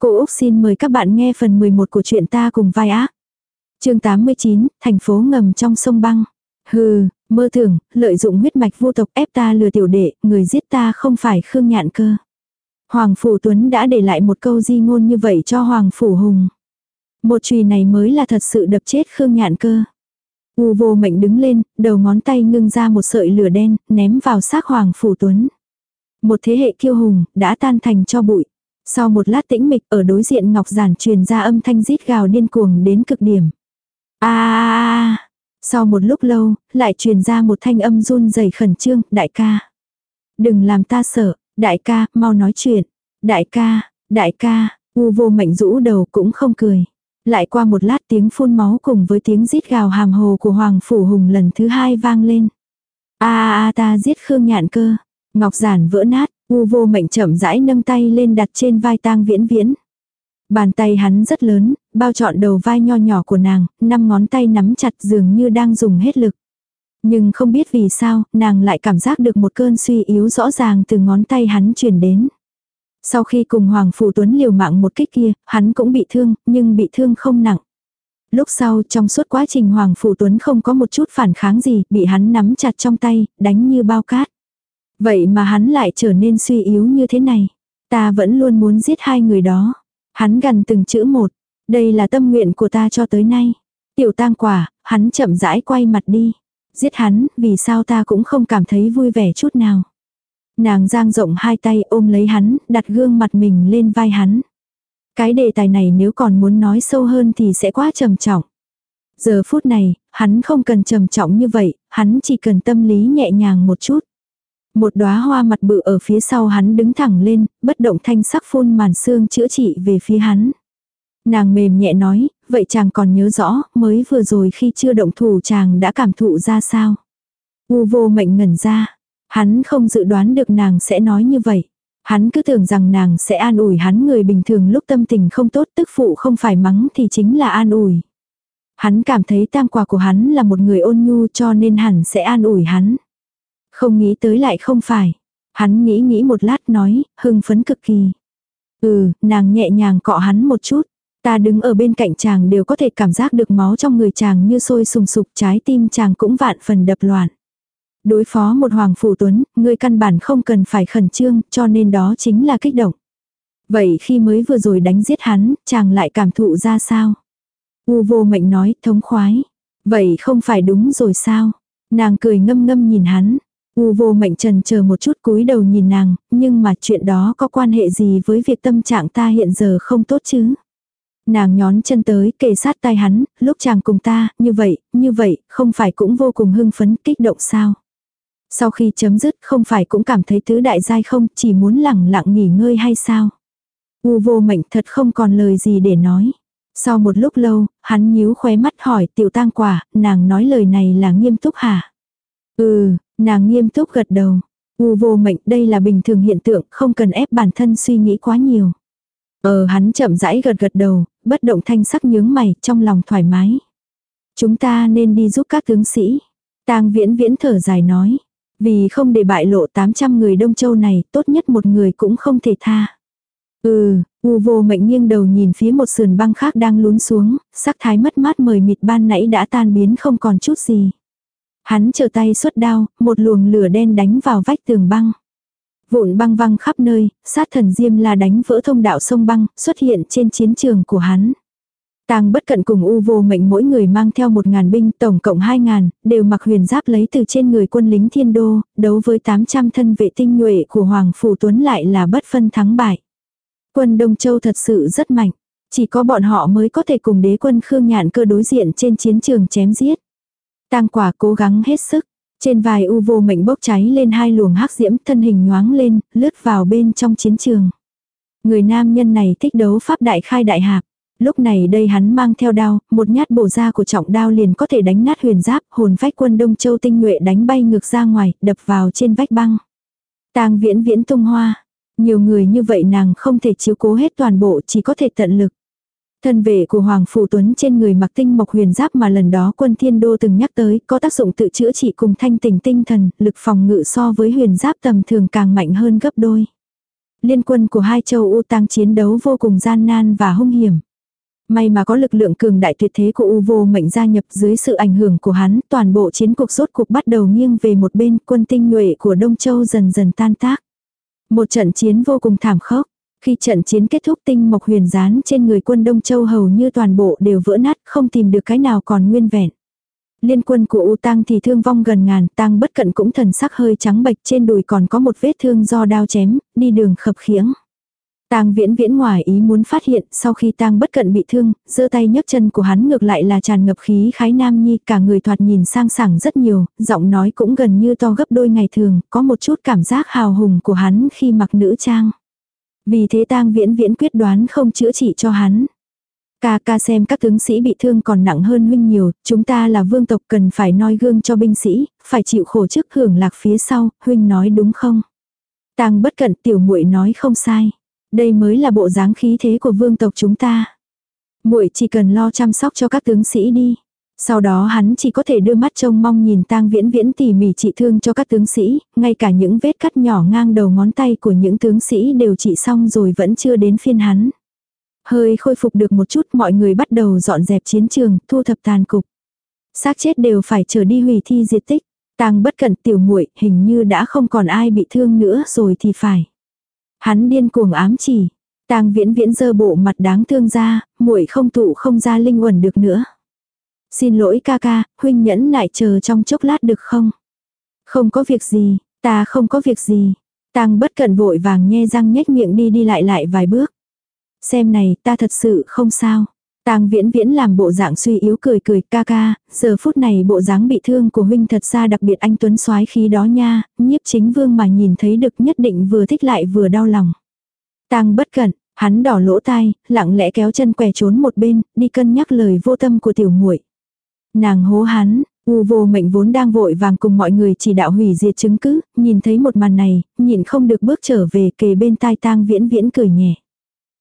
Cô Úc xin mời các bạn nghe phần 11 của chuyện ta cùng vai ác. chương 89, thành phố ngầm trong sông băng. Hừ, mơ tưởng, lợi dụng huyết mạch vô tộc ép ta lừa tiểu đệ, người giết ta không phải Khương Nhạn cơ. Hoàng Phủ Tuấn đã để lại một câu di ngôn như vậy cho Hoàng Phủ Hùng. Một chùy này mới là thật sự đập chết Khương Nhạn cơ. U vô mệnh đứng lên, đầu ngón tay ngưng ra một sợi lửa đen, ném vào xác Hoàng Phủ Tuấn. Một thế hệ kiêu hùng, đã tan thành cho bụi. Sau một lát tĩnh mịch ở đối diện Ngọc Giản truyền ra âm thanh rít gào điên cuồng đến cực điểm. a Sau một lúc lâu, lại truyền ra một thanh âm run rẩy khẩn trương, đại ca. Đừng làm ta sợ, đại ca, mau nói chuyện. Đại ca, đại ca, u vô mệnh rũ đầu cũng không cười. Lại qua một lát tiếng phun máu cùng với tiếng rít gào hàm hồ của Hoàng Phủ Hùng lần thứ hai vang lên. a a ta giết Khương Nhạn cơ. Ngọc giản vỡ nát, u vô mệnh chậm rãi nâng tay lên đặt trên vai tang viễn viễn. Bàn tay hắn rất lớn, bao trọn đầu vai nho nhỏ của nàng, năm ngón tay nắm chặt dường như đang dùng hết lực. Nhưng không biết vì sao, nàng lại cảm giác được một cơn suy yếu rõ ràng từ ngón tay hắn truyền đến. Sau khi cùng Hoàng Phủ Tuấn liều mạng một kích kia, hắn cũng bị thương, nhưng bị thương không nặng. Lúc sau trong suốt quá trình Hoàng Phủ Tuấn không có một chút phản kháng gì, bị hắn nắm chặt trong tay, đánh như bao cát. Vậy mà hắn lại trở nên suy yếu như thế này. Ta vẫn luôn muốn giết hai người đó. Hắn gần từng chữ một. Đây là tâm nguyện của ta cho tới nay. Tiểu tang quả, hắn chậm rãi quay mặt đi. Giết hắn, vì sao ta cũng không cảm thấy vui vẻ chút nào. Nàng giang rộng hai tay ôm lấy hắn, đặt gương mặt mình lên vai hắn. Cái đề tài này nếu còn muốn nói sâu hơn thì sẽ quá trầm trọng. Giờ phút này, hắn không cần trầm trọng như vậy, hắn chỉ cần tâm lý nhẹ nhàng một chút. Một đóa hoa mặt bự ở phía sau hắn đứng thẳng lên, bất động thanh sắc phun màn xương chữa trị về phía hắn. Nàng mềm nhẹ nói, vậy chàng còn nhớ rõ, mới vừa rồi khi chưa động thủ chàng đã cảm thụ ra sao. U vô mệnh ngẩn ra, hắn không dự đoán được nàng sẽ nói như vậy. Hắn cứ tưởng rằng nàng sẽ an ủi hắn người bình thường lúc tâm tình không tốt tức phụ không phải mắng thì chính là an ủi. Hắn cảm thấy tam quả của hắn là một người ôn nhu cho nên hẳn sẽ an ủi hắn. Không nghĩ tới lại không phải. Hắn nghĩ nghĩ một lát nói, hưng phấn cực kỳ. Ừ, nàng nhẹ nhàng cọ hắn một chút. Ta đứng ở bên cạnh chàng đều có thể cảm giác được máu trong người chàng như sôi sùng sục trái tim chàng cũng vạn phần đập loạn. Đối phó một hoàng phủ tuấn, người căn bản không cần phải khẩn trương, cho nên đó chính là kích động. Vậy khi mới vừa rồi đánh giết hắn, chàng lại cảm thụ ra sao? U vô mệnh nói, thống khoái. Vậy không phải đúng rồi sao? Nàng cười ngâm ngâm nhìn hắn. U vô mệnh trần chờ một chút cúi đầu nhìn nàng, nhưng mà chuyện đó có quan hệ gì với việc tâm trạng ta hiện giờ không tốt chứ? Nàng nhón chân tới kề sát tay hắn, lúc chàng cùng ta, như vậy, như vậy, không phải cũng vô cùng hưng phấn kích động sao? Sau khi chấm dứt không phải cũng cảm thấy tứ đại giai không, chỉ muốn lẳng lặng nghỉ ngơi hay sao? U vô mệnh thật không còn lời gì để nói. Sau một lúc lâu, hắn nhíu khóe mắt hỏi tiểu tang quả, nàng nói lời này là nghiêm túc hả? Ừ, Nàng nghiêm túc gật đầu. U vô mệnh đây là bình thường hiện tượng, không cần ép bản thân suy nghĩ quá nhiều. Ờ hắn chậm rãi gật gật đầu, bất động thanh sắc nhướng mày, trong lòng thoải mái. Chúng ta nên đi giúp các tướng sĩ. tang viễn viễn thở dài nói. Vì không để bại lộ 800 người Đông Châu này, tốt nhất một người cũng không thể tha. Ừ, u vô mệnh nghiêng đầu nhìn phía một sườn băng khác đang lún xuống, sắc thái mất mát mời mịt ban nãy đã tan biến không còn chút gì. Hắn trở tay xuất đao, một luồng lửa đen đánh vào vách tường băng. Vụn băng văng khắp nơi, sát thần diêm la đánh vỡ thông đạo sông băng, xuất hiện trên chiến trường của hắn. Tang bất cận cùng u vô mệnh mỗi người mang theo một ngàn binh, tổng cộng hai ngàn, đều mặc huyền giáp lấy từ trên người quân lính thiên đô, đấu với 800 thân vệ tinh nhuệ của Hoàng Phủ Tuấn lại là bất phân thắng bại. Quân Đông Châu thật sự rất mạnh, chỉ có bọn họ mới có thể cùng đế quân Khương Nhạn cơ đối diện trên chiến trường chém giết. Tang quả cố gắng hết sức. Trên vai u vô mệnh bốc cháy lên hai luồng hắc diễm thân hình nhoáng lên, lướt vào bên trong chiến trường. Người nam nhân này thích đấu pháp đại khai đại hạp. Lúc này đây hắn mang theo đao, một nhát bổ ra của trọng đao liền có thể đánh nát huyền giáp, hồn vách quân Đông Châu tinh nhuệ đánh bay ngược ra ngoài, đập vào trên vách băng. Tang viễn viễn tung hoa. Nhiều người như vậy nàng không thể chiếu cố hết toàn bộ chỉ có thể tận lực. Thân vệ của Hoàng Phủ Tuấn trên người mặc tinh mộc huyền giáp mà lần đó quân thiên đô từng nhắc tới có tác dụng tự chữa trị cùng thanh tỉnh tinh thần, lực phòng ngự so với huyền giáp tầm thường càng mạnh hơn gấp đôi. Liên quân của hai châu U Tăng chiến đấu vô cùng gian nan và hung hiểm. May mà có lực lượng cường đại tuyệt thế của U vô mệnh gia nhập dưới sự ảnh hưởng của hắn, toàn bộ chiến cuộc rốt cuộc bắt đầu nghiêng về một bên, quân tinh nhuệ của Đông Châu dần dần tan tác. Một trận chiến vô cùng thảm khốc. Khi trận chiến kết thúc tinh mộc huyền gián trên người quân Đông Châu hầu như toàn bộ đều vỡ nát, không tìm được cái nào còn nguyên vẹn. Liên quân của U Tăng thì thương vong gần ngàn, Tăng bất cận cũng thần sắc hơi trắng bệch trên đùi còn có một vết thương do đao chém, đi đường khập khiễng. Tang Viễn Viễn ngoài ý muốn phát hiện, sau khi Tang Bất Cận bị thương, giơ tay nhấc chân của hắn ngược lại là tràn ngập khí khái nam nhi, cả người thoạt nhìn sang sảng rất nhiều, giọng nói cũng gần như to gấp đôi ngày thường, có một chút cảm giác hào hùng của hắn khi mặc nữ trang. Vì thế Tang Viễn Viễn quyết đoán không chữa trị cho hắn. Ca ca xem các tướng sĩ bị thương còn nặng hơn huynh nhiều, chúng ta là vương tộc cần phải noi gương cho binh sĩ, phải chịu khổ trước hưởng lạc phía sau, huynh nói đúng không? Tang bất cận tiểu muội nói không sai. Đây mới là bộ dáng khí thế của vương tộc chúng ta. Muội chỉ cần lo chăm sóc cho các tướng sĩ đi. Sau đó hắn chỉ có thể đưa mắt trông mong nhìn tang viễn viễn tỉ mỉ trị thương cho các tướng sĩ, ngay cả những vết cắt nhỏ ngang đầu ngón tay của những tướng sĩ đều trị xong rồi vẫn chưa đến phiên hắn. Hơi khôi phục được một chút mọi người bắt đầu dọn dẹp chiến trường, thu thập tàn cục. xác chết đều phải trở đi hủy thi diệt tích. Tang bất cẩn tiểu muội hình như đã không còn ai bị thương nữa rồi thì phải. Hắn điên cuồng ám chỉ. Tang viễn viễn dơ bộ mặt đáng thương ra, muội không tụ không ra linh uẩn được nữa. Xin lỗi ca ca, huynh nhẫn nại chờ trong chốc lát được không? Không có việc gì, ta không có việc gì. Tang bất cẩn vội vàng nhe răng nhếch miệng đi đi lại lại vài bước. Xem này, ta thật sự không sao. Tang viễn viễn làm bộ dạng suy yếu cười cười ca ca, giờ phút này bộ dáng bị thương của huynh thật ra đặc biệt anh Tuấn soái khí đó nha, nhiếp chính vương mà nhìn thấy được nhất định vừa thích lại vừa đau lòng. Tang bất cẩn, hắn đỏ lỗ tai, lặng lẽ kéo chân què trốn một bên, đi cân nhắc lời vô tâm của tiểu muội. Nàng hố hắn, U vô mệnh vốn đang vội vàng cùng mọi người chỉ đạo hủy diệt chứng cứ, nhìn thấy một màn này, nhìn không được bước trở về kề bên tai tang viễn viễn cười nhẹ.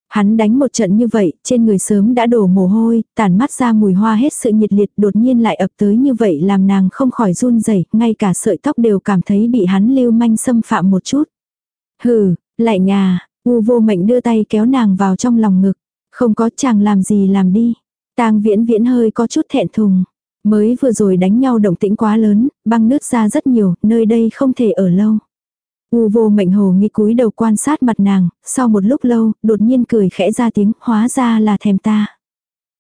Hắn đánh một trận như vậy, trên người sớm đã đổ mồ hôi, tàn mắt ra mùi hoa hết sự nhiệt liệt đột nhiên lại ập tới như vậy làm nàng không khỏi run rẩy ngay cả sợi tóc đều cảm thấy bị hắn lưu manh xâm phạm một chút. Hừ, lại nhà, u vô mệnh đưa tay kéo nàng vào trong lòng ngực. Không có chàng làm gì làm đi. tang viễn viễn hơi có chút thẹn thùng. Mới vừa rồi đánh nhau động tĩnh quá lớn, băng nứt ra rất nhiều, nơi đây không thể ở lâu. U vô mệnh hồ nghi cúi đầu quan sát mặt nàng, sau một lúc lâu, đột nhiên cười khẽ ra tiếng, hóa ra là thèm ta.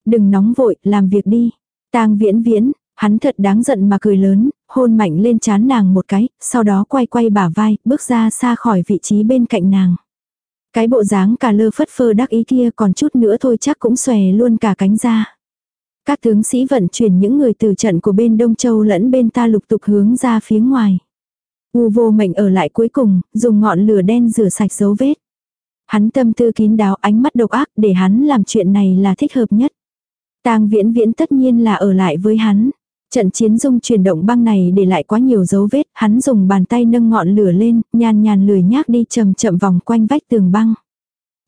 Đừng nóng vội, làm việc đi. tang viễn viễn, hắn thật đáng giận mà cười lớn, hôn mạnh lên chán nàng một cái, sau đó quay quay bả vai, bước ra xa khỏi vị trí bên cạnh nàng. Cái bộ dáng cả lơ phất phơ đắc ý kia còn chút nữa thôi chắc cũng xòe luôn cả cánh ra. Các tướng sĩ vận chuyển những người từ trận của bên Đông Châu lẫn bên ta lục tục hướng ra phía ngoài. U vô mệnh ở lại cuối cùng, dùng ngọn lửa đen rửa sạch dấu vết. Hắn tâm tư kín đáo ánh mắt độc ác để hắn làm chuyện này là thích hợp nhất. Tang viễn viễn tất nhiên là ở lại với hắn. Trận chiến dung chuyển động băng này để lại quá nhiều dấu vết, hắn dùng bàn tay nâng ngọn lửa lên, nhàn nhàn lười nhác đi chậm chậm vòng quanh vách tường băng.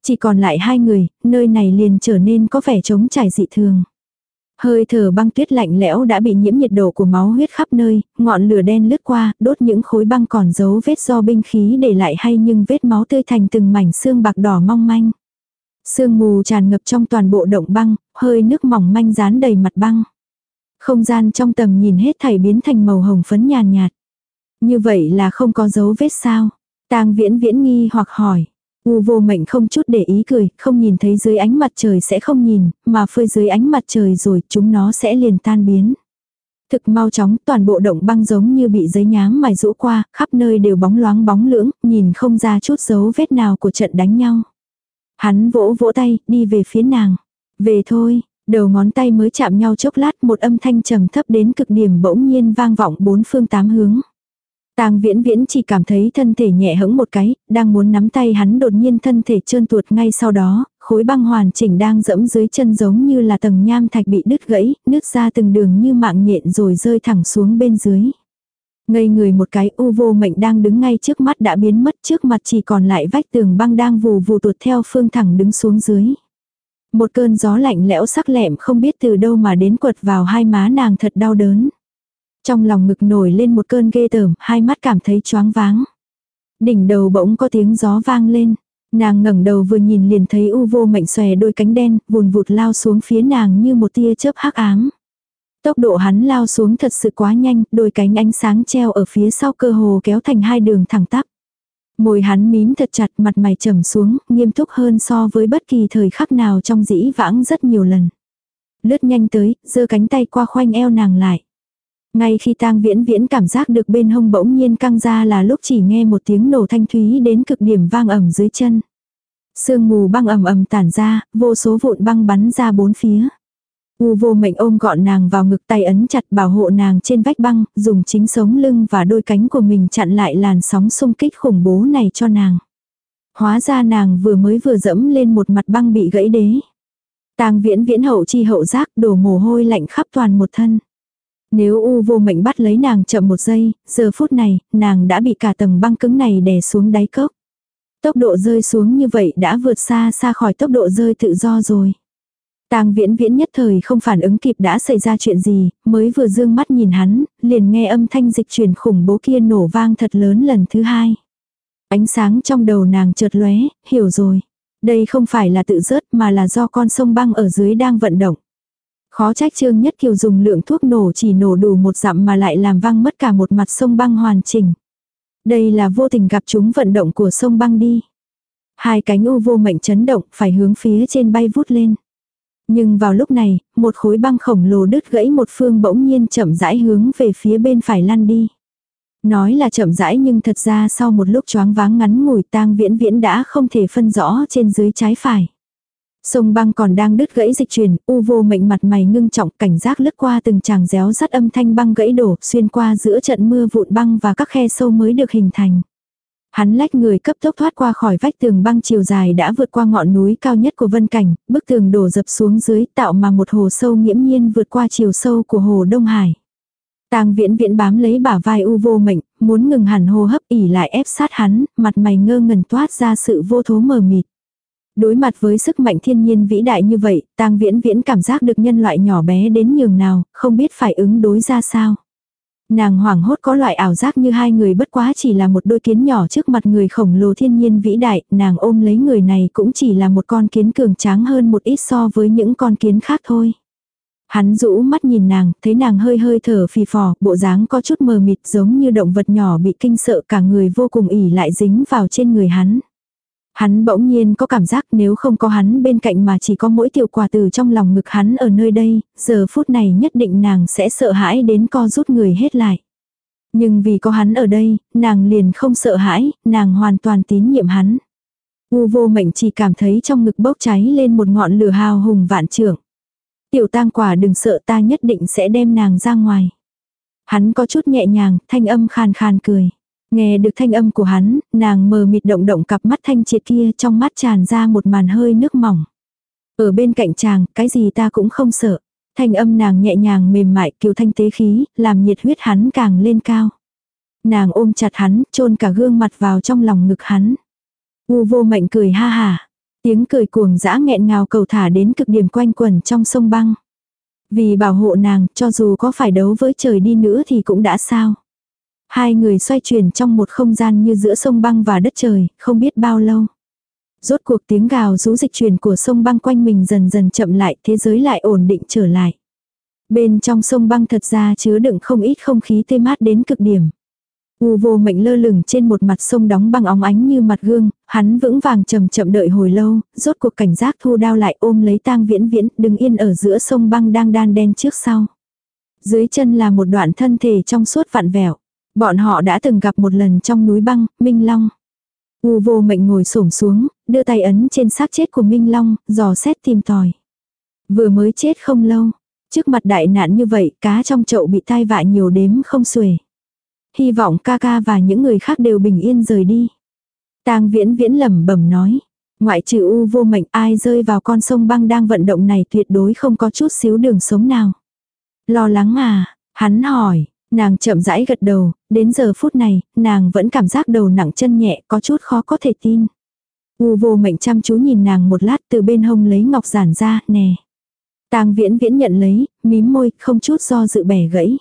Chỉ còn lại hai người, nơi này liền trở nên có vẻ trống trải dị thường. Hơi thở băng tuyết lạnh lẽo đã bị nhiễm nhiệt độ của máu huyết khắp nơi, ngọn lửa đen lướt qua, đốt những khối băng còn dấu vết do binh khí để lại hay nhưng vết máu tươi thành từng mảnh xương bạc đỏ mong manh. Sương mù tràn ngập trong toàn bộ động băng, hơi nước mỏng manh dán đầy mặt băng. Không gian trong tầm nhìn hết thảy biến thành màu hồng phấn nhàn nhạt. Như vậy là không có dấu vết sao? Tang viễn viễn nghi hoặc hỏi. U vô mệnh không chút để ý cười, không nhìn thấy dưới ánh mặt trời sẽ không nhìn, mà phơi dưới ánh mặt trời rồi chúng nó sẽ liền tan biến. Thực mau chóng, toàn bộ động băng giống như bị giấy nhám mài rũ qua, khắp nơi đều bóng loáng bóng lưỡng, nhìn không ra chút dấu vết nào của trận đánh nhau. Hắn vỗ vỗ tay, đi về phía nàng. Về thôi, đầu ngón tay mới chạm nhau chốc lát một âm thanh trầm thấp đến cực điểm bỗng nhiên vang vọng bốn phương tám hướng. Tang viễn viễn chỉ cảm thấy thân thể nhẹ hững một cái, đang muốn nắm tay hắn đột nhiên thân thể trơn tuột ngay sau đó, khối băng hoàn chỉnh đang dẫm dưới chân giống như là tầng nham thạch bị đứt gãy, nứt ra từng đường như mạng nhện rồi rơi thẳng xuống bên dưới. Ngây người một cái u vô mệnh đang đứng ngay trước mắt đã biến mất trước mặt chỉ còn lại vách tường băng đang vù vù tuột theo phương thẳng đứng xuống dưới. Một cơn gió lạnh lẽo sắc lẹm không biết từ đâu mà đến quật vào hai má nàng thật đau đớn. Trong lòng ngực nổi lên một cơn ghê tởm, hai mắt cảm thấy choáng váng. Đỉnh đầu bỗng có tiếng gió vang lên. Nàng ngẩng đầu vừa nhìn liền thấy u vô mệnh xòe đôi cánh đen, vùn vụt lao xuống phía nàng như một tia chớp hắc ám. Tốc độ hắn lao xuống thật sự quá nhanh, đôi cánh ánh sáng treo ở phía sau cơ hồ kéo thành hai đường thẳng tắp. Môi hắn mím thật chặt mặt mày trầm xuống, nghiêm túc hơn so với bất kỳ thời khắc nào trong dĩ vãng rất nhiều lần. Lướt nhanh tới, giơ cánh tay qua khoanh eo nàng lại. Ngay khi tang viễn viễn cảm giác được bên hông bỗng nhiên căng ra là lúc chỉ nghe một tiếng nổ thanh thúy đến cực điểm vang ẩm dưới chân. Sương mù băng ầm ầm tản ra, vô số vụn băng bắn ra bốn phía. U vô mệnh ôm gọn nàng vào ngực tay ấn chặt bảo hộ nàng trên vách băng, dùng chính sống lưng và đôi cánh của mình chặn lại làn sóng xung kích khủng bố này cho nàng. Hóa ra nàng vừa mới vừa dẫm lên một mặt băng bị gãy đế. Tang viễn viễn hậu chi hậu giác đổ mồ hôi lạnh khắp toàn một thân. Nếu u vô mệnh bắt lấy nàng chậm một giây, giờ phút này, nàng đã bị cả tầng băng cứng này đè xuống đáy cốc. Tốc độ rơi xuống như vậy đã vượt xa xa khỏi tốc độ rơi tự do rồi. Tang viễn viễn nhất thời không phản ứng kịp đã xảy ra chuyện gì, mới vừa dương mắt nhìn hắn, liền nghe âm thanh dịch chuyển khủng bố kia nổ vang thật lớn lần thứ hai. Ánh sáng trong đầu nàng chợt lóe, hiểu rồi. Đây không phải là tự rớt mà là do con sông băng ở dưới đang vận động. Khó trách Trương Nhất Kiều dùng lượng thuốc nổ chỉ nổ đủ một dặm mà lại làm văng mất cả một mặt sông băng hoàn chỉnh. Đây là vô tình gặp chúng vận động của sông băng đi. Hai cánh u vô mệnh chấn động phải hướng phía trên bay vút lên. Nhưng vào lúc này, một khối băng khổng lồ đứt gãy một phương bỗng nhiên chậm rãi hướng về phía bên phải lăn đi. Nói là chậm rãi nhưng thật ra sau một lúc choáng váng ngắn ngủi tang viễn viễn đã không thể phân rõ trên dưới trái phải. Sông băng còn đang đứt gãy dịch chuyển, u vô mệnh mặt mày ngưng trọng cảnh giác lướt qua từng tràng réo rắt âm thanh băng gãy đổ xuyên qua giữa trận mưa vụn băng và các khe sâu mới được hình thành. Hắn lách người cấp tốc thoát qua khỏi vách tường băng chiều dài đã vượt qua ngọn núi cao nhất của vân cảnh, bức tường đổ dập xuống dưới tạo mà một hồ sâu nghiễm nhiên vượt qua chiều sâu của hồ Đông Hải. Tang viễn viễn bám lấy bả vai u vô mệnh, muốn ngừng hẳn hô hấp ỉ lại ép sát hắn, mặt mày ngơ ngẩn toát ra sự vô thố mờ mịt. Đối mặt với sức mạnh thiên nhiên vĩ đại như vậy, tang viễn viễn cảm giác được nhân loại nhỏ bé đến nhường nào, không biết phải ứng đối ra sao. Nàng hoảng hốt có loại ảo giác như hai người bất quá chỉ là một đôi kiến nhỏ trước mặt người khổng lồ thiên nhiên vĩ đại, nàng ôm lấy người này cũng chỉ là một con kiến cường tráng hơn một ít so với những con kiến khác thôi. Hắn rũ mắt nhìn nàng, thấy nàng hơi hơi thở phì phò, bộ dáng có chút mờ mịt giống như động vật nhỏ bị kinh sợ cả người vô cùng ỉ lại dính vào trên người hắn. Hắn bỗng nhiên có cảm giác nếu không có hắn bên cạnh mà chỉ có mỗi tiểu quà từ trong lòng ngực hắn ở nơi đây, giờ phút này nhất định nàng sẽ sợ hãi đến co rút người hết lại. Nhưng vì có hắn ở đây, nàng liền không sợ hãi, nàng hoàn toàn tín nhiệm hắn. U vô mệnh chỉ cảm thấy trong ngực bốc cháy lên một ngọn lửa hào hùng vạn trưởng. Tiểu tang quả đừng sợ ta nhất định sẽ đem nàng ra ngoài. Hắn có chút nhẹ nhàng, thanh âm khàn khàn cười. Nghe được thanh âm của hắn, nàng mờ mịt động động cặp mắt thanh triệt kia trong mắt tràn ra một màn hơi nước mỏng. Ở bên cạnh chàng, cái gì ta cũng không sợ. Thanh âm nàng nhẹ nhàng mềm mại kiều thanh tế khí, làm nhiệt huyết hắn càng lên cao. Nàng ôm chặt hắn, chôn cả gương mặt vào trong lòng ngực hắn. U vô mệnh cười ha hà. Tiếng cười cuồng dã nghẹn ngào cầu thả đến cực điểm quanh quẩn trong sông băng. Vì bảo hộ nàng, cho dù có phải đấu với trời đi nữa thì cũng đã sao. Hai người xoay chuyển trong một không gian như giữa sông băng và đất trời, không biết bao lâu. Rốt cuộc tiếng gào rú dịch chuyển của sông băng quanh mình dần dần chậm lại, thế giới lại ổn định trở lại. Bên trong sông băng thật ra chứa đựng không ít không khí tê mát đến cực điểm. U vô mệnh lơ lửng trên một mặt sông đóng băng óng ánh như mặt gương, hắn vững vàng chậm chậm đợi hồi lâu, rốt cuộc cảnh giác thu đao lại ôm lấy tang viễn viễn, đứng yên ở giữa sông băng đang đan đen trước sau. Dưới chân là một đoạn thân thể trong suốt vạn vẹo. Bọn họ đã từng gặp một lần trong núi băng, Minh Long. U vô mệnh ngồi xổm xuống, đưa tay ấn trên xác chết của Minh Long, dò xét tìm tòi. Vừa mới chết không lâu. Trước mặt đại nạn như vậy, cá trong chậu bị tai vạ nhiều đếm không xuể. Hy vọng ca ca và những người khác đều bình yên rời đi. tang viễn viễn lẩm bẩm nói. Ngoại trừ u vô mệnh ai rơi vào con sông băng đang vận động này tuyệt đối không có chút xíu đường sống nào. Lo lắng à, hắn hỏi, Nàng chậm rãi gật đầu, đến giờ phút này, nàng vẫn cảm giác đầu nặng chân nhẹ, có chút khó có thể tin. U vô mệnh chăm chú nhìn nàng một lát từ bên hông lấy ngọc giản ra, nè. Tang viễn viễn nhận lấy, mím môi, không chút do dự bẻ gãy.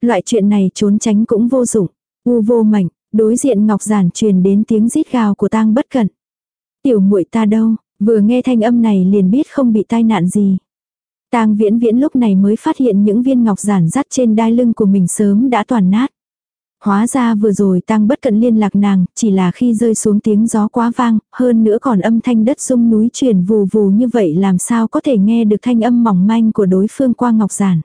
Loại chuyện này trốn tránh cũng vô dụng. U vô mệnh, đối diện ngọc giản truyền đến tiếng rít gào của tang bất cẩn. tiểu muội ta đâu, vừa nghe thanh âm này liền biết không bị tai nạn gì. Tang viễn viễn lúc này mới phát hiện những viên ngọc giản dắt trên đai lưng của mình sớm đã toàn nát. Hóa ra vừa rồi Tang bất cận liên lạc nàng, chỉ là khi rơi xuống tiếng gió quá vang, hơn nữa còn âm thanh đất rung núi chuyển vù vù như vậy làm sao có thể nghe được thanh âm mỏng manh của đối phương qua ngọc giản.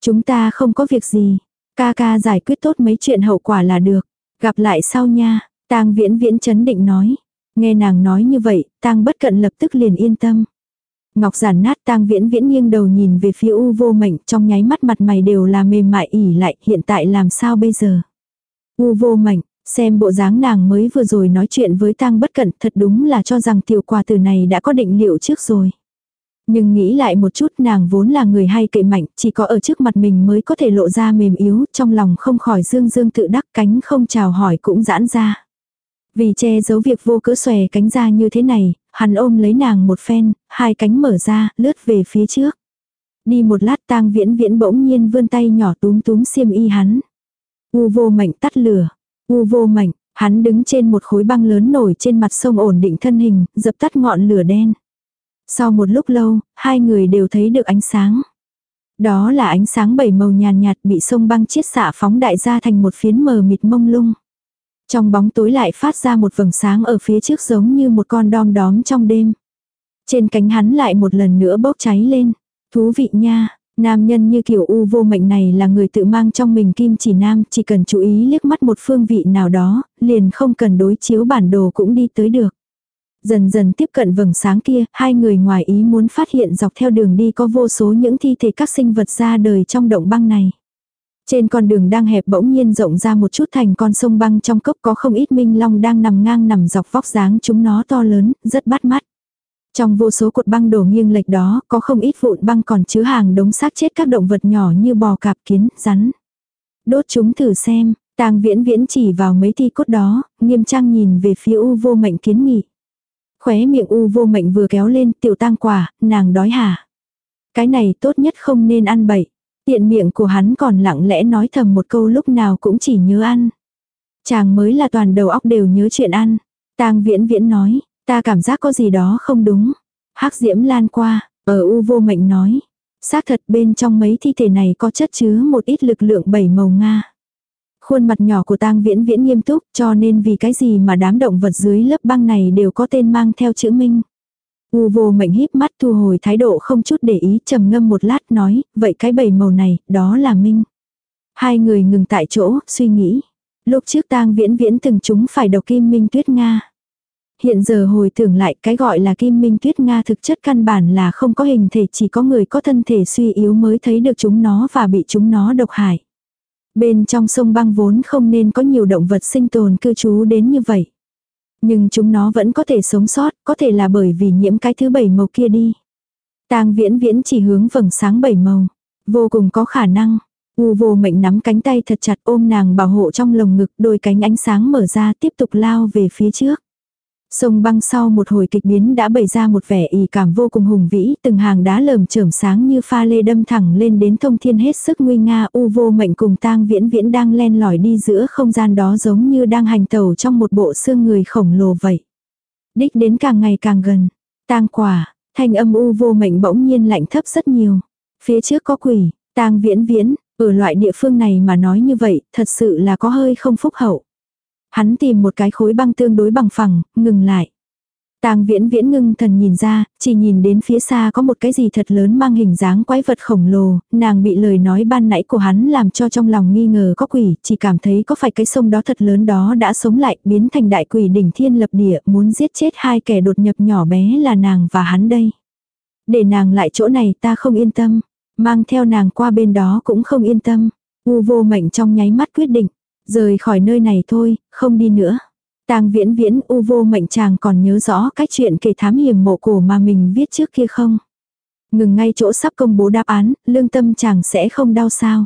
Chúng ta không có việc gì, ca ca giải quyết tốt mấy chuyện hậu quả là được, gặp lại sau nha, Tang viễn viễn chấn định nói. Nghe nàng nói như vậy, Tang bất cận lập tức liền yên tâm. Ngọc giản nát tang viễn viễn nghiêng đầu nhìn về phía u vô mệnh trong nháy mắt mặt mày đều là mềm mại ỉ lại hiện tại làm sao bây giờ. U vô mệnh, xem bộ dáng nàng mới vừa rồi nói chuyện với tang bất cẩn thật đúng là cho rằng tiểu quà từ này đã có định liệu trước rồi. Nhưng nghĩ lại một chút nàng vốn là người hay kệ mạnh, chỉ có ở trước mặt mình mới có thể lộ ra mềm yếu, trong lòng không khỏi dương dương tự đắc cánh không chào hỏi cũng giãn ra. Vì che giấu việc vô cớ xòe cánh ra như thế này, hắn ôm lấy nàng một phen, hai cánh mở ra, lướt về phía trước. Đi một lát tang viễn viễn bỗng nhiên vươn tay nhỏ túm túm xiêm y hắn. U vô mạnh tắt lửa. U vô mạnh, hắn đứng trên một khối băng lớn nổi trên mặt sông ổn định thân hình, dập tắt ngọn lửa đen. Sau một lúc lâu, hai người đều thấy được ánh sáng. Đó là ánh sáng bảy màu nhàn nhạt bị sông băng chiết xạ phóng đại ra thành một phiến mờ mịt mông lung. Trong bóng tối lại phát ra một vầng sáng ở phía trước giống như một con đom đóm trong đêm. Trên cánh hắn lại một lần nữa bốc cháy lên. Thú vị nha, nam nhân như kiểu u vô mệnh này là người tự mang trong mình kim chỉ nam, chỉ cần chú ý liếc mắt một phương vị nào đó, liền không cần đối chiếu bản đồ cũng đi tới được. Dần dần tiếp cận vầng sáng kia, hai người ngoài ý muốn phát hiện dọc theo đường đi có vô số những thi thể các sinh vật ra đời trong động băng này. Trên con đường đang hẹp bỗng nhiên rộng ra một chút thành con sông băng trong cốc có không ít minh long đang nằm ngang nằm dọc vóc dáng chúng nó to lớn, rất bắt mắt. Trong vô số cột băng đổ nghiêng lệch đó, có không ít vụn băng còn chứa hàng đống xác chết các động vật nhỏ như bò cạp kiến, rắn. Đốt chúng thử xem, tang viễn viễn chỉ vào mấy thi cốt đó, nghiêm trang nhìn về phía u vô mệnh kiến nghị. Khóe miệng u vô mệnh vừa kéo lên tiểu tang quả, nàng đói hả. Cái này tốt nhất không nên ăn bậy. Tiện miệng của hắn còn lặng lẽ nói thầm một câu lúc nào cũng chỉ nhớ ăn. Chàng mới là toàn đầu óc đều nhớ chuyện ăn. Tang viễn viễn nói, ta cảm giác có gì đó không đúng. hắc diễm lan qua, ở u vô mệnh nói. Xác thật bên trong mấy thi thể này có chất chứa một ít lực lượng bảy màu Nga. Khuôn mặt nhỏ của tang viễn viễn nghiêm túc cho nên vì cái gì mà đám động vật dưới lớp băng này đều có tên mang theo chữ minh. U vô mệnh híp mắt thu hồi thái độ không chút để ý trầm ngâm một lát nói, vậy cái bảy màu này, đó là minh. Hai người ngừng tại chỗ, suy nghĩ. Lúc trước tang viễn viễn từng chúng phải độc kim minh tuyết Nga. Hiện giờ hồi tưởng lại cái gọi là kim minh tuyết Nga thực chất căn bản là không có hình thể chỉ có người có thân thể suy yếu mới thấy được chúng nó và bị chúng nó độc hại. Bên trong sông băng vốn không nên có nhiều động vật sinh tồn cư trú đến như vậy. Nhưng chúng nó vẫn có thể sống sót, có thể là bởi vì nhiễm cái thứ bảy màu kia đi. Tang viễn viễn chỉ hướng vầng sáng bảy màu. Vô cùng có khả năng. U vô mệnh nắm cánh tay thật chặt ôm nàng bảo hộ trong lồng ngực đôi cánh ánh sáng mở ra tiếp tục lao về phía trước. Sông băng sau một hồi kịch biến đã bày ra một vẻ ỉ cảm vô cùng hùng vĩ, từng hàng đá lởm chởm sáng như pha lê đâm thẳng lên đến thông thiên hết sức nguy nga u vô mệnh cùng tang viễn viễn đang len lỏi đi giữa không gian đó giống như đang hành tàu trong một bộ xương người khổng lồ vậy. Đích đến càng ngày càng gần. Tang quả, thanh âm u vô mệnh bỗng nhiên lạnh thấp rất nhiều. Phía trước có quỷ, tang viễn viễn, ở loại địa phương này mà nói như vậy, thật sự là có hơi không phúc hậu. Hắn tìm một cái khối băng tương đối bằng phẳng, ngừng lại. Tang viễn viễn ngưng thần nhìn ra, chỉ nhìn đến phía xa có một cái gì thật lớn mang hình dáng quái vật khổng lồ, nàng bị lời nói ban nãy của hắn làm cho trong lòng nghi ngờ có quỷ, chỉ cảm thấy có phải cái sông đó thật lớn đó đã sống lại, biến thành đại quỷ đỉnh thiên lập địa, muốn giết chết hai kẻ đột nhập nhỏ bé là nàng và hắn đây. Để nàng lại chỗ này ta không yên tâm, mang theo nàng qua bên đó cũng không yên tâm. U vô mệnh trong nháy mắt quyết định, Rời khỏi nơi này thôi, không đi nữa. Tang viễn viễn u vô mệnh chàng còn nhớ rõ cách chuyện kể thám hiểm mộ cổ mà mình viết trước kia không? Ngừng ngay chỗ sắp công bố đáp án, lương tâm chàng sẽ không đau sao?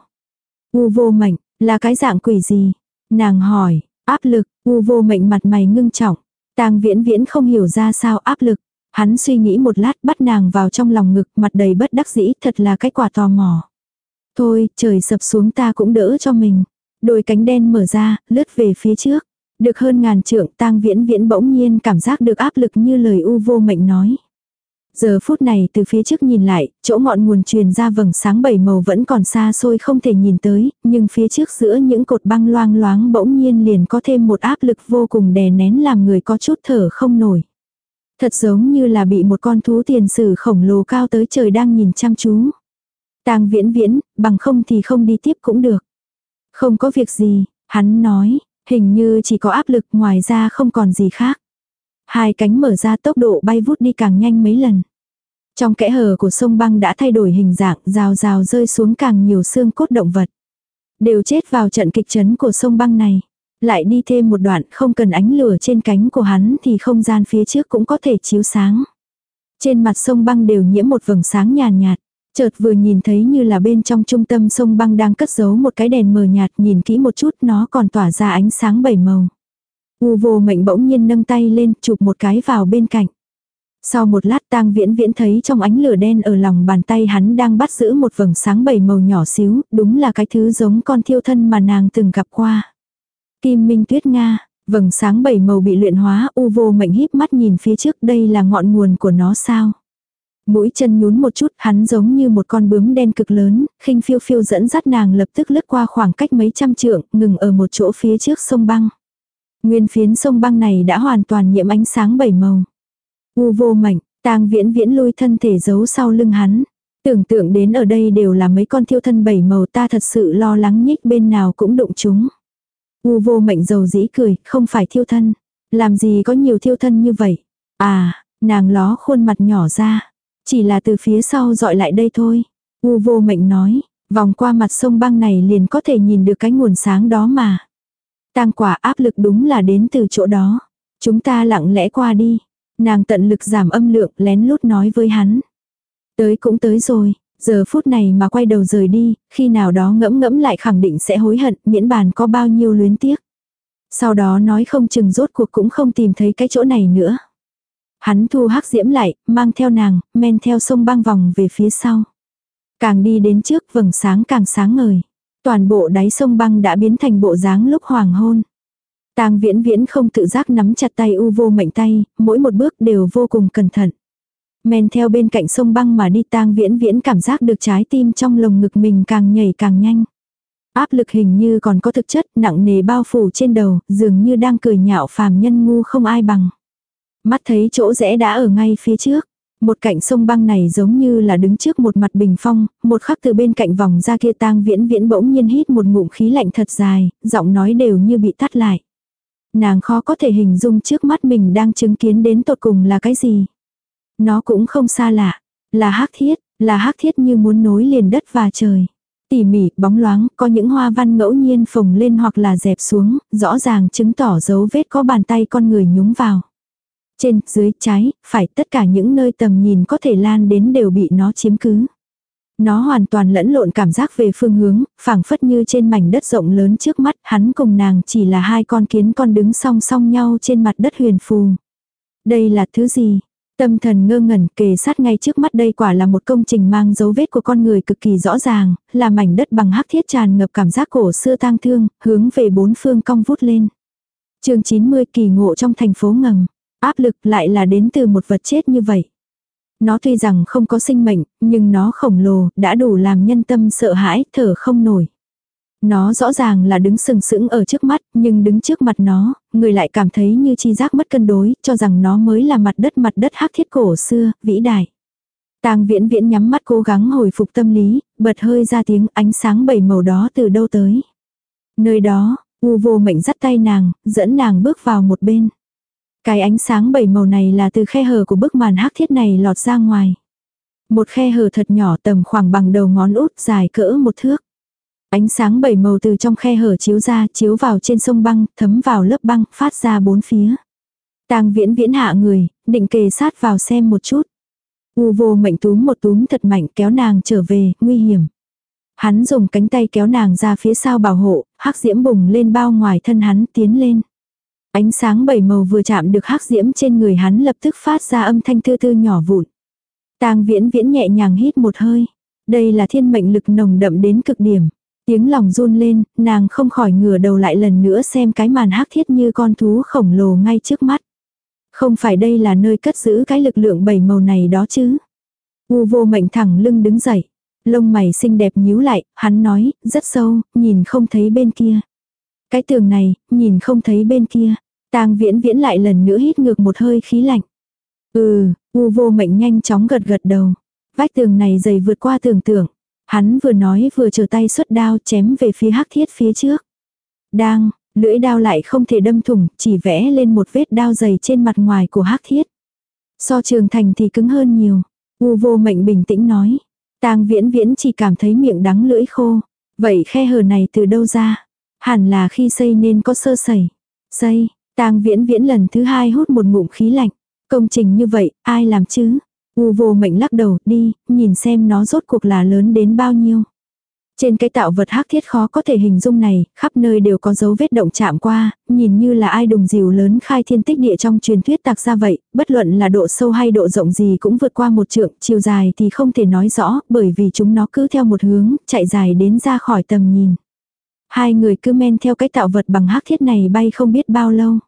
U vô mệnh, là cái dạng quỷ gì? Nàng hỏi, áp lực, u vô mệnh mặt mày ngưng trọng. Tang viễn viễn không hiểu ra sao áp lực. Hắn suy nghĩ một lát bắt nàng vào trong lòng ngực mặt đầy bất đắc dĩ thật là cái quả tò mò. Thôi, trời sập xuống ta cũng đỡ cho mình. Đôi cánh đen mở ra, lướt về phía trước. Được hơn ngàn trượng tang viễn viễn bỗng nhiên cảm giác được áp lực như lời u vô mệnh nói. Giờ phút này từ phía trước nhìn lại, chỗ ngọn nguồn truyền ra vầng sáng bảy màu vẫn còn xa xôi không thể nhìn tới, nhưng phía trước giữa những cột băng loang loáng bỗng nhiên liền có thêm một áp lực vô cùng đè nén làm người có chút thở không nổi. Thật giống như là bị một con thú tiền sử khổng lồ cao tới trời đang nhìn chăm chú. Tang viễn viễn, bằng không thì không đi tiếp cũng được. Không có việc gì, hắn nói, hình như chỉ có áp lực ngoài ra không còn gì khác. Hai cánh mở ra tốc độ bay vút đi càng nhanh mấy lần. Trong kẽ hở của sông băng đã thay đổi hình dạng, rào rào rơi xuống càng nhiều xương cốt động vật. Đều chết vào trận kịch chấn của sông băng này. Lại đi thêm một đoạn không cần ánh lửa trên cánh của hắn thì không gian phía trước cũng có thể chiếu sáng. Trên mặt sông băng đều nhiễm một vầng sáng nhàn nhạt, nhạt. Chợt vừa nhìn thấy như là bên trong trung tâm sông băng đang cất giấu một cái đèn mờ nhạt nhìn kỹ một chút nó còn tỏa ra ánh sáng bảy màu. U vô mệnh bỗng nhiên nâng tay lên chụp một cái vào bên cạnh. Sau một lát tang viễn viễn thấy trong ánh lửa đen ở lòng bàn tay hắn đang bắt giữ một vầng sáng bảy màu nhỏ xíu, đúng là cái thứ giống con thiêu thân mà nàng từng gặp qua. Kim Minh Tuyết Nga, vầng sáng bảy màu bị luyện hóa, u vô mệnh híp mắt nhìn phía trước đây là ngọn nguồn của nó sao. Mũi chân nhún một chút, hắn giống như một con bướm đen cực lớn, khinh phiêu phiêu dẫn dắt nàng lập tức lướt qua khoảng cách mấy trăm trượng, ngừng ở một chỗ phía trước sông băng. Nguyên phiến sông băng này đã hoàn toàn nhiễm ánh sáng bảy màu. U vô mệnh, tang viễn viễn lui thân thể giấu sau lưng hắn. Tưởng tượng đến ở đây đều là mấy con thiêu thân bảy màu ta thật sự lo lắng nhích bên nào cũng đụng chúng. U vô mệnh dầu dĩ cười, không phải thiêu thân. Làm gì có nhiều thiêu thân như vậy. À, nàng ló khuôn mặt nhỏ ra. Chỉ là từ phía sau dọi lại đây thôi. U vô mệnh nói, vòng qua mặt sông băng này liền có thể nhìn được cái nguồn sáng đó mà. Tang quả áp lực đúng là đến từ chỗ đó. Chúng ta lặng lẽ qua đi. Nàng tận lực giảm âm lượng lén lút nói với hắn. Tới cũng tới rồi, giờ phút này mà quay đầu rời đi, khi nào đó ngẫm ngẫm lại khẳng định sẽ hối hận miễn bàn có bao nhiêu luyến tiếc. Sau đó nói không chừng rốt cuộc cũng không tìm thấy cái chỗ này nữa. Hắn thu hắc diễm lại, mang theo nàng, men theo sông băng vòng về phía sau. Càng đi đến trước vầng sáng càng sáng ngời. Toàn bộ đáy sông băng đã biến thành bộ dáng lúc hoàng hôn. Tang viễn viễn không tự giác nắm chặt tay u vô mệnh tay, mỗi một bước đều vô cùng cẩn thận. Men theo bên cạnh sông băng mà đi tang viễn viễn cảm giác được trái tim trong lồng ngực mình càng nhảy càng nhanh. Áp lực hình như còn có thực chất nặng nề bao phủ trên đầu, dường như đang cười nhạo phàm nhân ngu không ai bằng. Mắt thấy chỗ rẽ đã ở ngay phía trước. Một cạnh sông băng này giống như là đứng trước một mặt bình phong, một khắc từ bên cạnh vòng ra kia tang viễn viễn bỗng nhiên hít một ngụm khí lạnh thật dài, giọng nói đều như bị tắt lại. Nàng khó có thể hình dung trước mắt mình đang chứng kiến đến tột cùng là cái gì. Nó cũng không xa lạ, là hắc thiết, là hắc thiết như muốn nối liền đất và trời. Tỉ mỉ, bóng loáng, có những hoa văn ngẫu nhiên phồng lên hoặc là dẹp xuống, rõ ràng chứng tỏ dấu vết có bàn tay con người nhúng vào. Trên, dưới, trái, phải, tất cả những nơi tầm nhìn có thể lan đến đều bị nó chiếm cứ. Nó hoàn toàn lẫn lộn cảm giác về phương hướng, phảng phất như trên mảnh đất rộng lớn trước mắt, hắn cùng nàng chỉ là hai con kiến con đứng song song nhau trên mặt đất huyền phù. Đây là thứ gì? Tâm thần ngơ ngẩn kề sát ngay trước mắt đây quả là một công trình mang dấu vết của con người cực kỳ rõ ràng, là mảnh đất bằng hắc thiết tràn ngập cảm giác cổ xưa tang thương, hướng về bốn phương cong vút lên. chương 90 kỳ ngộ trong thành phố ngầm. Áp lực lại là đến từ một vật chết như vậy. Nó tuy rằng không có sinh mệnh, nhưng nó khổng lồ, đã đủ làm nhân tâm sợ hãi, thở không nổi. Nó rõ ràng là đứng sừng sững ở trước mắt, nhưng đứng trước mặt nó, người lại cảm thấy như chi giác mất cân đối, cho rằng nó mới là mặt đất mặt đất hắc thiết cổ xưa, vĩ đại. Tang viễn viễn nhắm mắt cố gắng hồi phục tâm lý, bật hơi ra tiếng ánh sáng bảy màu đó từ đâu tới. Nơi đó, u vô mệnh dắt tay nàng, dẫn nàng bước vào một bên. Cái ánh sáng bảy màu này là từ khe hở của bức màn hắc thiết này lọt ra ngoài. Một khe hở thật nhỏ tầm khoảng bằng đầu ngón út dài cỡ một thước. Ánh sáng bảy màu từ trong khe hở chiếu ra, chiếu vào trên sông băng, thấm vào lớp băng, phát ra bốn phía. Tang viễn viễn hạ người, định kề sát vào xem một chút. U vô mệnh túm một túm thật mạnh kéo nàng trở về, nguy hiểm. Hắn dùng cánh tay kéo nàng ra phía sau bảo hộ, hắc diễm bùng lên bao ngoài thân hắn tiến lên. Ánh sáng bảy màu vừa chạm được hắc diễm trên người hắn lập tức phát ra âm thanh thư thư nhỏ vụn. Tang viễn viễn nhẹ nhàng hít một hơi. Đây là thiên mệnh lực nồng đậm đến cực điểm. Tiếng lòng run lên, nàng không khỏi ngửa đầu lại lần nữa xem cái màn hắc thiết như con thú khổng lồ ngay trước mắt. Không phải đây là nơi cất giữ cái lực lượng bảy màu này đó chứ. U vô mệnh thẳng lưng đứng dậy. Lông mày xinh đẹp nhíu lại, hắn nói, rất sâu, nhìn không thấy bên kia. Cái tường này, nhìn không thấy bên kia tang viễn viễn lại lần nữa hít ngược một hơi khí lạnh. Ừ, u vô mệnh nhanh chóng gật gật đầu. Vách tường này dày vượt qua tưởng tượng. Hắn vừa nói vừa trở tay xuất đao chém về phía hắc thiết phía trước. Đang, lưỡi đao lại không thể đâm thủng, chỉ vẽ lên một vết đao dày trên mặt ngoài của hắc thiết. So trường thành thì cứng hơn nhiều. U vô mệnh bình tĩnh nói. tang viễn viễn chỉ cảm thấy miệng đắng lưỡi khô. Vậy khe hở này từ đâu ra? Hẳn là khi xây nên có sơ sẩy. Xây, tang viễn viễn lần thứ hai hút một ngụm khí lạnh. Công trình như vậy, ai làm chứ? U vô mệnh lắc đầu, đi, nhìn xem nó rốt cuộc là lớn đến bao nhiêu. Trên cái tạo vật hắc thiết khó có thể hình dung này, khắp nơi đều có dấu vết động chạm qua, nhìn như là ai đùng dìu lớn khai thiên tích địa trong truyền thuyết tạc ra vậy, bất luận là độ sâu hay độ rộng gì cũng vượt qua một trượng, chiều dài thì không thể nói rõ, bởi vì chúng nó cứ theo một hướng, chạy dài đến ra khỏi tầm nhìn. Hai người cứ men theo cái tạo vật bằng hắc thiết này bay không biết bao lâu.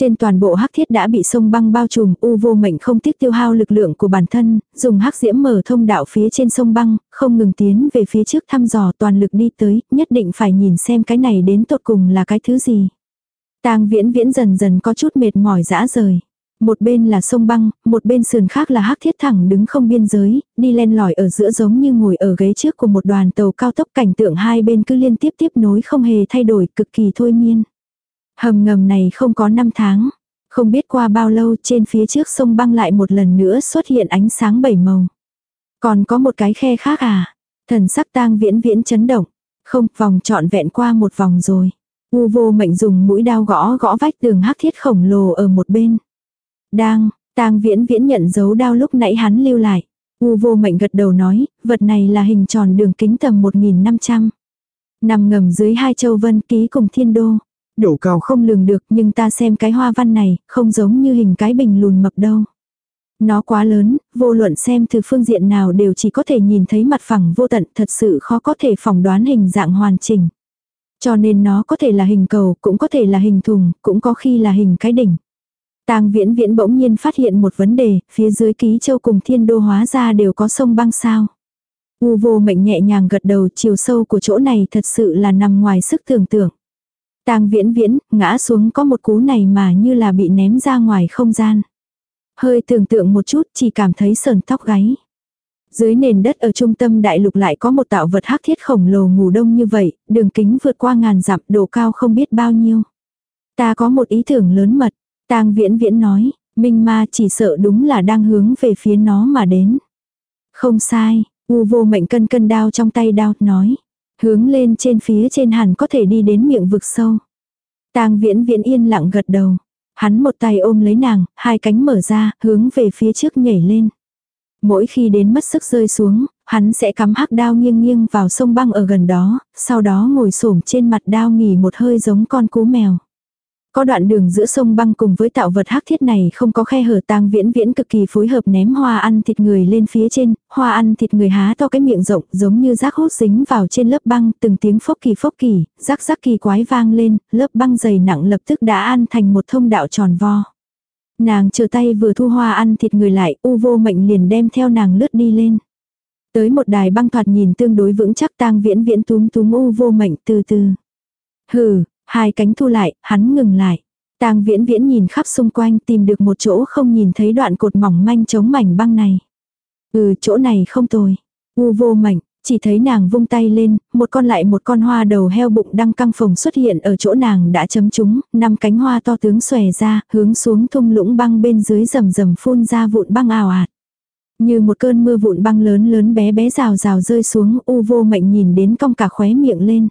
Trên toàn bộ hắc thiết đã bị sông băng bao trùm, u vô mệnh không tiếc tiêu hao lực lượng của bản thân, dùng hắc diễm mở thông đạo phía trên sông băng, không ngừng tiến về phía trước thăm dò toàn lực đi tới, nhất định phải nhìn xem cái này đến tột cùng là cái thứ gì. Tang viễn viễn dần dần có chút mệt mỏi dã rời. Một bên là sông băng, một bên sườn khác là hắc thiết thẳng đứng không biên giới, đi len lỏi ở giữa giống như ngồi ở ghế trước của một đoàn tàu cao tốc cảnh tượng hai bên cứ liên tiếp tiếp nối không hề thay đổi cực kỳ thôi miên. Hầm ngầm này không có năm tháng. Không biết qua bao lâu trên phía trước sông băng lại một lần nữa xuất hiện ánh sáng bảy màu. Còn có một cái khe khác à? Thần sắc tang viễn viễn chấn động. Không, vòng trọn vẹn qua một vòng rồi. U vô mệnh dùng mũi đao gõ gõ vách tường hắc thiết khổng lồ ở một bên. Đang, tang viễn viễn nhận dấu đao lúc nãy hắn lưu lại. U vô mệnh gật đầu nói, vật này là hình tròn đường kính tầm 1.500. Nằm ngầm dưới hai châu vân ký cùng thiên đô độ cao không lường được nhưng ta xem cái hoa văn này, không giống như hình cái bình lùn mập đâu. Nó quá lớn, vô luận xem từ phương diện nào đều chỉ có thể nhìn thấy mặt phẳng vô tận, thật sự khó có thể phỏng đoán hình dạng hoàn chỉnh. Cho nên nó có thể là hình cầu, cũng có thể là hình thùng, cũng có khi là hình cái đỉnh. Tang viễn viễn bỗng nhiên phát hiện một vấn đề, phía dưới ký châu cùng thiên đô hóa ra đều có sông băng sao. U vô mệnh nhẹ nhàng gật đầu chiều sâu của chỗ này thật sự là nằm ngoài sức tưởng tượng. Tang viễn viễn, ngã xuống có một cú này mà như là bị ném ra ngoài không gian. Hơi tưởng tượng một chút chỉ cảm thấy sờn tóc gáy. Dưới nền đất ở trung tâm đại lục lại có một tạo vật hắc thiết khổng lồ ngủ đông như vậy, đường kính vượt qua ngàn dặm độ cao không biết bao nhiêu. Ta có một ý tưởng lớn mật, tang viễn viễn nói, minh ma chỉ sợ đúng là đang hướng về phía nó mà đến. Không sai, u vô mệnh cân cân đao trong tay đao, nói. Hướng lên trên phía trên hẳn có thể đi đến miệng vực sâu. Tang viễn viễn yên lặng gật đầu. Hắn một tay ôm lấy nàng, hai cánh mở ra, hướng về phía trước nhảy lên. Mỗi khi đến mất sức rơi xuống, hắn sẽ cắm hắc đao nghiêng nghiêng vào sông băng ở gần đó, sau đó ngồi xổm trên mặt đao nghỉ một hơi giống con cú mèo. Có đoạn đường giữa sông băng cùng với tạo vật hắc thiết này không có khe hở tang viễn viễn cực kỳ phối hợp ném hoa ăn thịt người lên phía trên, hoa ăn thịt người há to cái miệng rộng giống như rác hút dính vào trên lớp băng, từng tiếng phốc kỳ phốc kỳ, rác rác kỳ quái vang lên, lớp băng dày nặng lập tức đã ăn thành một thông đạo tròn vo. Nàng chờ tay vừa thu hoa ăn thịt người lại, u vô mệnh liền đem theo nàng lướt đi lên. Tới một đài băng thoạt nhìn tương đối vững chắc tang viễn viễn túm túm u vô mệnh từ từ. Hừ, Hai cánh thu lại, hắn ngừng lại. Tang viễn viễn nhìn khắp xung quanh tìm được một chỗ không nhìn thấy đoạn cột mỏng manh chống mảnh băng này. Ừ chỗ này không tồi. U vô mảnh, chỉ thấy nàng vung tay lên, một con lại một con hoa đầu heo bụng đang căng phồng xuất hiện ở chỗ nàng đã chấm chúng, năm cánh hoa to tướng xòe ra, hướng xuống thung lũng băng bên dưới rầm rầm phun ra vụn băng ào ạt. Như một cơn mưa vụn băng lớn lớn bé bé rào rào rơi xuống, u vô mệnh nhìn đến cong cả khóe miệng lên.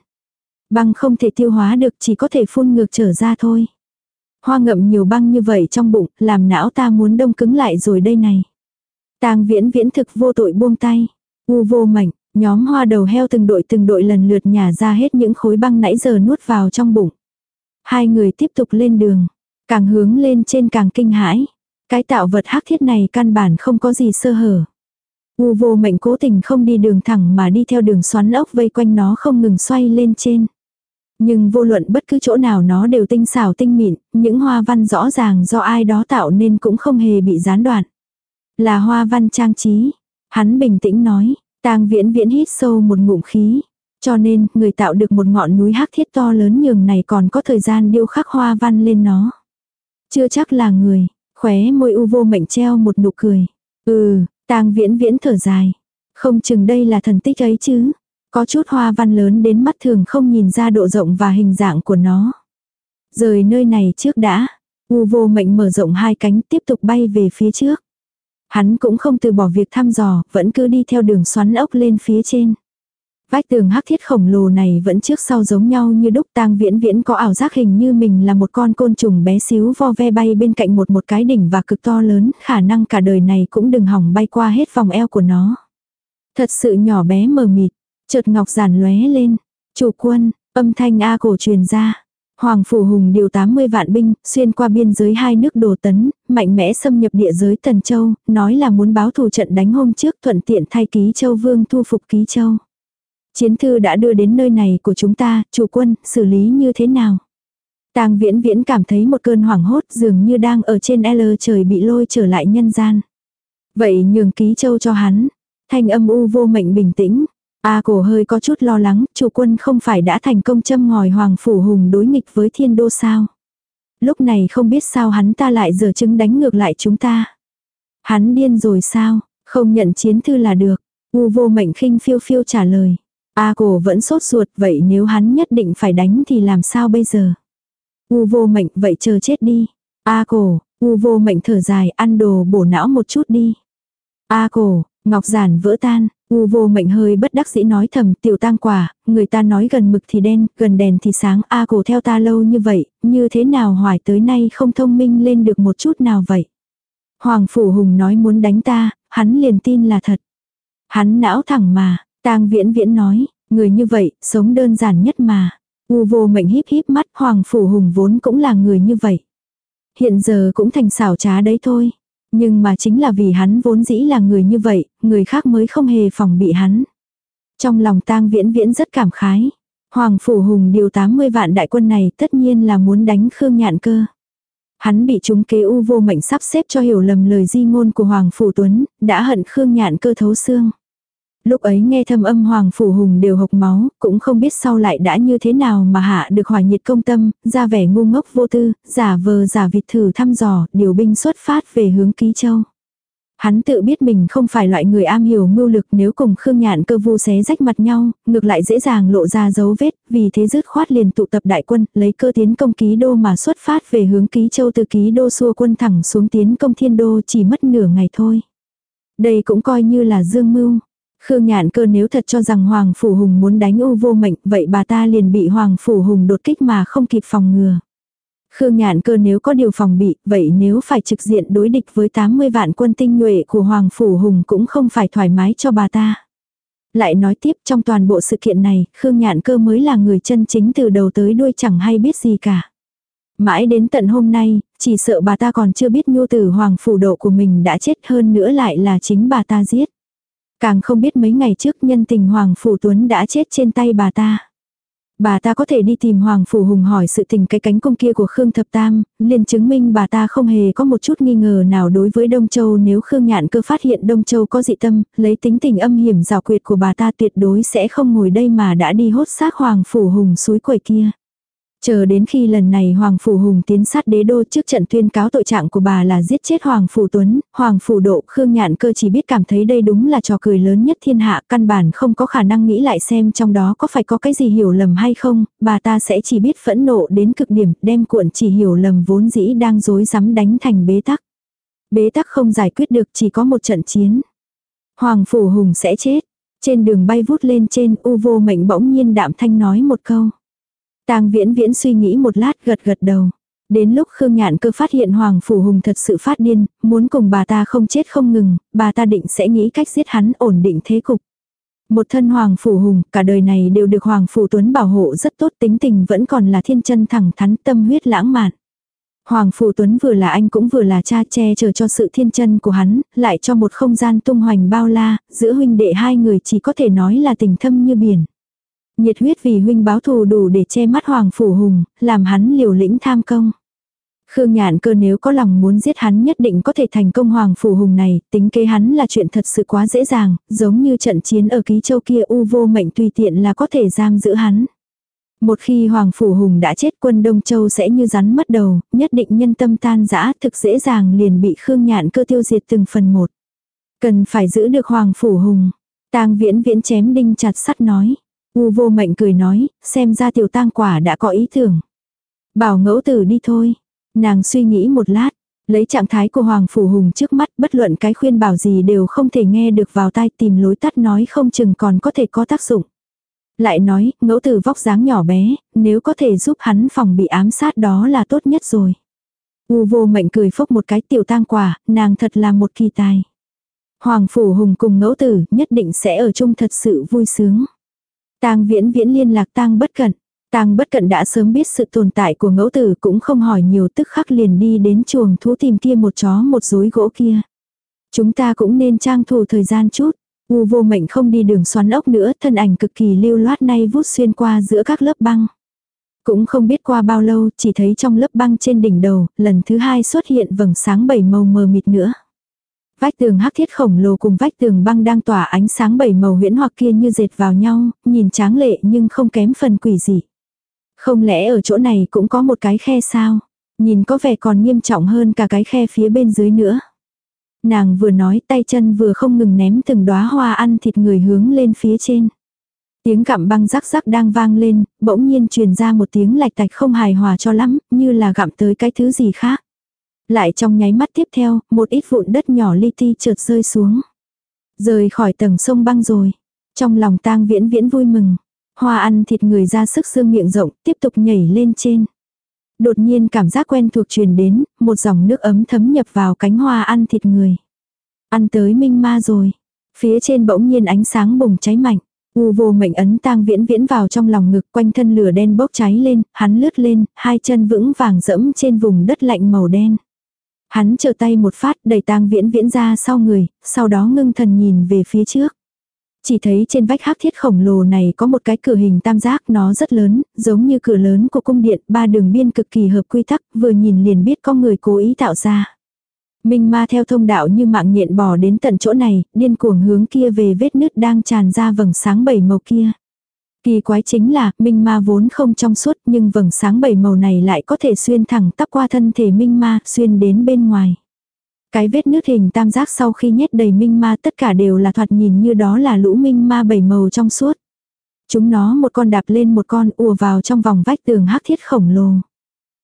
Băng không thể tiêu hóa được chỉ có thể phun ngược trở ra thôi. Hoa ngậm nhiều băng như vậy trong bụng, làm não ta muốn đông cứng lại rồi đây này. Tang viễn viễn thực vô tội buông tay. U vô mảnh, nhóm hoa đầu heo từng đội từng đội lần lượt nhả ra hết những khối băng nãy giờ nuốt vào trong bụng. Hai người tiếp tục lên đường. Càng hướng lên trên càng kinh hãi. Cái tạo vật hắc thiết này căn bản không có gì sơ hở. U vô mệnh cố tình không đi đường thẳng mà đi theo đường xoắn ốc vây quanh nó không ngừng xoay lên trên. Nhưng vô luận bất cứ chỗ nào nó đều tinh xảo tinh mịn, những hoa văn rõ ràng do ai đó tạo nên cũng không hề bị gián đoạn. Là hoa văn trang trí. Hắn bình tĩnh nói, tang viễn viễn hít sâu một ngụm khí. Cho nên, người tạo được một ngọn núi hắc thiết to lớn nhường này còn có thời gian điêu khắc hoa văn lên nó. Chưa chắc là người, khóe môi u vô mệnh treo một nụ cười. Ừ, tang viễn viễn thở dài. Không chừng đây là thần tích ấy chứ. Có chút hoa văn lớn đến mắt thường không nhìn ra độ rộng và hình dạng của nó. Rời nơi này trước đã. U vô mệnh mở rộng hai cánh tiếp tục bay về phía trước. Hắn cũng không từ bỏ việc thăm dò, vẫn cứ đi theo đường xoắn ốc lên phía trên. Vách tường hắc thiết khổng lồ này vẫn trước sau giống nhau như đúc tang viễn viễn có ảo giác hình như mình là một con côn trùng bé xíu vo ve bay bên cạnh một một cái đỉnh và cực to lớn, khả năng cả đời này cũng đừng hỏng bay qua hết vòng eo của nó. Thật sự nhỏ bé mờ mịt, chợt ngọc giản lóe lên, chủ quân, âm thanh A cổ truyền ra. Hoàng Phủ Hùng điều 80 vạn binh, xuyên qua biên giới hai nước đồ tấn, mạnh mẽ xâm nhập địa giới Tần Châu, nói là muốn báo thù trận đánh hôm trước thuận tiện thay Ký Châu Vương thu phục Ký Châu. Chiến thư đã đưa đến nơi này của chúng ta, chủ quân, xử lý như thế nào? Tang viễn viễn cảm thấy một cơn hoảng hốt dường như đang ở trên L trời bị lôi trở lại nhân gian. Vậy nhường ký châu cho hắn. Thanh âm u vô mệnh bình tĩnh. A cổ hơi có chút lo lắng, chủ quân không phải đã thành công châm ngòi hoàng phủ hùng đối nghịch với thiên đô sao. Lúc này không biết sao hắn ta lại giờ chứng đánh ngược lại chúng ta. Hắn điên rồi sao, không nhận chiến thư là được. U vô mệnh khinh phiêu phiêu trả lời. A cổ vẫn sốt ruột vậy nếu hắn nhất định phải đánh thì làm sao bây giờ? U vô mệnh vậy chờ chết đi. A cổ, u vô mệnh thở dài ăn đồ bổ não một chút đi. A cổ, ngọc giản vỡ tan, u vô mệnh hơi bất đắc dĩ nói thầm tiểu tang quả, người ta nói gần mực thì đen, gần đèn thì sáng. A cổ theo ta lâu như vậy, như thế nào hoài tới nay không thông minh lên được một chút nào vậy? Hoàng Phủ Hùng nói muốn đánh ta, hắn liền tin là thật. Hắn não thẳng mà, Tang viễn viễn nói, người như vậy, sống đơn giản nhất mà. U vô mệnh híp híp mắt, Hoàng Phủ Hùng vốn cũng là người như vậy. Hiện giờ cũng thành xảo trá đấy thôi. Nhưng mà chính là vì hắn vốn dĩ là người như vậy, người khác mới không hề phòng bị hắn. Trong lòng tang viễn viễn rất cảm khái. Hoàng Phủ Hùng điều 80 vạn đại quân này tất nhiên là muốn đánh Khương Nhạn cơ. Hắn bị chúng kế u vô mệnh sắp xếp cho hiểu lầm lời di ngôn của Hoàng Phủ Tuấn, đã hận Khương Nhạn cơ thấu xương. Lúc ấy nghe thâm âm Hoàng Phủ Hùng đều hộc máu, cũng không biết sau lại đã như thế nào mà hạ được hỏa nhiệt công tâm, ra vẻ ngu ngốc vô tư, giả vờ giả vịt thử thăm dò, điều binh xuất phát về hướng Ký Châu. Hắn tự biết mình không phải loại người am hiểu mưu lực nếu cùng Khương Nhạn cơ vu xé rách mặt nhau, ngược lại dễ dàng lộ ra dấu vết, vì thế dứt khoát liền tụ tập đại quân, lấy cơ tiến công ký đô mà xuất phát về hướng ký châu từ ký đô xua quân thẳng xuống tiến công thiên đô chỉ mất nửa ngày thôi. Đây cũng coi như là dương mưu. Khương Nhạn cơ nếu thật cho rằng Hoàng Phủ Hùng muốn đánh u vô mệnh, vậy bà ta liền bị Hoàng Phủ Hùng đột kích mà không kịp phòng ngừa. Khương Nhạn cơ nếu có điều phòng bị, vậy nếu phải trực diện đối địch với 80 vạn quân tinh nhuệ của Hoàng Phủ Hùng cũng không phải thoải mái cho bà ta. Lại nói tiếp trong toàn bộ sự kiện này, Khương Nhạn cơ mới là người chân chính từ đầu tới đuôi chẳng hay biết gì cả. Mãi đến tận hôm nay, chỉ sợ bà ta còn chưa biết nhu tử Hoàng Phủ độ của mình đã chết hơn nữa lại là chính bà ta giết. Càng không biết mấy ngày trước nhân tình Hoàng Phủ Tuấn đã chết trên tay bà ta. Bà ta có thể đi tìm Hoàng Phủ Hùng hỏi sự tình cái cánh cung kia của Khương Thập Tam, liền chứng minh bà ta không hề có một chút nghi ngờ nào đối với Đông Châu nếu Khương Nhạn cơ phát hiện Đông Châu có dị tâm, lấy tính tình âm hiểm rào quyệt của bà ta tuyệt đối sẽ không ngồi đây mà đã đi hốt xác Hoàng Phủ Hùng suối quầy kia. Chờ đến khi lần này Hoàng Phủ Hùng tiến sát đế đô trước trận tuyên cáo tội trạng của bà là giết chết Hoàng Phủ Tuấn, Hoàng Phủ Độ, Khương Nhạn cơ chỉ biết cảm thấy đây đúng là trò cười lớn nhất thiên hạ, căn bản không có khả năng nghĩ lại xem trong đó có phải có cái gì hiểu lầm hay không, bà ta sẽ chỉ biết phẫn nộ đến cực điểm, đem cuộn chỉ hiểu lầm vốn dĩ đang dối rắm đánh thành bế tắc. Bế tắc không giải quyết được chỉ có một trận chiến. Hoàng Phủ Hùng sẽ chết. Trên đường bay vút lên trên, u vô mệnh bỗng nhiên đạm thanh nói một câu. Tang viễn viễn suy nghĩ một lát gật gật đầu. Đến lúc Khương Nhạn cơ phát hiện Hoàng Phủ Hùng thật sự phát điên, muốn cùng bà ta không chết không ngừng, bà ta định sẽ nghĩ cách giết hắn ổn định thế cục. Một thân Hoàng Phủ Hùng, cả đời này đều được Hoàng Phủ Tuấn bảo hộ rất tốt tính tình vẫn còn là thiên chân thẳng thắn tâm huyết lãng mạn. Hoàng Phủ Tuấn vừa là anh cũng vừa là cha che chở cho sự thiên chân của hắn, lại cho một không gian tung hoành bao la, giữa huynh đệ hai người chỉ có thể nói là tình thâm như biển. Nhiệt huyết vì huynh báo thù đủ để che mắt Hoàng Phủ Hùng, làm hắn liều lĩnh tham công. Khương Nhạn cơ nếu có lòng muốn giết hắn nhất định có thể thành công Hoàng Phủ Hùng này, tính kế hắn là chuyện thật sự quá dễ dàng, giống như trận chiến ở ký châu kia u vô mệnh tùy tiện là có thể giam giữ hắn. Một khi Hoàng Phủ Hùng đã chết quân Đông Châu sẽ như rắn mất đầu, nhất định nhân tâm tan rã thực dễ dàng liền bị Khương Nhạn cơ tiêu diệt từng phần một. Cần phải giữ được Hoàng Phủ Hùng. tang viễn viễn chém đinh chặt sắt nói. U vô mệnh cười nói, xem ra tiểu tang quả đã có ý tưởng. Bảo ngẫu tử đi thôi. Nàng suy nghĩ một lát, lấy trạng thái của Hoàng Phủ Hùng trước mắt bất luận cái khuyên bảo gì đều không thể nghe được vào tai tìm lối tắt nói không chừng còn có thể có tác dụng. Lại nói, ngẫu tử vóc dáng nhỏ bé, nếu có thể giúp hắn phòng bị ám sát đó là tốt nhất rồi. U vô mệnh cười phốc một cái tiểu tang quả, nàng thật là một kỳ tài. Hoàng Phủ Hùng cùng ngẫu tử nhất định sẽ ở chung thật sự vui sướng. Tang viễn viễn liên lạc tang bất cận. Tang bất cận đã sớm biết sự tồn tại của ngẫu tử cũng không hỏi nhiều tức khắc liền đi đến chuồng thú tìm kia một chó một rối gỗ kia. Chúng ta cũng nên trang thủ thời gian chút. U vô mệnh không đi đường xoắn ốc nữa, thân ảnh cực kỳ lưu loát nay vút xuyên qua giữa các lớp băng. Cũng không biết qua bao lâu, chỉ thấy trong lớp băng trên đỉnh đầu, lần thứ hai xuất hiện vầng sáng bảy màu mờ mịt nữa. Vách tường hắc thiết khổng lồ cùng vách tường băng đang tỏa ánh sáng bảy màu huyễn hoặc kia như dệt vào nhau, nhìn tráng lệ nhưng không kém phần quỷ dị. Không lẽ ở chỗ này cũng có một cái khe sao? Nhìn có vẻ còn nghiêm trọng hơn cả cái khe phía bên dưới nữa. Nàng vừa nói tay chân vừa không ngừng ném từng đóa hoa ăn thịt người hướng lên phía trên. Tiếng gặm băng rắc rắc đang vang lên, bỗng nhiên truyền ra một tiếng lạch tạch không hài hòa cho lắm, như là gặm tới cái thứ gì khác. Lại trong nháy mắt tiếp theo, một ít vụn đất nhỏ li ti trượt rơi xuống. Rời khỏi tầng sông băng rồi. Trong lòng tang viễn viễn vui mừng. Hoa ăn thịt người ra sức xương miệng rộng, tiếp tục nhảy lên trên. Đột nhiên cảm giác quen thuộc truyền đến, một dòng nước ấm thấm nhập vào cánh hoa ăn thịt người. Ăn tới minh ma rồi. Phía trên bỗng nhiên ánh sáng bùng cháy mạnh. U vô mệnh ấn tang viễn viễn vào trong lòng ngực quanh thân lửa đen bốc cháy lên, hắn lướt lên, hai chân vững vàng dẫm trên vùng đất lạnh màu đen. Hắn chờ tay một phát đẩy tang viễn viễn ra sau người, sau đó ngưng thần nhìn về phía trước. Chỉ thấy trên vách hắc thiết khổng lồ này có một cái cửa hình tam giác nó rất lớn, giống như cửa lớn của cung điện, ba đường biên cực kỳ hợp quy tắc, vừa nhìn liền biết có người cố ý tạo ra. Minh ma theo thông đạo như mạng nhện bò đến tận chỗ này, điên cuồng hướng kia về vết nứt đang tràn ra vầng sáng bảy màu kia. Kỳ quái chính là, minh ma vốn không trong suốt nhưng vầng sáng bảy màu này lại có thể xuyên thẳng tắp qua thân thể minh ma, xuyên đến bên ngoài. Cái vết nứt hình tam giác sau khi nhét đầy minh ma tất cả đều là thoạt nhìn như đó là lũ minh ma bảy màu trong suốt. Chúng nó một con đạp lên một con ùa vào trong vòng vách tường hắc thiết khổng lồ.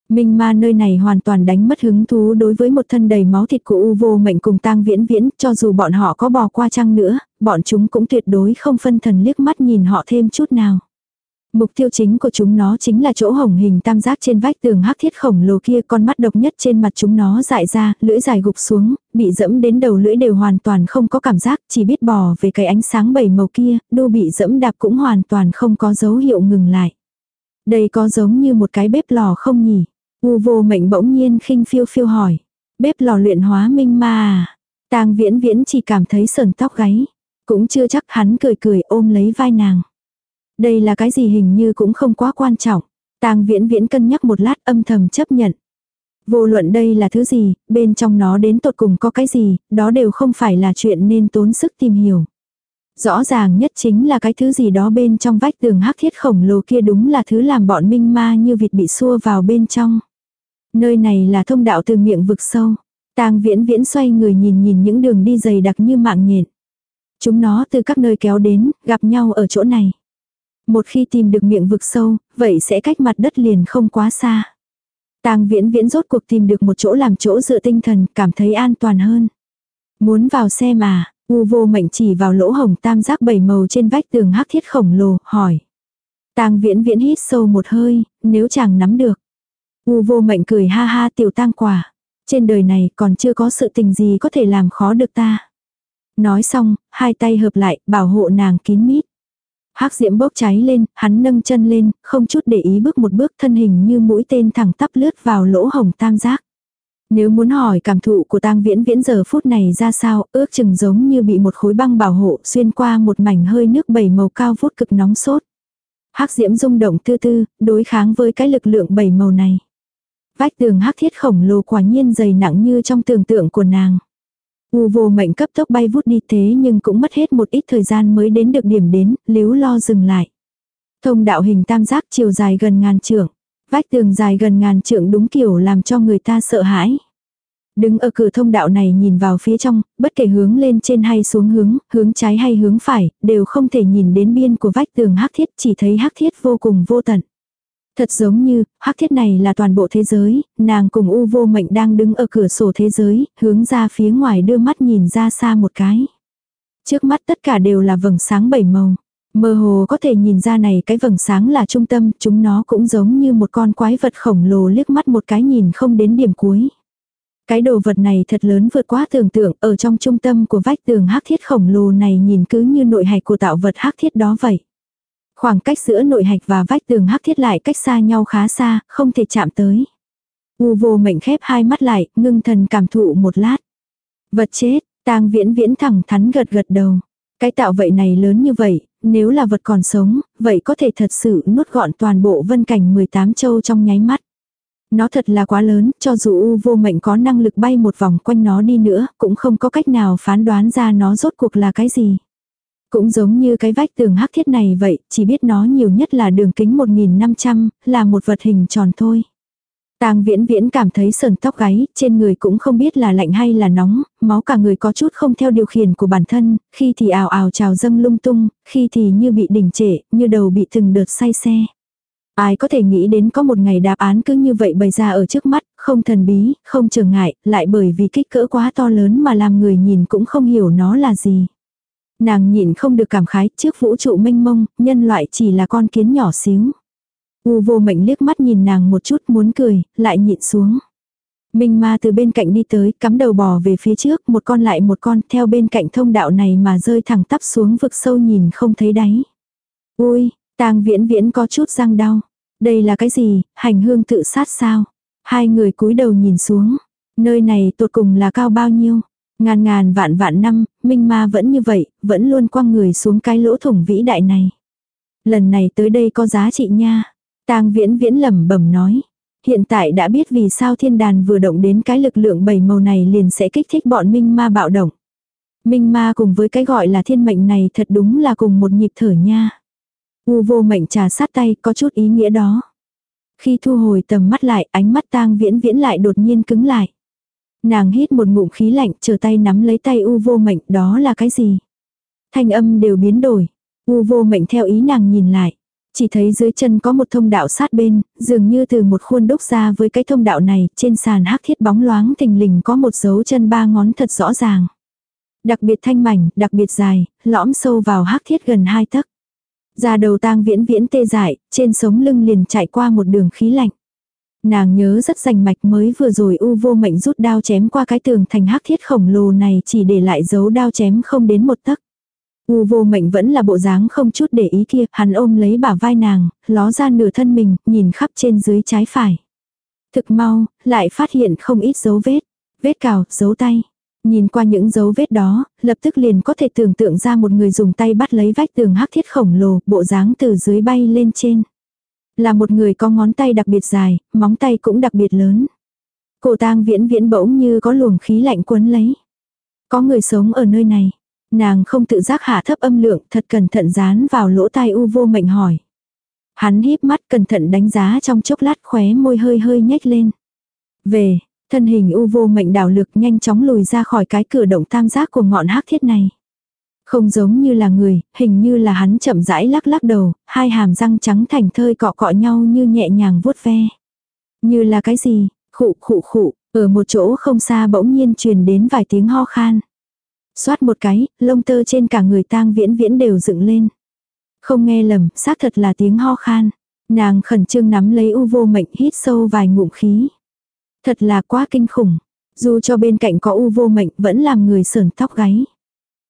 Minh ma nơi này hoàn toàn đánh mất hứng thú đối với một thân đầy máu thịt của U vô mệnh cùng tang viễn viễn, cho dù bọn họ có bò qua chăng nữa, bọn chúng cũng tuyệt đối không phân thần liếc mắt nhìn họ thêm chút nào. Mục tiêu chính của chúng nó chính là chỗ hồng hình tam giác trên vách tường hắc thiết khổng lồ kia con mắt độc nhất trên mặt chúng nó dại ra, lưỡi dài gục xuống, bị dẫm đến đầu lưỡi đều hoàn toàn không có cảm giác, chỉ biết bò về cái ánh sáng bảy màu kia, đô bị dẫm đạp cũng hoàn toàn không có dấu hiệu ngừng lại. Đây có giống như một cái bếp lò không nhỉ? U vô mệnh bỗng nhiên khinh phiêu phiêu hỏi. Bếp lò luyện hóa minh ma à? Tang viễn viễn chỉ cảm thấy sờn tóc gáy. Cũng chưa chắc hắn cười cười ôm lấy vai nàng. Đây là cái gì hình như cũng không quá quan trọng. Tang viễn viễn cân nhắc một lát âm thầm chấp nhận. Vô luận đây là thứ gì, bên trong nó đến tột cùng có cái gì, đó đều không phải là chuyện nên tốn sức tìm hiểu. Rõ ràng nhất chính là cái thứ gì đó bên trong vách tường hắc thiết khổng lồ kia đúng là thứ làm bọn minh ma như vịt bị xua vào bên trong. Nơi này là thông đạo từ miệng vực sâu. Tang viễn viễn xoay người nhìn nhìn những đường đi dày đặc như mạng nhện. Chúng nó từ các nơi kéo đến, gặp nhau ở chỗ này. Một khi tìm được miệng vực sâu, vậy sẽ cách mặt đất liền không quá xa. Tang viễn viễn rốt cuộc tìm được một chỗ làm chỗ dựa tinh thần, cảm thấy an toàn hơn. Muốn vào xe mà, u vô mệnh chỉ vào lỗ hồng tam giác bảy màu trên vách tường hắc thiết khổng lồ, hỏi. Tang viễn viễn hít sâu một hơi, nếu chàng nắm được. U vô mệnh cười ha ha tiểu tang quả. Trên đời này còn chưa có sự tình gì có thể làm khó được ta. Nói xong, hai tay hợp lại, bảo hộ nàng kín mít. hắc diễm bốc cháy lên, hắn nâng chân lên, không chút để ý bước một bước thân hình như mũi tên thẳng tắp lướt vào lỗ hồng tam giác. Nếu muốn hỏi cảm thụ của tang viễn viễn giờ phút này ra sao, ước chừng giống như bị một khối băng bảo hộ xuyên qua một mảnh hơi nước bảy màu cao vút cực nóng sốt. hắc diễm rung động tư tư, đối kháng với cái lực lượng bảy màu này. Vách tường hắc thiết khổng lồ quả nhiên dày nặng như trong tưởng tượng của nàng. U vô mệnh cấp tốc bay vút đi thế nhưng cũng mất hết một ít thời gian mới đến được điểm đến, líu lo dừng lại. Thông đạo hình tam giác chiều dài gần ngàn trượng. Vách tường dài gần ngàn trượng đúng kiểu làm cho người ta sợ hãi. Đứng ở cửa thông đạo này nhìn vào phía trong, bất kể hướng lên trên hay xuống hướng, hướng trái hay hướng phải, đều không thể nhìn đến biên của vách tường hắc thiết, chỉ thấy hắc thiết vô cùng vô tận. Thật giống như, hắc thiết này là toàn bộ thế giới, nàng cùng u vô mệnh đang đứng ở cửa sổ thế giới, hướng ra phía ngoài đưa mắt nhìn ra xa một cái. Trước mắt tất cả đều là vầng sáng bảy màu. Mơ hồ có thể nhìn ra này cái vầng sáng là trung tâm, chúng nó cũng giống như một con quái vật khổng lồ liếc mắt một cái nhìn không đến điểm cuối. Cái đồ vật này thật lớn vượt quá tưởng tượng, ở trong trung tâm của vách tường hắc thiết khổng lồ này nhìn cứ như nội hạch của tạo vật hắc thiết đó vậy. Khoảng cách giữa nội hạch và vách tường hắc thiết lại cách xa nhau khá xa, không thể chạm tới. U vô mệnh khép hai mắt lại, ngưng thần cảm thụ một lát. Vật chết, tang viễn viễn thẳng thắn gật gật đầu. Cái tạo vậy này lớn như vậy, nếu là vật còn sống, vậy có thể thật sự nuốt gọn toàn bộ vân cảnh 18 châu trong nháy mắt. Nó thật là quá lớn, cho dù U vô mệnh có năng lực bay một vòng quanh nó đi nữa, cũng không có cách nào phán đoán ra nó rốt cuộc là cái gì. Cũng giống như cái vách tường hắc thiết này vậy, chỉ biết nó nhiều nhất là đường kính 1.500, là một vật hình tròn thôi. Tang viễn viễn cảm thấy sờn tóc gáy, trên người cũng không biết là lạnh hay là nóng, máu cả người có chút không theo điều khiển của bản thân, khi thì ào ào trào dâng lung tung, khi thì như bị đình trệ, như đầu bị từng đợt say xe. Ai có thể nghĩ đến có một ngày đáp án cứ như vậy bày ra ở trước mắt, không thần bí, không trở ngại, lại bởi vì kích cỡ quá to lớn mà làm người nhìn cũng không hiểu nó là gì. Nàng nhìn không được cảm khái trước vũ trụ mênh mông, nhân loại chỉ là con kiến nhỏ xíu. U vô mệnh liếc mắt nhìn nàng một chút muốn cười, lại nhịn xuống. Minh ma từ bên cạnh đi tới, cắm đầu bò về phía trước, một con lại một con, theo bên cạnh thông đạo này mà rơi thẳng tắp xuống vực sâu nhìn không thấy đáy. Ui, tang viễn viễn có chút răng đau. Đây là cái gì, hành hương tự sát sao? Hai người cúi đầu nhìn xuống. Nơi này tột cùng là cao bao nhiêu? Ngàn ngàn vạn vạn năm, Minh Ma vẫn như vậy, vẫn luôn quăng người xuống cái lỗ thủng vĩ đại này. Lần này tới đây có giá trị nha. Tang viễn viễn lẩm bẩm nói. Hiện tại đã biết vì sao thiên đàn vừa động đến cái lực lượng bảy màu này liền sẽ kích thích bọn Minh Ma bạo động. Minh Ma cùng với cái gọi là thiên mệnh này thật đúng là cùng một nhịp thở nha. U vô mệnh trà sát tay có chút ý nghĩa đó. Khi thu hồi tầm mắt lại ánh mắt tang viễn viễn lại đột nhiên cứng lại. Nàng hít một ngụm khí lạnh, chờ tay nắm lấy tay u vô mệnh, đó là cái gì? Thanh âm đều biến đổi. U vô mệnh theo ý nàng nhìn lại. Chỉ thấy dưới chân có một thông đạo sát bên, dường như từ một khuôn đúc ra với cái thông đạo này, trên sàn hắc thiết bóng loáng thình lình có một dấu chân ba ngón thật rõ ràng. Đặc biệt thanh mảnh, đặc biệt dài, lõm sâu vào hắc thiết gần hai tấc. Ra đầu tang viễn viễn tê dại, trên sống lưng liền chạy qua một đường khí lạnh. Nàng nhớ rất rành mạch mới vừa rồi u vô mệnh rút đao chém qua cái tường thành hắc thiết khổng lồ này chỉ để lại dấu đao chém không đến một tấc. U vô mệnh vẫn là bộ dáng không chút để ý kia, hắn ôm lấy bả vai nàng, ló ra nửa thân mình, nhìn khắp trên dưới trái phải. Thực mau, lại phát hiện không ít dấu vết. Vết cào, dấu tay. Nhìn qua những dấu vết đó, lập tức liền có thể tưởng tượng ra một người dùng tay bắt lấy vách tường hắc thiết khổng lồ, bộ dáng từ dưới bay lên trên. Là một người có ngón tay đặc biệt dài, móng tay cũng đặc biệt lớn. Cổ tang viễn viễn bỗng như có luồng khí lạnh cuốn lấy. Có người sống ở nơi này. Nàng không tự giác hạ thấp âm lượng thật cẩn thận dán vào lỗ tai u vô mệnh hỏi. Hắn híp mắt cẩn thận đánh giá trong chốc lát khóe môi hơi hơi nhếch lên. Về, thân hình u vô mệnh đảo lực nhanh chóng lùi ra khỏi cái cửa động tam giác của ngọn hắc thiết này. Không giống như là người, hình như là hắn chậm rãi lắc lắc đầu, hai hàm răng trắng thành thơi cọ cọ nhau như nhẹ nhàng vuốt ve. Như là cái gì, khụ khụ khụ, ở một chỗ không xa bỗng nhiên truyền đến vài tiếng ho khan. Xoát một cái, lông tơ trên cả người tang viễn viễn đều dựng lên. Không nghe lầm, xác thật là tiếng ho khan. Nàng khẩn trương nắm lấy u vô mệnh hít sâu vài ngụm khí. Thật là quá kinh khủng. Dù cho bên cạnh có u vô mệnh vẫn làm người sờn tóc gáy.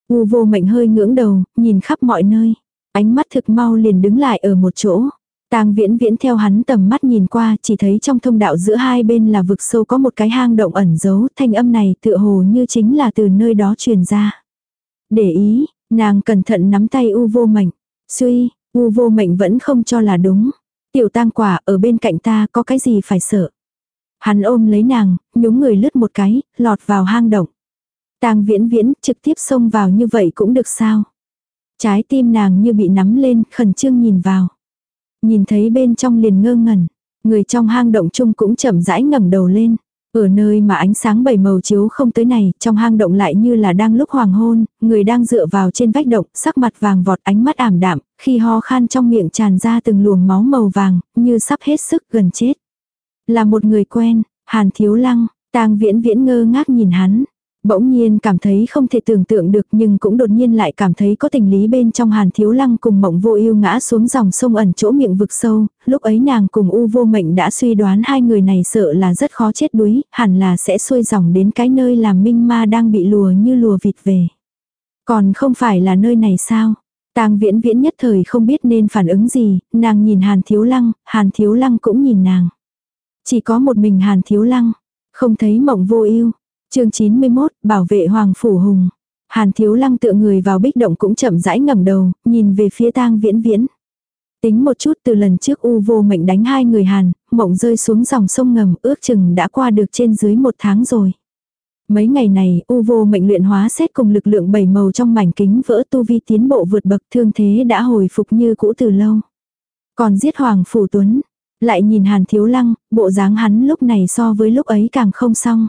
U vô mệnh hơi ngưỡng đầu, nhìn khắp mọi nơi. Ánh mắt thực mau liền đứng lại ở một chỗ. Tang viễn viễn theo hắn tầm mắt nhìn qua chỉ thấy trong thông đạo giữa hai bên là vực sâu có một cái hang động ẩn giấu thanh âm này tựa hồ như chính là từ nơi đó truyền ra. Để ý, nàng cẩn thận nắm tay u vô mệnh. Suy, u vô mệnh vẫn không cho là đúng. Tiểu tang quả ở bên cạnh ta có cái gì phải sợ. Hắn ôm lấy nàng, nhúng người lướt một cái, lọt vào hang động. Tang viễn viễn trực tiếp xông vào như vậy cũng được sao. Trái tim nàng như bị nắm lên, khẩn trương nhìn vào. Nhìn thấy bên trong liền ngơ ngẩn. Người trong hang động chung cũng chậm rãi ngẩng đầu lên. Ở nơi mà ánh sáng bảy màu chiếu không tới này, trong hang động lại như là đang lúc hoàng hôn, người đang dựa vào trên vách động, sắc mặt vàng vọt ánh mắt ảm đạm, khi ho khan trong miệng tràn ra từng luồng máu màu vàng, như sắp hết sức gần chết. Là một người quen, Hàn Thiếu Lăng, tang viễn viễn ngơ ngác nhìn hắn. Bỗng nhiên cảm thấy không thể tưởng tượng được nhưng cũng đột nhiên lại cảm thấy có tình lý bên trong hàn thiếu lăng cùng mộng vô yêu ngã xuống dòng sông ẩn chỗ miệng vực sâu, lúc ấy nàng cùng u vô mệnh đã suy đoán hai người này sợ là rất khó chết đuối, hẳn là sẽ xuôi dòng đến cái nơi làm minh ma đang bị lùa như lùa vịt về. Còn không phải là nơi này sao? Tang viễn viễn nhất thời không biết nên phản ứng gì, nàng nhìn hàn thiếu lăng, hàn thiếu lăng cũng nhìn nàng. Chỉ có một mình hàn thiếu lăng, không thấy mộng vô ưu chương 91, bảo vệ Hoàng Phủ Hùng. Hàn thiếu lăng tựa người vào bích động cũng chậm rãi ngẩng đầu, nhìn về phía tang viễn viễn. Tính một chút từ lần trước u vô mệnh đánh hai người Hàn, mộng rơi xuống dòng sông ngầm ước chừng đã qua được trên dưới một tháng rồi. Mấy ngày này, u vô mệnh luyện hóa xét cùng lực lượng bảy màu trong mảnh kính vỡ tu vi tiến bộ vượt bậc thương thế đã hồi phục như cũ từ lâu. Còn giết Hoàng Phủ Tuấn, lại nhìn Hàn Thiếu Lăng, bộ dáng hắn lúc này so với lúc ấy càng không xong.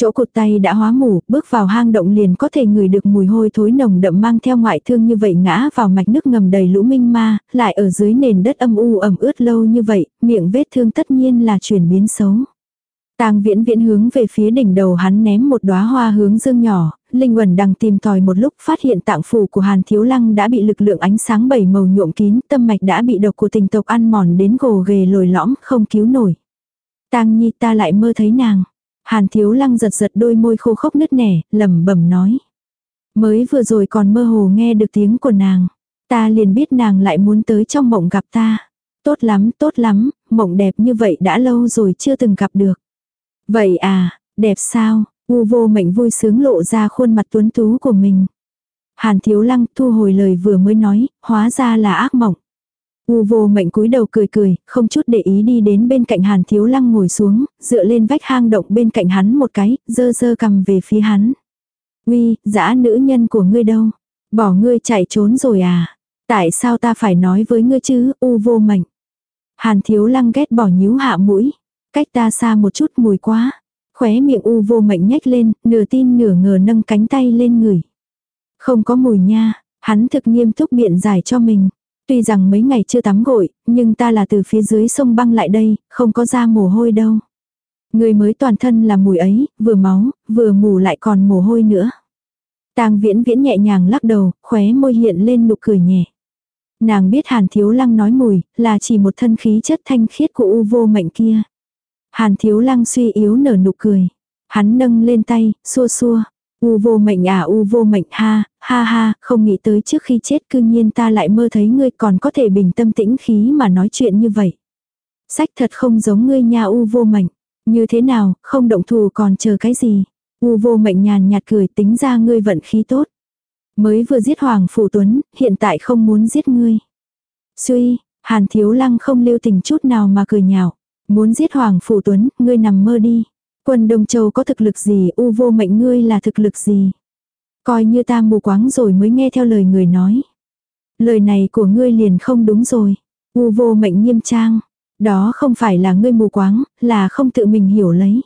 Chỗ cụt tay đã hóa mủ, bước vào hang động liền có thể ngửi được mùi hôi thối nồng đậm mang theo ngoại thương như vậy ngã vào mạch nước ngầm đầy lũ minh ma, lại ở dưới nền đất âm u ẩm ướt lâu như vậy, miệng vết thương tất nhiên là chuyển biến xấu. Tang viễn viễn hướng về phía đỉnh đầu hắn ném một đóa hoa hướng dương nhỏ, Linh Uẩn đang tìm tòi một lúc phát hiện tạng phủ của Hàn Thiếu Lăng đã bị lực lượng ánh sáng bảy màu nhuộm kín, tâm mạch đã bị độc của tình tộc ăn mòn đến gồ ghề lồi lõm, không cứu nổi. Tang Nhi ta lại mơ thấy nàng. Hàn thiếu lăng giật giật đôi môi khô khốc nứt nẻ, lẩm bẩm nói. Mới vừa rồi còn mơ hồ nghe được tiếng của nàng. Ta liền biết nàng lại muốn tới trong mộng gặp ta. Tốt lắm, tốt lắm, mộng đẹp như vậy đã lâu rồi chưa từng gặp được. Vậy à, đẹp sao, u vô mệnh vui sướng lộ ra khuôn mặt tuấn tú của mình. Hàn thiếu lăng thu hồi lời vừa mới nói, hóa ra là ác mộng. U vô mệnh cúi đầu cười cười, không chút để ý đi đến bên cạnh hàn thiếu lăng ngồi xuống, dựa lên vách hang động bên cạnh hắn một cái, dơ dơ cầm về phía hắn. Uy, dã nữ nhân của ngươi đâu? Bỏ ngươi chạy trốn rồi à? Tại sao ta phải nói với ngươi chứ, u vô mệnh? Hàn thiếu lăng ghét bỏ nhíu hạ mũi. Cách ta xa một chút mùi quá. Khóe miệng u vô mệnh nhếch lên, nửa tin nửa ngờ nâng cánh tay lên người. Không có mùi nha, hắn thực nghiêm túc biện giải cho mình. Tuy rằng mấy ngày chưa tắm gội, nhưng ta là từ phía dưới sông băng lại đây, không có ra mồ hôi đâu. Người mới toàn thân là mùi ấy, vừa máu, vừa mù lại còn mồ hôi nữa. Tang viễn viễn nhẹ nhàng lắc đầu, khóe môi hiện lên nụ cười nhẹ. Nàng biết hàn thiếu lăng nói mùi, là chỉ một thân khí chất thanh khiết của u vô mệnh kia. Hàn thiếu lăng suy yếu nở nụ cười. Hắn nâng lên tay, xua xua. U vô mệnh à u vô mệnh ha, ha ha, không nghĩ tới trước khi chết cư nhiên ta lại mơ thấy ngươi còn có thể bình tâm tĩnh khí mà nói chuyện như vậy. Sách thật không giống ngươi nha u vô mệnh. Như thế nào, không động thù còn chờ cái gì. U vô mệnh nhàn nhạt cười tính ra ngươi vận khí tốt. Mới vừa giết Hoàng Phủ Tuấn, hiện tại không muốn giết ngươi. Suy, Hàn Thiếu Lăng không lưu tình chút nào mà cười nhạo. Muốn giết Hoàng Phủ Tuấn, ngươi nằm mơ đi. Quân Đông Châu có thực lực gì, u vô mệnh ngươi là thực lực gì? Coi như ta mù quáng rồi mới nghe theo lời người nói. Lời này của ngươi liền không đúng rồi. U vô mệnh nghiêm trang. Đó không phải là ngươi mù quáng, là không tự mình hiểu lấy.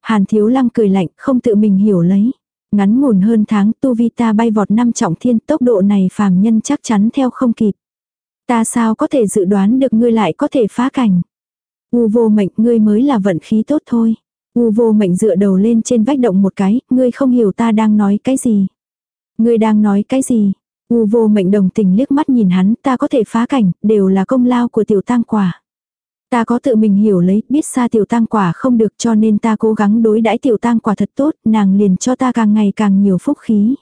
Hàn thiếu lăng cười lạnh, không tự mình hiểu lấy. Ngắn ngủn hơn tháng tu vi ta bay vọt năm trọng thiên tốc độ này phàm nhân chắc chắn theo không kịp. Ta sao có thể dự đoán được ngươi lại có thể phá cảnh. U vô mệnh ngươi mới là vận khí tốt thôi. U vô mệnh dựa đầu lên trên vách động một cái, ngươi không hiểu ta đang nói cái gì. Ngươi đang nói cái gì. U vô mệnh đồng tình liếc mắt nhìn hắn, ta có thể phá cảnh, đều là công lao của tiểu tang quả. Ta có tự mình hiểu lấy, biết xa tiểu tang quả không được cho nên ta cố gắng đối đãi tiểu tang quả thật tốt, nàng liền cho ta càng ngày càng nhiều phúc khí.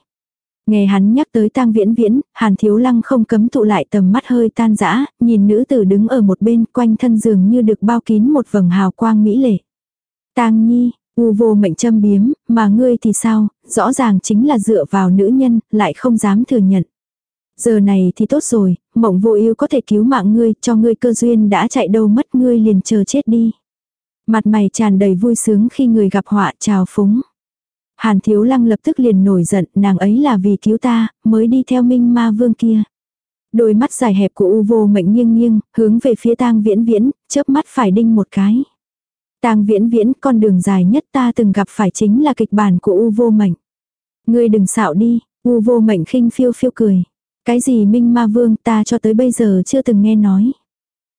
Nghe hắn nhắc tới tang viễn viễn, hàn thiếu lăng không cấm tụ lại tầm mắt hơi tan rã, nhìn nữ tử đứng ở một bên quanh thân giường như được bao kín một vầng hào quang mỹ lệ tang nhi, u vô mệnh châm biếm, mà ngươi thì sao, rõ ràng chính là dựa vào nữ nhân, lại không dám thừa nhận. Giờ này thì tốt rồi, mộng vô ưu có thể cứu mạng ngươi, cho ngươi cơ duyên đã chạy đâu mất ngươi liền chờ chết đi. Mặt mày tràn đầy vui sướng khi người gặp họa chào phúng. Hàn thiếu lăng lập tức liền nổi giận, nàng ấy là vì cứu ta, mới đi theo minh ma vương kia. Đôi mắt dài hẹp của U vô mệnh nghiêng nghiêng, hướng về phía tang viễn viễn, chớp mắt phải đinh một cái. Tang viễn viễn, con đường dài nhất ta từng gặp phải chính là kịch bản của U vô mệnh. Ngươi đừng xạo đi, U vô mệnh khinh phiêu phiêu cười. Cái gì minh ma vương ta cho tới bây giờ chưa từng nghe nói.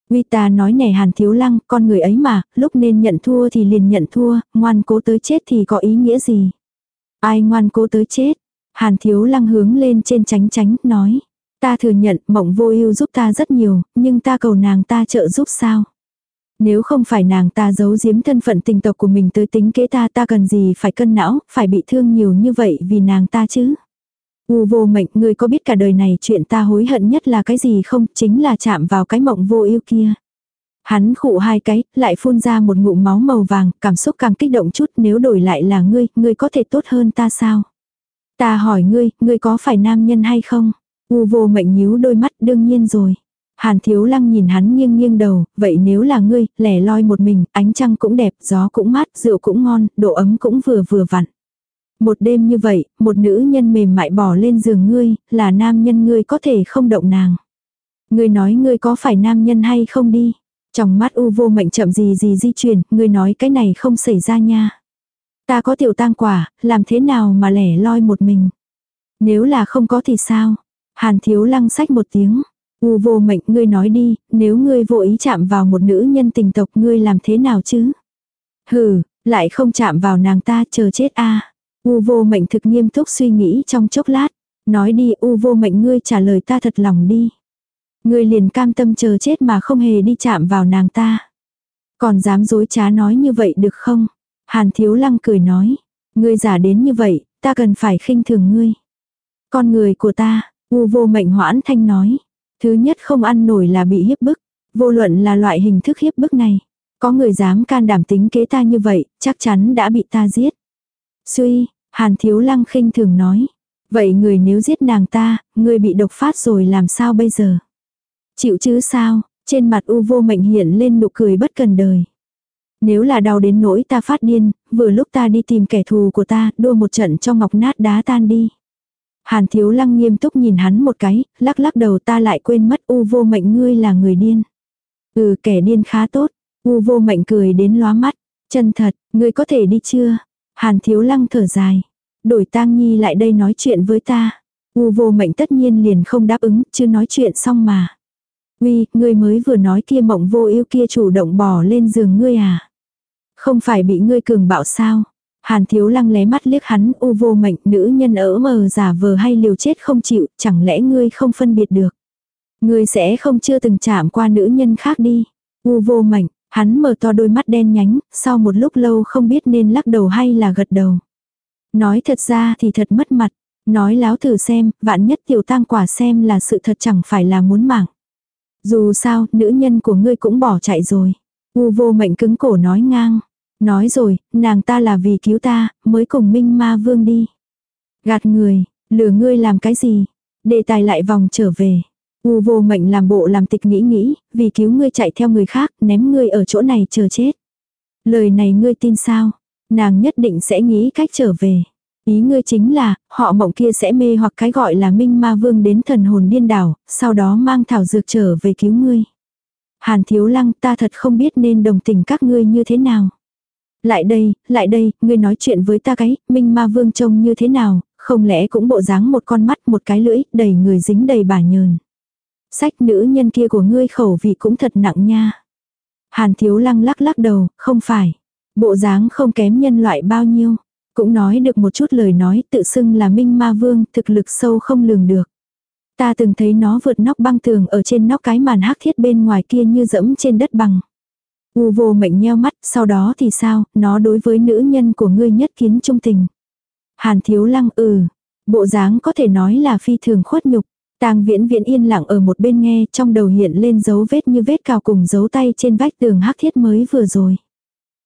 Uy ta nói nẻ hàn thiếu lăng, con người ấy mà, lúc nên nhận thua thì liền nhận thua, ngoan cố tới chết thì có ý nghĩa gì. Ai ngoan cố tới chết. Hàn thiếu lăng hướng lên trên tránh tránh, nói. Ta thừa nhận mộng vô ưu giúp ta rất nhiều, nhưng ta cầu nàng ta trợ giúp sao. Nếu không phải nàng ta giấu giếm thân phận tình tộc của mình tới tính kế ta ta cần gì phải cân não, phải bị thương nhiều như vậy vì nàng ta chứ. U vô mệnh, ngươi có biết cả đời này chuyện ta hối hận nhất là cái gì không, chính là chạm vào cái mộng vô yêu kia. Hắn khụ hai cái, lại phun ra một ngụm máu màu vàng, cảm xúc càng kích động chút nếu đổi lại là ngươi, ngươi có thể tốt hơn ta sao? Ta hỏi ngươi, ngươi có phải nam nhân hay không? U vô mệnh nhíu đôi mắt đương nhiên rồi. Hàn thiếu lăng nhìn hắn nghiêng nghiêng đầu, vậy nếu là ngươi, lẻ loi một mình, ánh trăng cũng đẹp, gió cũng mát, rượu cũng ngon, độ ấm cũng vừa vừa vặn. Một đêm như vậy, một nữ nhân mềm mại bỏ lên giường ngươi, là nam nhân ngươi có thể không động nàng. Ngươi nói ngươi có phải nam nhân hay không đi. Trong mắt u vô mệnh chậm gì gì di chuyển, ngươi nói cái này không xảy ra nha. Ta có tiểu tang quả, làm thế nào mà lẻ loi một mình. Nếu là không có thì sao? Hàn thiếu lăng sách một tiếng. U vô mệnh ngươi nói đi, nếu ngươi vô ý chạm vào một nữ nhân tình tộc ngươi làm thế nào chứ? Hừ, lại không chạm vào nàng ta chờ chết a U vô mệnh thực nghiêm túc suy nghĩ trong chốc lát. Nói đi u vô mệnh ngươi trả lời ta thật lòng đi. Ngươi liền cam tâm chờ chết mà không hề đi chạm vào nàng ta. Còn dám dối trá nói như vậy được không? Hàn thiếu lăng cười nói. Ngươi giả đến như vậy, ta cần phải khinh thường ngươi. Con người của ta, u vô mệnh hoãn thanh nói. Thứ nhất không ăn nổi là bị hiếp bức. Vô luận là loại hình thức hiếp bức này. Có người dám can đảm tính kế ta như vậy, chắc chắn đã bị ta giết. Suy, Hàn Thiếu Lăng khinh thường nói. Vậy người nếu giết nàng ta, người bị độc phát rồi làm sao bây giờ? Chịu chứ sao? Trên mặt u vô mệnh hiện lên nụ cười bất cần đời. Nếu là đau đến nỗi ta phát điên, vừa lúc ta đi tìm kẻ thù của ta, đua một trận cho ngọc nát đá tan đi. Hàn thiếu lăng nghiêm túc nhìn hắn một cái, lắc lắc đầu ta lại quên mất u vô mệnh ngươi là người điên. Ừ kẻ điên khá tốt, u vô mệnh cười đến lóa mắt, chân thật, ngươi có thể đi chưa? Hàn thiếu lăng thở dài. Đổi tang nhi lại đây nói chuyện với ta. U vô mệnh tất nhiên liền không đáp ứng, chưa nói chuyện xong mà. Uy, ngươi mới vừa nói kia mộng vô yêu kia chủ động bỏ lên giường ngươi à. Không phải bị ngươi cường bạo sao. Hàn thiếu lăng lé mắt liếc hắn u vô mệnh nữ nhân ở mờ giả vờ hay liều chết không chịu, chẳng lẽ ngươi không phân biệt được. Ngươi sẽ không chưa từng chạm qua nữ nhân khác đi. U vô mệnh, Hắn mở to đôi mắt đen nhánh, sau một lúc lâu không biết nên lắc đầu hay là gật đầu. Nói thật ra thì thật mất mặt. Nói láo thử xem, vạn nhất tiểu tang quả xem là sự thật chẳng phải là muốn mạng. Dù sao, nữ nhân của ngươi cũng bỏ chạy rồi. U vô mệnh cứng cổ nói ngang. Nói rồi, nàng ta là vì cứu ta, mới cùng minh ma vương đi. Gạt người, lừa ngươi làm cái gì? Đề tài lại vòng trở về. U vô mệnh làm bộ làm tịch nghĩ nghĩ, vì cứu ngươi chạy theo người khác, ném ngươi ở chỗ này chờ chết. Lời này ngươi tin sao? Nàng nhất định sẽ nghĩ cách trở về. Ý ngươi chính là, họ mộng kia sẽ mê hoặc cái gọi là minh ma vương đến thần hồn điên đảo, sau đó mang thảo dược trở về cứu ngươi. Hàn thiếu lăng ta thật không biết nên đồng tình các ngươi như thế nào. Lại đây, lại đây, ngươi nói chuyện với ta cái, minh ma vương trông như thế nào, không lẽ cũng bộ dáng một con mắt một cái lưỡi, đầy người dính đầy bà nhờn. Sách nữ nhân kia của ngươi khẩu vị cũng thật nặng nha. Hàn thiếu lăng lắc lắc đầu, không phải. Bộ dáng không kém nhân loại bao nhiêu. Cũng nói được một chút lời nói tự xưng là minh ma vương, thực lực sâu không lường được. Ta từng thấy nó vượt nóc băng tường ở trên nóc cái màn hắc thiết bên ngoài kia như dẫm trên đất bằng. U vô mệnh nheo mắt, sau đó thì sao, nó đối với nữ nhân của ngươi nhất kiến trung tình. Hàn thiếu lăng ừ, Bộ dáng có thể nói là phi thường khuất nhục. Tang viễn viễn yên lặng ở một bên nghe, trong đầu hiện lên dấu vết như vết cào cùng dấu tay trên vách tường hắc thiết mới vừa rồi.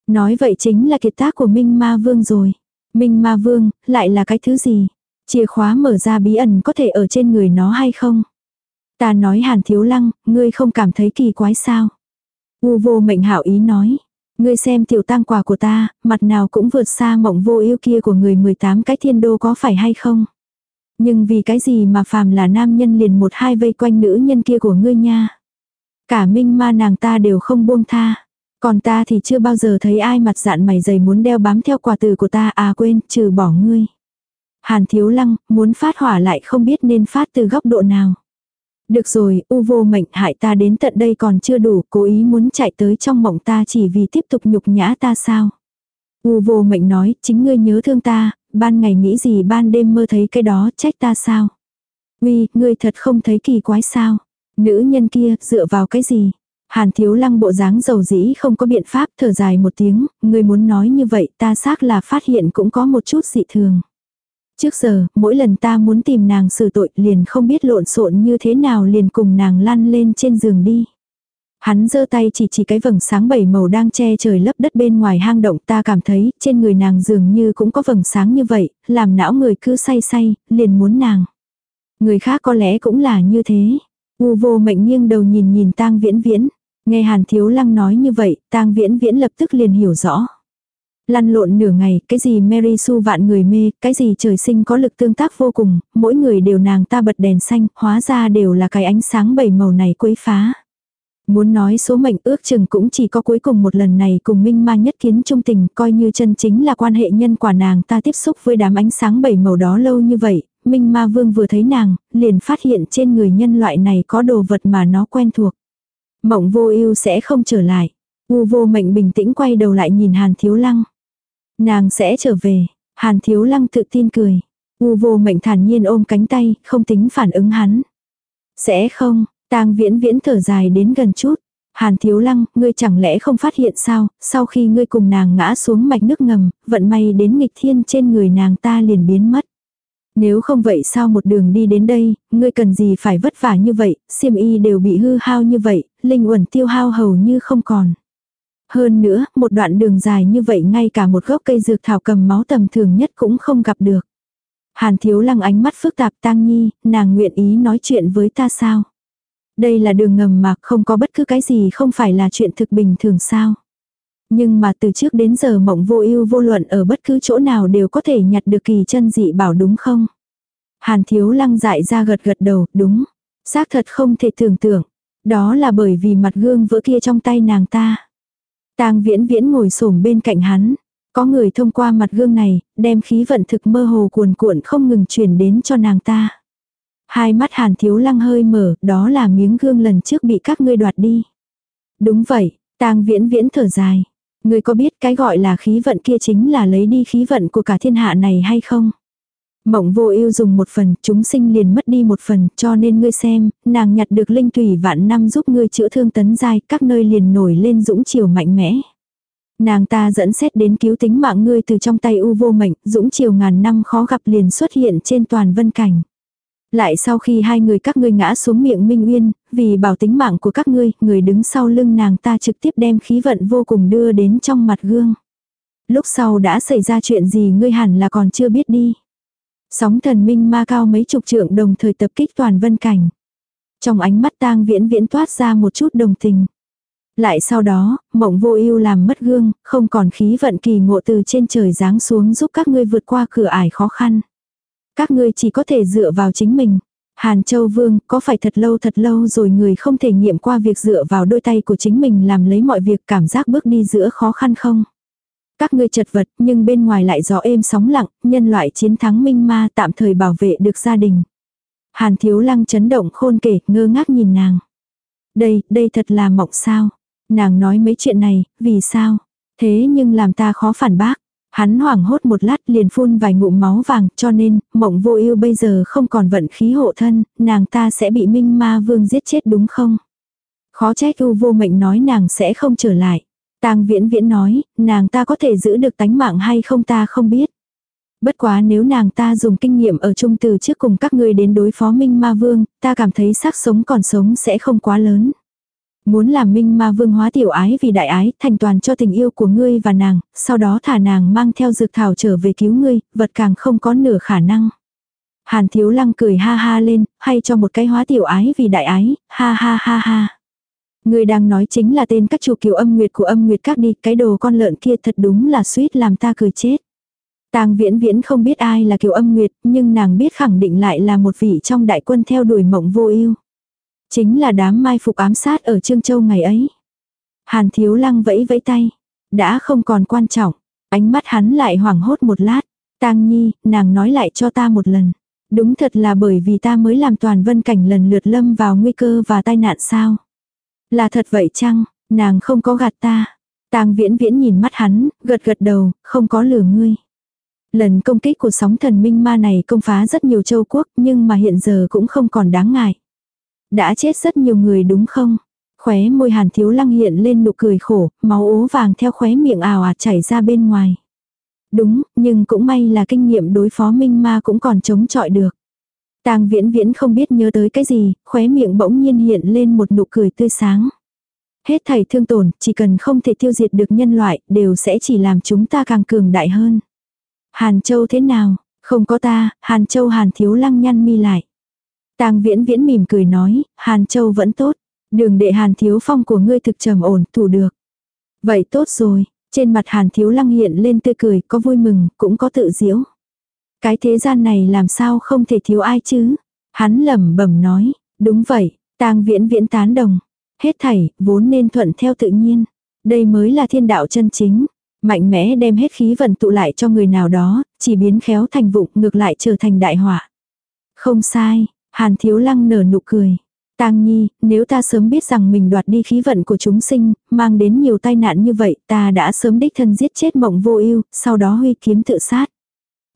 Nói vậy chính là kiệt tác của Minh Ma Vương rồi. Minh Ma Vương, lại là cái thứ gì? Chìa khóa mở ra bí ẩn có thể ở trên người nó hay không? Ta nói Hàn Thiếu Lăng, ngươi không cảm thấy kỳ quái sao? U vô mệnh hảo ý nói. Ngươi xem tiểu tăng quả của ta, mặt nào cũng vượt xa mộng vô yêu kia của người 18 cái thiên đô có phải hay không? Nhưng vì cái gì mà phàm là nam nhân liền một hai vây quanh nữ nhân kia của ngươi nha? Cả minh ma nàng ta đều không buông tha. Còn ta thì chưa bao giờ thấy ai mặt dạn mày dày muốn đeo bám theo quả từ của ta à quên, trừ bỏ ngươi. Hàn thiếu lăng, muốn phát hỏa lại không biết nên phát từ góc độ nào. Được rồi, u vô mệnh hại ta đến tận đây còn chưa đủ, cố ý muốn chạy tới trong mộng ta chỉ vì tiếp tục nhục nhã ta sao. U vô mệnh nói, chính ngươi nhớ thương ta, ban ngày nghĩ gì ban đêm mơ thấy cái đó, trách ta sao. Uy, ngươi thật không thấy kỳ quái sao. Nữ nhân kia, dựa vào cái gì? Hàn thiếu lăng bộ dáng dầu dĩ không có biện pháp thở dài một tiếng, ngươi muốn nói như vậy ta xác là phát hiện cũng có một chút dị thường. Trước giờ, mỗi lần ta muốn tìm nàng xử tội liền không biết lộn xộn như thế nào liền cùng nàng lăn lên trên giường đi. Hắn giơ tay chỉ chỉ cái vầng sáng bảy màu đang che trời lấp đất bên ngoài hang động ta cảm thấy trên người nàng dường như cũng có vầng sáng như vậy, làm não người cứ say say, liền muốn nàng. Người khác có lẽ cũng là như thế. U vô mệnh nghiêng đầu nhìn nhìn tang viễn viễn. Nghe hàn thiếu lăng nói như vậy, tang viễn viễn lập tức liền hiểu rõ. Lăn lộn nửa ngày, cái gì Mary Sue vạn người mê, cái gì trời sinh có lực tương tác vô cùng, mỗi người đều nàng ta bật đèn xanh, hóa ra đều là cái ánh sáng bảy màu này quấy phá. Muốn nói số mệnh ước chừng cũng chỉ có cuối cùng một lần này cùng Minh Ma nhất kiến trung tình, coi như chân chính là quan hệ nhân quả nàng ta tiếp xúc với đám ánh sáng bảy màu đó lâu như vậy, Minh Ma Vương vừa thấy nàng, liền phát hiện trên người nhân loại này có đồ vật mà nó quen thuộc. Mộng vô ưu sẽ không trở lại. U vô mệnh bình tĩnh quay đầu lại nhìn Hàn Thiếu Lăng. Nàng sẽ trở về. Hàn thiếu lăng tự tin cười. U vô mệnh thản nhiên ôm cánh tay, không tính phản ứng hắn. Sẽ không, tang viễn viễn thở dài đến gần chút. Hàn thiếu lăng, ngươi chẳng lẽ không phát hiện sao, sau khi ngươi cùng nàng ngã xuống mạch nước ngầm, vận may đến nghịch thiên trên người nàng ta liền biến mất. Nếu không vậy sao một đường đi đến đây, ngươi cần gì phải vất vả như vậy, xiêm y đều bị hư hao như vậy, linh uẩn tiêu hao hầu như không còn. Hơn nữa, một đoạn đường dài như vậy ngay cả một gốc cây dược thảo cầm máu tầm thường nhất cũng không gặp được. Hàn thiếu lăng ánh mắt phức tạp tang nhi, nàng nguyện ý nói chuyện với ta sao? Đây là đường ngầm mà không có bất cứ cái gì không phải là chuyện thực bình thường sao? Nhưng mà từ trước đến giờ mộng vô ưu vô luận ở bất cứ chỗ nào đều có thể nhặt được kỳ chân dị bảo đúng không? Hàn thiếu lăng dại ra gật gật đầu, đúng. Xác thật không thể tưởng tượng. Đó là bởi vì mặt gương vỡ kia trong tay nàng ta. Tang viễn viễn ngồi xổm bên cạnh hắn. Có người thông qua mặt gương này, đem khí vận thực mơ hồ cuồn cuộn không ngừng truyền đến cho nàng ta. Hai mắt hàn thiếu lăng hơi mở, đó là miếng gương lần trước bị các ngươi đoạt đi. Đúng vậy, tang viễn viễn thở dài. Ngươi có biết cái gọi là khí vận kia chính là lấy đi khí vận của cả thiên hạ này hay không? Mộng vô ưu dùng một phần, chúng sinh liền mất đi một phần, cho nên ngươi xem, nàng nhặt được linh thủy vạn năm giúp ngươi chữa thương tấn giai, các nơi liền nổi lên dũng chiều mạnh mẽ. Nàng ta dẫn xét đến cứu tính mạng ngươi từ trong tay u vô mệnh, dũng chiều ngàn năm khó gặp liền xuất hiện trên toàn vân cảnh. Lại sau khi hai người các ngươi ngã xuống miệng Minh Uyên, vì bảo tính mạng của các ngươi, người đứng sau lưng nàng ta trực tiếp đem khí vận vô cùng đưa đến trong mặt gương. Lúc sau đã xảy ra chuyện gì ngươi hẳn là còn chưa biết đi. Sóng thần minh ma cao mấy chục trượng đồng thời tập kích toàn vân cảnh. Trong ánh mắt tang viễn viễn toát ra một chút đồng tình. Lại sau đó, mộng vô ưu làm mất gương, không còn khí vận kỳ ngộ từ trên trời giáng xuống giúp các ngươi vượt qua cửa ải khó khăn. Các ngươi chỉ có thể dựa vào chính mình. Hàn Châu Vương, có phải thật lâu thật lâu rồi người không thể nghiệm qua việc dựa vào đôi tay của chính mình làm lấy mọi việc cảm giác bước đi giữa khó khăn không? Các ngươi chật vật nhưng bên ngoài lại gió êm sóng lặng, nhân loại chiến thắng minh ma tạm thời bảo vệ được gia đình. Hàn thiếu lăng chấn động khôn kể, ngơ ngác nhìn nàng. Đây, đây thật là mộng sao. Nàng nói mấy chuyện này, vì sao? Thế nhưng làm ta khó phản bác. Hắn hoảng hốt một lát liền phun vài ngụm máu vàng cho nên mộng vô ưu bây giờ không còn vận khí hộ thân, nàng ta sẽ bị minh ma vương giết chết đúng không? Khó trách u vô mệnh nói nàng sẽ không trở lại. Tang viễn viễn nói, nàng ta có thể giữ được tánh mạng hay không ta không biết. Bất quá nếu nàng ta dùng kinh nghiệm ở chung từ trước cùng các ngươi đến đối phó Minh Ma Vương, ta cảm thấy xác sống còn sống sẽ không quá lớn. Muốn làm Minh Ma Vương hóa tiểu ái vì đại ái, thành toàn cho tình yêu của ngươi và nàng, sau đó thả nàng mang theo dược thảo trở về cứu ngươi, vật càng không có nửa khả năng. Hàn Thiếu Lăng cười ha ha lên, hay cho một cái hóa tiểu ái vì đại ái, ha ha ha ha. Người đang nói chính là tên các chủ kiều âm nguyệt của âm nguyệt các đi, cái đồ con lợn kia thật đúng là suýt làm ta cười chết. Tang viễn viễn không biết ai là kiều âm nguyệt, nhưng nàng biết khẳng định lại là một vị trong đại quân theo đuổi mộng vô ưu Chính là đám mai phục ám sát ở Trương Châu ngày ấy. Hàn thiếu lăng vẫy vẫy tay. Đã không còn quan trọng. Ánh mắt hắn lại hoảng hốt một lát. Tang nhi, nàng nói lại cho ta một lần. Đúng thật là bởi vì ta mới làm toàn vân cảnh lần lượt lâm vào nguy cơ và tai nạn sao. Là thật vậy chăng, nàng không có gạt ta. Tang viễn viễn nhìn mắt hắn, gật gật đầu, không có lừa ngươi. Lần công kích của sóng thần minh ma này công phá rất nhiều châu quốc nhưng mà hiện giờ cũng không còn đáng ngại. Đã chết rất nhiều người đúng không? Khóe môi hàn thiếu lăng hiện lên nụ cười khổ, máu ố vàng theo khóe miệng ảo ạt chảy ra bên ngoài. Đúng, nhưng cũng may là kinh nghiệm đối phó minh ma cũng còn chống chọi được. Tang viễn viễn không biết nhớ tới cái gì, khóe miệng bỗng nhiên hiện lên một nụ cười tươi sáng. Hết thầy thương tổn, chỉ cần không thể tiêu diệt được nhân loại, đều sẽ chỉ làm chúng ta càng cường đại hơn. Hàn Châu thế nào? Không có ta, Hàn Châu Hàn thiếu lăng nhăn mi lại. Tang viễn viễn mỉm cười nói, Hàn Châu vẫn tốt. Đường đệ Hàn thiếu phong của ngươi thực trầm ổn, thủ được. Vậy tốt rồi, trên mặt Hàn thiếu lăng hiện lên tươi cười, có vui mừng, cũng có tự diễu. Cái thế gian này làm sao không thể thiếu ai chứ? Hắn lẩm bẩm nói, đúng vậy, tang viễn viễn tán đồng. Hết thảy, vốn nên thuận theo tự nhiên. Đây mới là thiên đạo chân chính. Mạnh mẽ đem hết khí vận tụ lại cho người nào đó, chỉ biến khéo thành vụng ngược lại trở thành đại họa. Không sai, Hàn Thiếu Lăng nở nụ cười. Tang Nhi, nếu ta sớm biết rằng mình đoạt đi khí vận của chúng sinh, mang đến nhiều tai nạn như vậy, ta đã sớm đích thân giết chết mộng vô ưu, sau đó huy kiếm tự sát.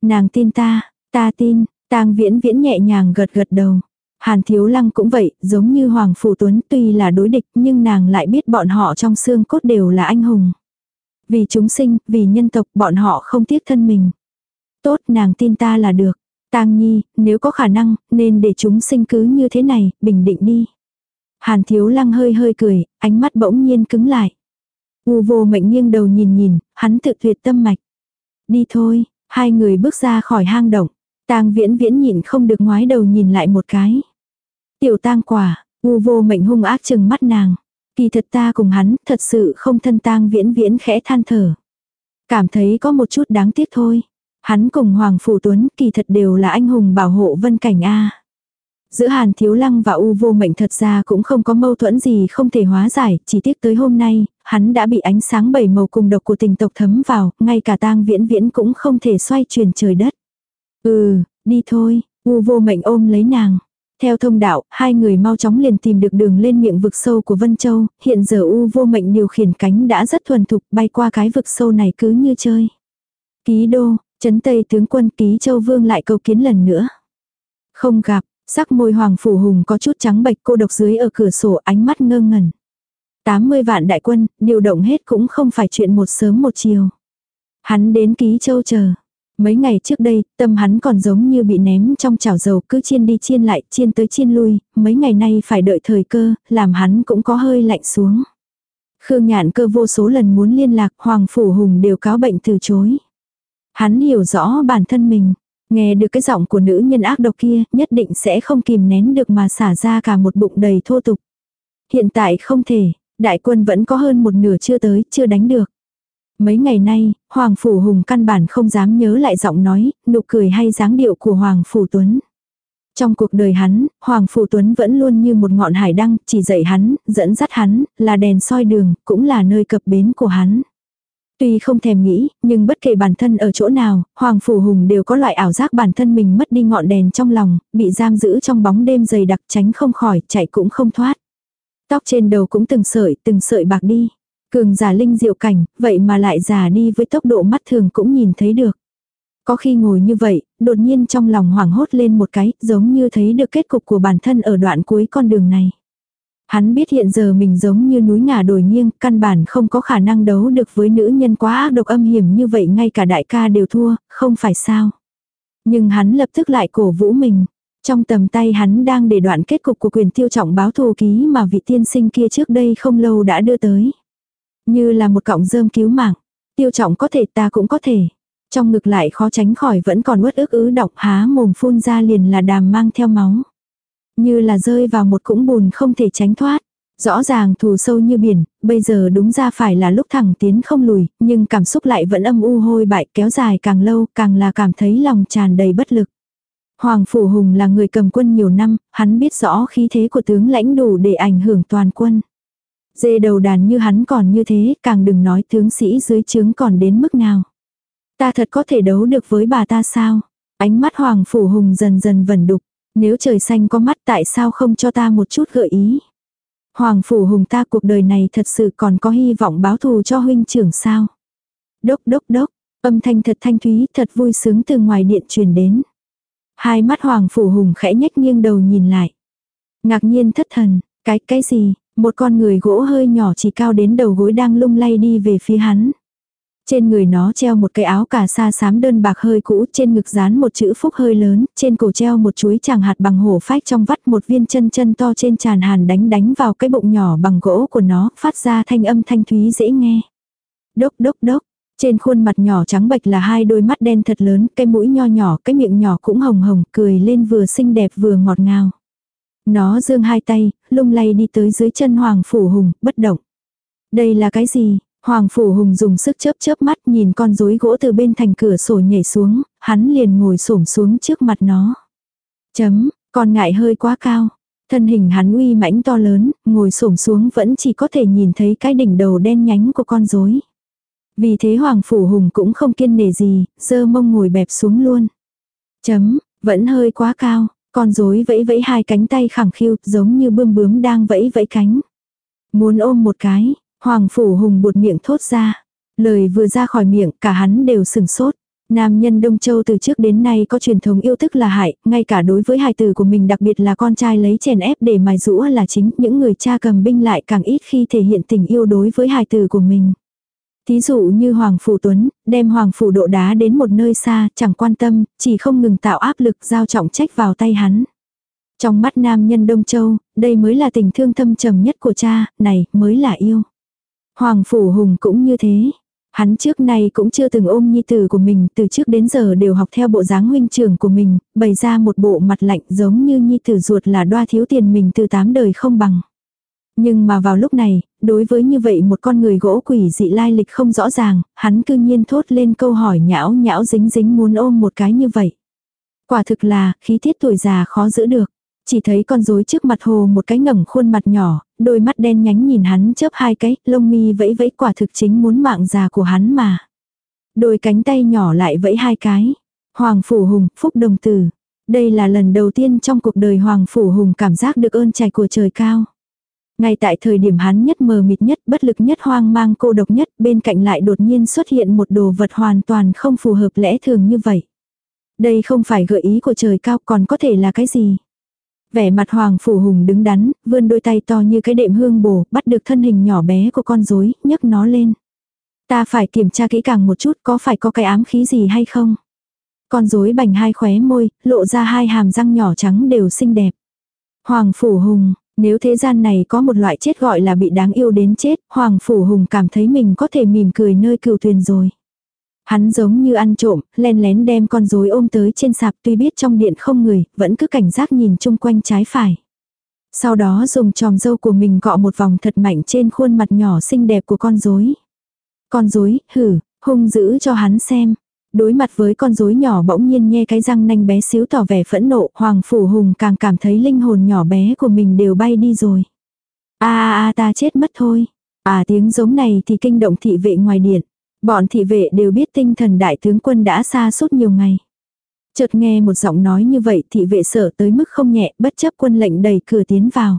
Nàng tin ta, ta tin, Tang Viễn Viễn nhẹ nhàng gật gật đầu. Hàn Thiếu Lăng cũng vậy, giống như Hoàng Phủ Tuấn tuy là đối địch nhưng nàng lại biết bọn họ trong xương cốt đều là anh hùng. Vì chúng sinh, vì nhân tộc bọn họ không tiếc thân mình. Tốt nàng tin ta là được. Tang Nhi, nếu có khả năng, nên để chúng sinh cứ như thế này, bình định đi. Hàn Thiếu Lăng hơi hơi cười, ánh mắt bỗng nhiên cứng lại. U vô mệnh nghiêng đầu nhìn nhìn, hắn tự tuyệt tâm mạch. Đi thôi, hai người bước ra khỏi hang động. Tang viễn viễn nhìn không được ngoái đầu nhìn lại một cái. Tiểu tang quả, u vô mệnh hung ác chừng mắt nàng. Kỳ thật ta cùng hắn, thật sự không thân tang viễn viễn khẽ than thở. Cảm thấy có một chút đáng tiếc thôi. Hắn cùng Hoàng Phủ Tuấn kỳ thật đều là anh hùng bảo hộ vân cảnh A. Giữa Hàn Thiếu Lăng và U vô mệnh thật ra cũng không có mâu thuẫn gì không thể hóa giải, chỉ tiếc tới hôm nay, hắn đã bị ánh sáng bảy màu cùng độc của tình tộc thấm vào, ngay cả tang viễn viễn cũng không thể xoay chuyển trời đất. Ừ, đi thôi, U vô mệnh ôm lấy nàng. Theo thông đạo, hai người mau chóng liền tìm được đường lên miệng vực sâu của Vân Châu, hiện giờ U vô mệnh điều khiển cánh đã rất thuần thục bay qua cái vực sâu này cứ như chơi. Ký đô, chấn tây tướng quân ký châu vương lại cầu kiến lần nữa. Không gặp, sắc môi hoàng phủ hùng có chút trắng bệch cô độc dưới ở cửa sổ ánh mắt ngơ ngẩn. 80 vạn đại quân, điều động hết cũng không phải chuyện một sớm một chiều. Hắn đến ký châu chờ. Mấy ngày trước đây, tâm hắn còn giống như bị ném trong chảo dầu cứ chiên đi chiên lại, chiên tới chiên lui, mấy ngày nay phải đợi thời cơ, làm hắn cũng có hơi lạnh xuống. Khương nhạn cơ vô số lần muốn liên lạc, Hoàng Phủ Hùng đều cáo bệnh từ chối. Hắn hiểu rõ bản thân mình, nghe được cái giọng của nữ nhân ác độc kia, nhất định sẽ không kìm nén được mà xả ra cả một bụng đầy thô tục. Hiện tại không thể, đại quân vẫn có hơn một nửa chưa tới, chưa đánh được. Mấy ngày nay, Hoàng Phủ Hùng căn bản không dám nhớ lại giọng nói, nụ cười hay dáng điệu của Hoàng Phủ Tuấn. Trong cuộc đời hắn, Hoàng Phủ Tuấn vẫn luôn như một ngọn hải đăng, chỉ dạy hắn, dẫn dắt hắn, là đèn soi đường, cũng là nơi cập bến của hắn. Tuy không thèm nghĩ, nhưng bất kể bản thân ở chỗ nào, Hoàng Phủ Hùng đều có loại ảo giác bản thân mình mất đi ngọn đèn trong lòng, bị giam giữ trong bóng đêm dày đặc tránh không khỏi, chạy cũng không thoát. Tóc trên đầu cũng từng sợi, từng sợi bạc đi. Cường giả linh diệu cảnh, vậy mà lại già đi với tốc độ mắt thường cũng nhìn thấy được. Có khi ngồi như vậy, đột nhiên trong lòng hoảng hốt lên một cái, giống như thấy được kết cục của bản thân ở đoạn cuối con đường này. Hắn biết hiện giờ mình giống như núi ngả đồi nghiêng, căn bản không có khả năng đấu được với nữ nhân quá ác độc âm hiểm như vậy ngay cả đại ca đều thua, không phải sao. Nhưng hắn lập tức lại cổ vũ mình. Trong tầm tay hắn đang để đoạn kết cục của quyền tiêu trọng báo thù ký mà vị tiên sinh kia trước đây không lâu đã đưa tới. Như là một cọng rơm cứu mạng. Tiêu trọng có thể ta cũng có thể. Trong ngực lại khó tránh khỏi vẫn còn uất ức ứ đọc há mồm phun ra liền là đàm mang theo máu. Như là rơi vào một cũng bùn không thể tránh thoát. Rõ ràng thù sâu như biển, bây giờ đúng ra phải là lúc thẳng tiến không lùi, nhưng cảm xúc lại vẫn âm u hôi bại kéo dài càng lâu càng là cảm thấy lòng tràn đầy bất lực. Hoàng Phủ Hùng là người cầm quân nhiều năm, hắn biết rõ khí thế của tướng lãnh đủ để ảnh hưởng toàn quân. Dê đầu đàn như hắn còn như thế, càng đừng nói tướng sĩ dưới trướng còn đến mức nào. Ta thật có thể đấu được với bà ta sao? Ánh mắt Hoàng Phủ Hùng dần dần vẩn đục. Nếu trời xanh có mắt tại sao không cho ta một chút gợi ý? Hoàng Phủ Hùng ta cuộc đời này thật sự còn có hy vọng báo thù cho huynh trưởng sao? Đốc đốc đốc, âm thanh thật thanh thúy thật vui sướng từ ngoài điện truyền đến. Hai mắt Hoàng Phủ Hùng khẽ nhếch nghiêng đầu nhìn lại. Ngạc nhiên thất thần, cái cái gì, một con người gỗ hơi nhỏ chỉ cao đến đầu gối đang lung lay đi về phía hắn. Trên người nó treo một cái áo cà sa xám đơn bạc hơi cũ, trên ngực dán một chữ phúc hơi lớn, trên cổ treo một chuối chàng hạt bằng hổ phách trong vắt một viên chân chân to trên tràn hàn đánh đánh vào cái bụng nhỏ bằng gỗ của nó, phát ra thanh âm thanh thúy dễ nghe. Đốc đốc đốc, trên khuôn mặt nhỏ trắng bệch là hai đôi mắt đen thật lớn, cái mũi nho nhỏ, cái miệng nhỏ cũng hồng hồng, cười lên vừa xinh đẹp vừa ngọt ngào. Nó dương hai tay, lung lay đi tới dưới chân Hoàng Phủ Hùng, bất động. Đây là cái gì? Hoàng Phủ Hùng dùng sức chớp chớp mắt nhìn con rối gỗ từ bên thành cửa sổ nhảy xuống, hắn liền ngồi xổm xuống trước mặt nó. Chấm, con ngại hơi quá cao. Thân hình hắn uy mãnh to lớn, ngồi xổm xuống vẫn chỉ có thể nhìn thấy cái đỉnh đầu đen nhánh của con rối. Vì thế Hoàng Phủ Hùng cũng không kiên nề gì, dơ mông ngồi bẹp xuống luôn. Chấm, vẫn hơi quá cao, con rối vẫy vẫy hai cánh tay khẳng khiu giống như bươm bướm đang vẫy vẫy cánh. Muốn ôm một cái, Hoàng Phủ Hùng buột miệng thốt ra. Lời vừa ra khỏi miệng cả hắn đều sừng sốt. Nam nhân Đông Châu từ trước đến nay có truyền thống yêu thức là hại, ngay cả đối với hài tử của mình đặc biệt là con trai lấy chèn ép để mài rũa là chính, những người cha cầm binh lại càng ít khi thể hiện tình yêu đối với hài tử của mình. Thí dụ như Hoàng Phủ Tuấn, đem Hoàng Phủ độ đá đến một nơi xa, chẳng quan tâm, chỉ không ngừng tạo áp lực giao trọng trách vào tay hắn. Trong mắt nam nhân Đông Châu, đây mới là tình thương thâm trầm nhất của cha, này mới là yêu. Hoàng Phủ Hùng cũng như thế. Hắn trước nay cũng chưa từng ôm nhi tử của mình, từ trước đến giờ đều học theo bộ dáng huynh trưởng của mình, bày ra một bộ mặt lạnh giống như nhi tử ruột là đoa thiếu tiền mình từ tám đời không bằng. Nhưng mà vào lúc này, đối với như vậy một con người gỗ quỷ dị lai lịch không rõ ràng, hắn cư nhiên thốt lên câu hỏi nhão nhão dính dính muốn ôm một cái như vậy. Quả thực là, khí thiết tuổi già khó giữ được. Chỉ thấy con rối trước mặt hồ một cái ngẩng khuôn mặt nhỏ, đôi mắt đen nhánh nhìn hắn chớp hai cái, lông mi vẫy vẫy quả thực chính muốn mạng già của hắn mà. Đôi cánh tay nhỏ lại vẫy hai cái. Hoàng Phủ Hùng, Phúc Đồng Tử. Đây là lần đầu tiên trong cuộc đời Hoàng Phủ Hùng cảm giác được ơn trạch của trời cao. Ngay tại thời điểm hắn nhất mờ mịt nhất, bất lực nhất hoang mang cô độc nhất, bên cạnh lại đột nhiên xuất hiện một đồ vật hoàn toàn không phù hợp lẽ thường như vậy. Đây không phải gợi ý của trời cao còn có thể là cái gì. Vẻ mặt Hoàng Phủ Hùng đứng đắn, vươn đôi tay to như cái đệm hương bổ, bắt được thân hình nhỏ bé của con rối, nhấc nó lên. Ta phải kiểm tra kỹ càng một chút có phải có cái ám khí gì hay không. Con rối bành hai khóe môi, lộ ra hai hàm răng nhỏ trắng đều xinh đẹp. Hoàng Phủ Hùng, nếu thế gian này có một loại chết gọi là bị đáng yêu đến chết, Hoàng Phủ Hùng cảm thấy mình có thể mỉm cười nơi cựu thuyền rồi. Hắn giống như ăn trộm, len lén đem con rối ôm tới trên sạp tuy biết trong điện không người, vẫn cứ cảnh giác nhìn chung quanh trái phải. Sau đó dùng tròm dâu của mình cọ một vòng thật mạnh trên khuôn mặt nhỏ xinh đẹp của con rối. Con rối, hử, hung dữ cho hắn xem. Đối mặt với con rối nhỏ bỗng nhiên nhe cái răng nanh bé xíu tỏ vẻ phẫn nộ, Hoàng Phủ Hùng càng cảm thấy linh hồn nhỏ bé của mình đều bay đi rồi. a a a ta chết mất thôi. À tiếng giống này thì kinh động thị vệ ngoài điện. Bọn thị vệ đều biết tinh thần đại tướng quân đã xa suốt nhiều ngày. Chợt nghe một giọng nói như vậy thị vệ sợ tới mức không nhẹ bất chấp quân lệnh đẩy cửa tiến vào.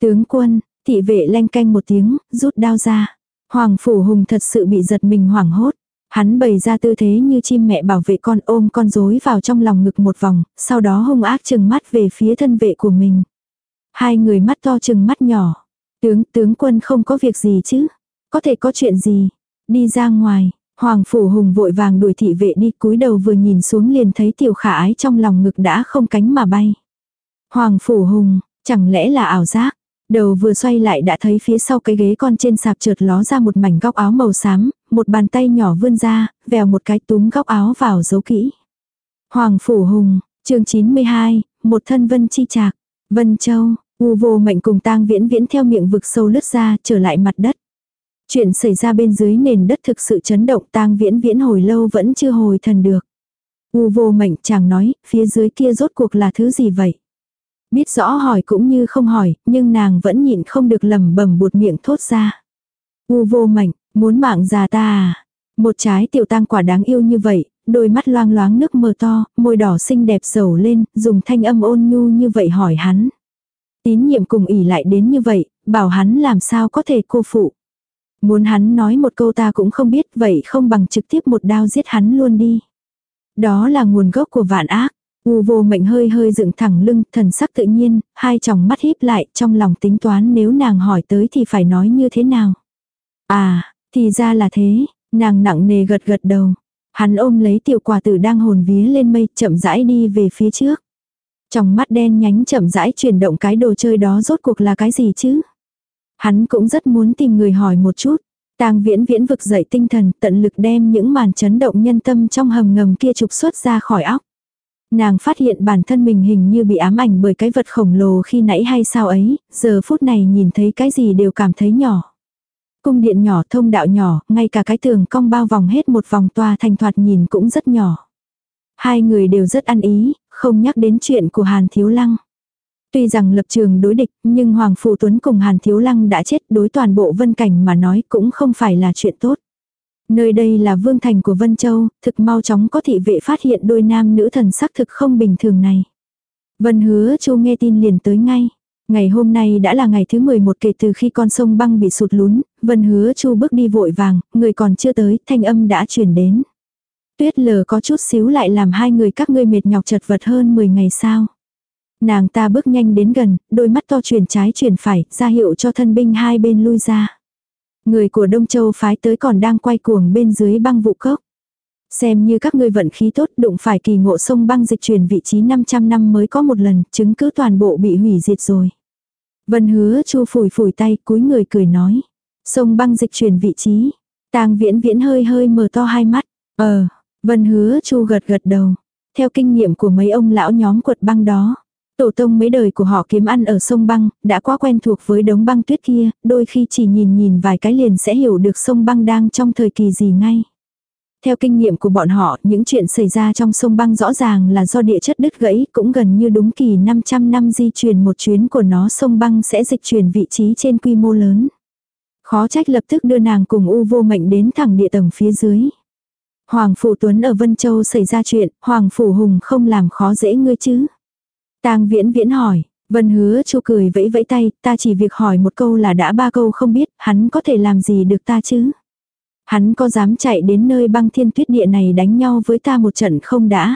Tướng quân, thị vệ lanh canh một tiếng, rút đao ra. Hoàng Phủ Hùng thật sự bị giật mình hoảng hốt. Hắn bày ra tư thế như chim mẹ bảo vệ con ôm con rối vào trong lòng ngực một vòng, sau đó hung ác chừng mắt về phía thân vệ của mình. Hai người mắt to chừng mắt nhỏ. Tướng, tướng quân không có việc gì chứ? Có thể có chuyện gì? Đi ra ngoài, Hoàng Phủ Hùng vội vàng đuổi thị vệ đi cúi đầu vừa nhìn xuống liền thấy tiểu khả ái trong lòng ngực đã không cánh mà bay. Hoàng Phủ Hùng, chẳng lẽ là ảo giác? Đầu vừa xoay lại đã thấy phía sau cái ghế con trên sạp trượt ló ra một mảnh góc áo màu xám, một bàn tay nhỏ vươn ra, vèo một cái túm góc áo vào giấu kỹ. Hoàng Phủ Hùng, chương 92, một thân vân chi trạc, Vân Châu, u vô mệnh cùng tang viễn viễn theo miệng vực sâu lướt ra trở lại mặt đất. Chuyện xảy ra bên dưới nền đất thực sự chấn động tang viễn viễn hồi lâu vẫn chưa hồi thần được. U vô mệnh chàng nói, phía dưới kia rốt cuộc là thứ gì vậy? Biết rõ hỏi cũng như không hỏi, nhưng nàng vẫn nhịn không được lầm bẩm buột miệng thốt ra. U vô mạnh, muốn mạng già ta à? Một trái tiểu tang quả đáng yêu như vậy, đôi mắt loang loáng nước mờ to, môi đỏ xinh đẹp sầu lên, dùng thanh âm ôn nhu như vậy hỏi hắn. Tín nhiệm cùng ỉ lại đến như vậy, bảo hắn làm sao có thể cô phụ. Muốn hắn nói một câu ta cũng không biết vậy không bằng trực tiếp một đao giết hắn luôn đi. Đó là nguồn gốc của vạn ác. U vô mệnh hơi hơi dựng thẳng lưng, thần sắc tự nhiên, hai tròng mắt híp lại, trong lòng tính toán nếu nàng hỏi tới thì phải nói như thế nào. À, thì ra là thế, nàng nặng nề gật gật đầu. Hắn ôm lấy tiểu quả tử đang hồn vía lên mây, chậm rãi đi về phía trước. Trong mắt đen nhánh chậm rãi chuyển động cái đồ chơi đó rốt cuộc là cái gì chứ? Hắn cũng rất muốn tìm người hỏi một chút. Tang viễn viễn vực dậy tinh thần tận lực đem những màn chấn động nhân tâm trong hầm ngầm kia trục xuất ra khỏi óc. Nàng phát hiện bản thân mình hình như bị ám ảnh bởi cái vật khổng lồ khi nãy hay sao ấy, giờ phút này nhìn thấy cái gì đều cảm thấy nhỏ. Cung điện nhỏ thông đạo nhỏ, ngay cả cái tường cong bao vòng hết một vòng toa thành thoạt nhìn cũng rất nhỏ. Hai người đều rất ăn ý, không nhắc đến chuyện của Hàn Thiếu Lăng. Tuy rằng lập trường đối địch, nhưng Hoàng Phụ Tuấn cùng Hàn Thiếu Lăng đã chết đối toàn bộ vân cảnh mà nói cũng không phải là chuyện tốt. Nơi đây là vương thành của Vân Châu, thực mau chóng có thị vệ phát hiện đôi nam nữ thần sắc thực không bình thường này. Vân hứa chu nghe tin liền tới ngay. Ngày hôm nay đã là ngày thứ 11 kể từ khi con sông băng bị sụt lún, Vân hứa chu bước đi vội vàng, người còn chưa tới, thanh âm đã chuyển đến. Tuyết lờ có chút xíu lại làm hai người các ngươi mệt nhọc chật vật hơn 10 ngày sao. Nàng ta bước nhanh đến gần, đôi mắt to chuyển trái chuyển phải, ra hiệu cho thân binh hai bên lui ra. Người của Đông Châu phái tới còn đang quay cuồng bên dưới băng vụ cốc. Xem như các ngươi vận khí tốt đụng phải kỳ ngộ sông băng dịch chuyển vị trí 500 năm mới có một lần, chứng cứ toàn bộ bị hủy diệt rồi. Vân hứa chu phủi phủi tay cúi người cười nói. Sông băng dịch chuyển vị trí. tang viễn viễn hơi hơi mở to hai mắt. Ờ, vân hứa chu gật gật đầu. Theo kinh nghiệm của mấy ông lão nhóm quật băng đó. Tổ tông mấy đời của họ kiếm ăn ở sông băng, đã quá quen thuộc với đống băng tuyết kia, đôi khi chỉ nhìn nhìn vài cái liền sẽ hiểu được sông băng đang trong thời kỳ gì ngay. Theo kinh nghiệm của bọn họ, những chuyện xảy ra trong sông băng rõ ràng là do địa chất đứt gãy, cũng gần như đúng kỳ 500 năm di chuyển một chuyến của nó sông băng sẽ dịch chuyển vị trí trên quy mô lớn. Khó trách lập tức đưa nàng cùng U vô mệnh đến thẳng địa tầng phía dưới. Hoàng Phủ Tuấn ở Vân Châu xảy ra chuyện, Hoàng Phủ Hùng không làm khó dễ ngươi chứ. Tang viễn viễn hỏi, Vân hứa chu cười vẫy vẫy tay, ta chỉ việc hỏi một câu là đã ba câu không biết, hắn có thể làm gì được ta chứ? Hắn có dám chạy đến nơi băng thiên tuyết địa này đánh nhau với ta một trận không đã?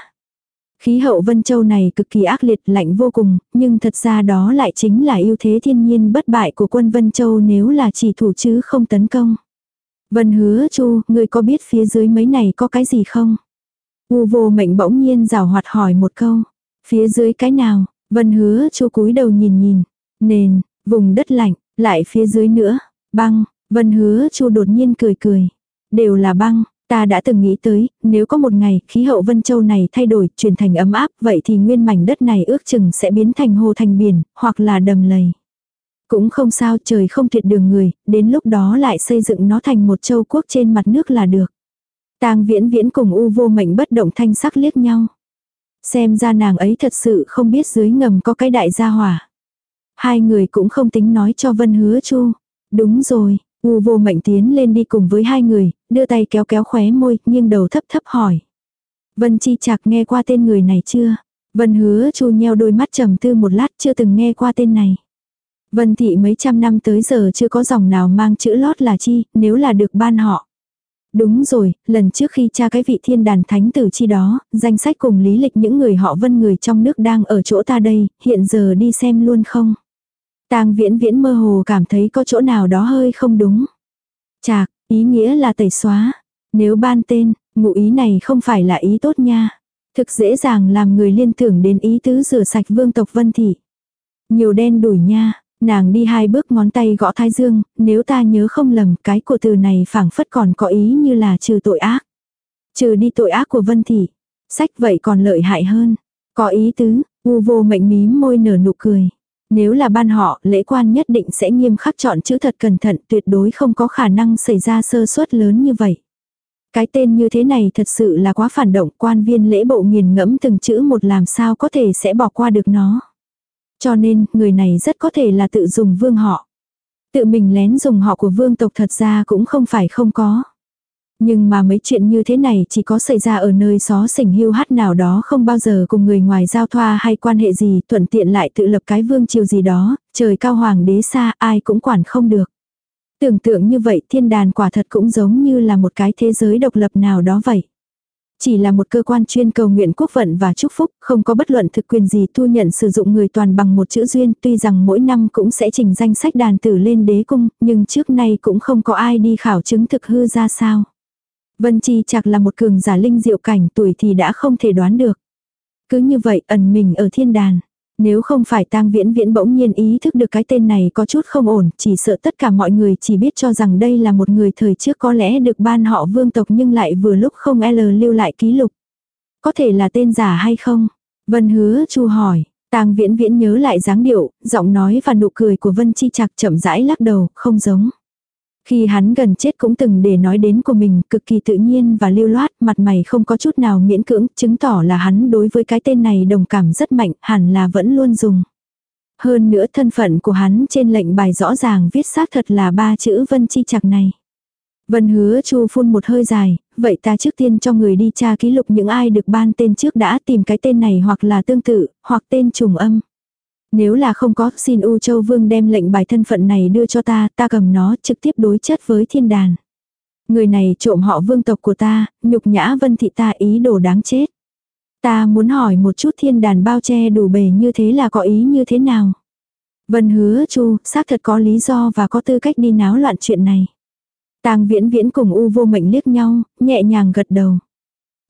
Khí hậu Vân Châu này cực kỳ ác liệt lạnh vô cùng, nhưng thật ra đó lại chính là ưu thế thiên nhiên bất bại của quân Vân Châu nếu là chỉ thủ chứ không tấn công. Vân hứa chu, người có biết phía dưới mấy này có cái gì không? U vô mệnh bỗng nhiên rào hoạt hỏi một câu. Phía dưới cái nào? Vân hứa chu cúi đầu nhìn nhìn. Nền, vùng đất lạnh, lại phía dưới nữa. Băng, vân hứa chu đột nhiên cười cười. Đều là băng, ta đã từng nghĩ tới, nếu có một ngày khí hậu Vân Châu này thay đổi, chuyển thành ấm áp, vậy thì nguyên mảnh đất này ước chừng sẽ biến thành hồ thành biển, hoặc là đầm lầy. Cũng không sao trời không thiệt đường người, đến lúc đó lại xây dựng nó thành một châu quốc trên mặt nước là được. tang viễn viễn cùng u vô mệnh bất động thanh sắc liếc nhau. Xem ra nàng ấy thật sự không biết dưới ngầm có cái đại gia hỏa. Hai người cũng không tính nói cho Vân hứa chu. Đúng rồi, U vô mệnh tiến lên đi cùng với hai người, đưa tay kéo kéo khóe môi, nghiêng đầu thấp thấp hỏi. Vân chi chạc nghe qua tên người này chưa? Vân hứa chu nheo đôi mắt trầm tư một lát chưa từng nghe qua tên này. Vân thị mấy trăm năm tới giờ chưa có dòng nào mang chữ lót là chi, nếu là được ban họ. Đúng rồi, lần trước khi tra cái vị thiên đàn thánh tử chi đó, danh sách cùng lý lịch những người họ vân người trong nước đang ở chỗ ta đây, hiện giờ đi xem luôn không? Tang viễn viễn mơ hồ cảm thấy có chỗ nào đó hơi không đúng. Chạc, ý nghĩa là tẩy xóa. Nếu ban tên, ngụ ý này không phải là ý tốt nha. Thực dễ dàng làm người liên tưởng đến ý tứ rửa sạch vương tộc vân thị. Nhiều đen đuổi nha, nàng đi hai bước ngón tay gõ thái dương, nếu ta nhớ không lầm cái của từ này phảng phất còn có ý như là trừ tội ác. Trừ đi tội ác của vân thị. Sách vậy còn lợi hại hơn. Có ý tứ, u vô mệnh mím môi nở nụ cười. Nếu là ban họ, lễ quan nhất định sẽ nghiêm khắc chọn chữ thật cẩn thận tuyệt đối không có khả năng xảy ra sơ suất lớn như vậy. Cái tên như thế này thật sự là quá phản động quan viên lễ bộ nghiền ngẫm từng chữ một làm sao có thể sẽ bỏ qua được nó. Cho nên, người này rất có thể là tự dùng vương họ. Tự mình lén dùng họ của vương tộc thật ra cũng không phải không có. Nhưng mà mấy chuyện như thế này chỉ có xảy ra ở nơi xó xỉnh hưu hắt nào đó không bao giờ cùng người ngoài giao thoa hay quan hệ gì, thuận tiện lại tự lập cái vương triều gì đó, trời cao hoàng đế xa ai cũng quản không được. Tưởng tượng như vậy thiên đàn quả thật cũng giống như là một cái thế giới độc lập nào đó vậy. Chỉ là một cơ quan chuyên cầu nguyện quốc vận và chúc phúc, không có bất luận thực quyền gì thu nhận sử dụng người toàn bằng một chữ duyên, tuy rằng mỗi năm cũng sẽ trình danh sách đàn tử lên đế cung, nhưng trước nay cũng không có ai đi khảo chứng thực hư ra sao. Vân Chi chạc là một cường giả linh diệu cảnh tuổi thì đã không thể đoán được. Cứ như vậy ẩn mình ở thiên đàn. Nếu không phải tang viễn viễn bỗng nhiên ý thức được cái tên này có chút không ổn, chỉ sợ tất cả mọi người chỉ biết cho rằng đây là một người thời trước có lẽ được ban họ vương tộc nhưng lại vừa lúc không L lưu lại ký lục. Có thể là tên giả hay không? Vân hứa chu hỏi. Tang viễn viễn nhớ lại dáng điệu, giọng nói và nụ cười của Vân Chi Trạc chậm rãi lắc đầu, không giống. Khi hắn gần chết cũng từng để nói đến của mình cực kỳ tự nhiên và lưu loát, mặt mày không có chút nào miễn cưỡng, chứng tỏ là hắn đối với cái tên này đồng cảm rất mạnh, hẳn là vẫn luôn dùng. Hơn nữa thân phận của hắn trên lệnh bài rõ ràng viết xác thật là ba chữ vân chi chặt này. Vân hứa chu phun một hơi dài, vậy ta trước tiên cho người đi tra ký lục những ai được ban tên trước đã tìm cái tên này hoặc là tương tự, hoặc tên trùng âm. Nếu là không có, xin U Châu Vương đem lệnh bài thân phận này đưa cho ta, ta cầm nó trực tiếp đối chất với thiên đàn. Người này trộm họ vương tộc của ta, nhục nhã vân thị ta ý đồ đáng chết. Ta muốn hỏi một chút thiên đàn bao che đủ bề như thế là có ý như thế nào? Vân hứa chu, xác thật có lý do và có tư cách đi náo loạn chuyện này. Tang viễn viễn cùng U vô mệnh liếc nhau, nhẹ nhàng gật đầu.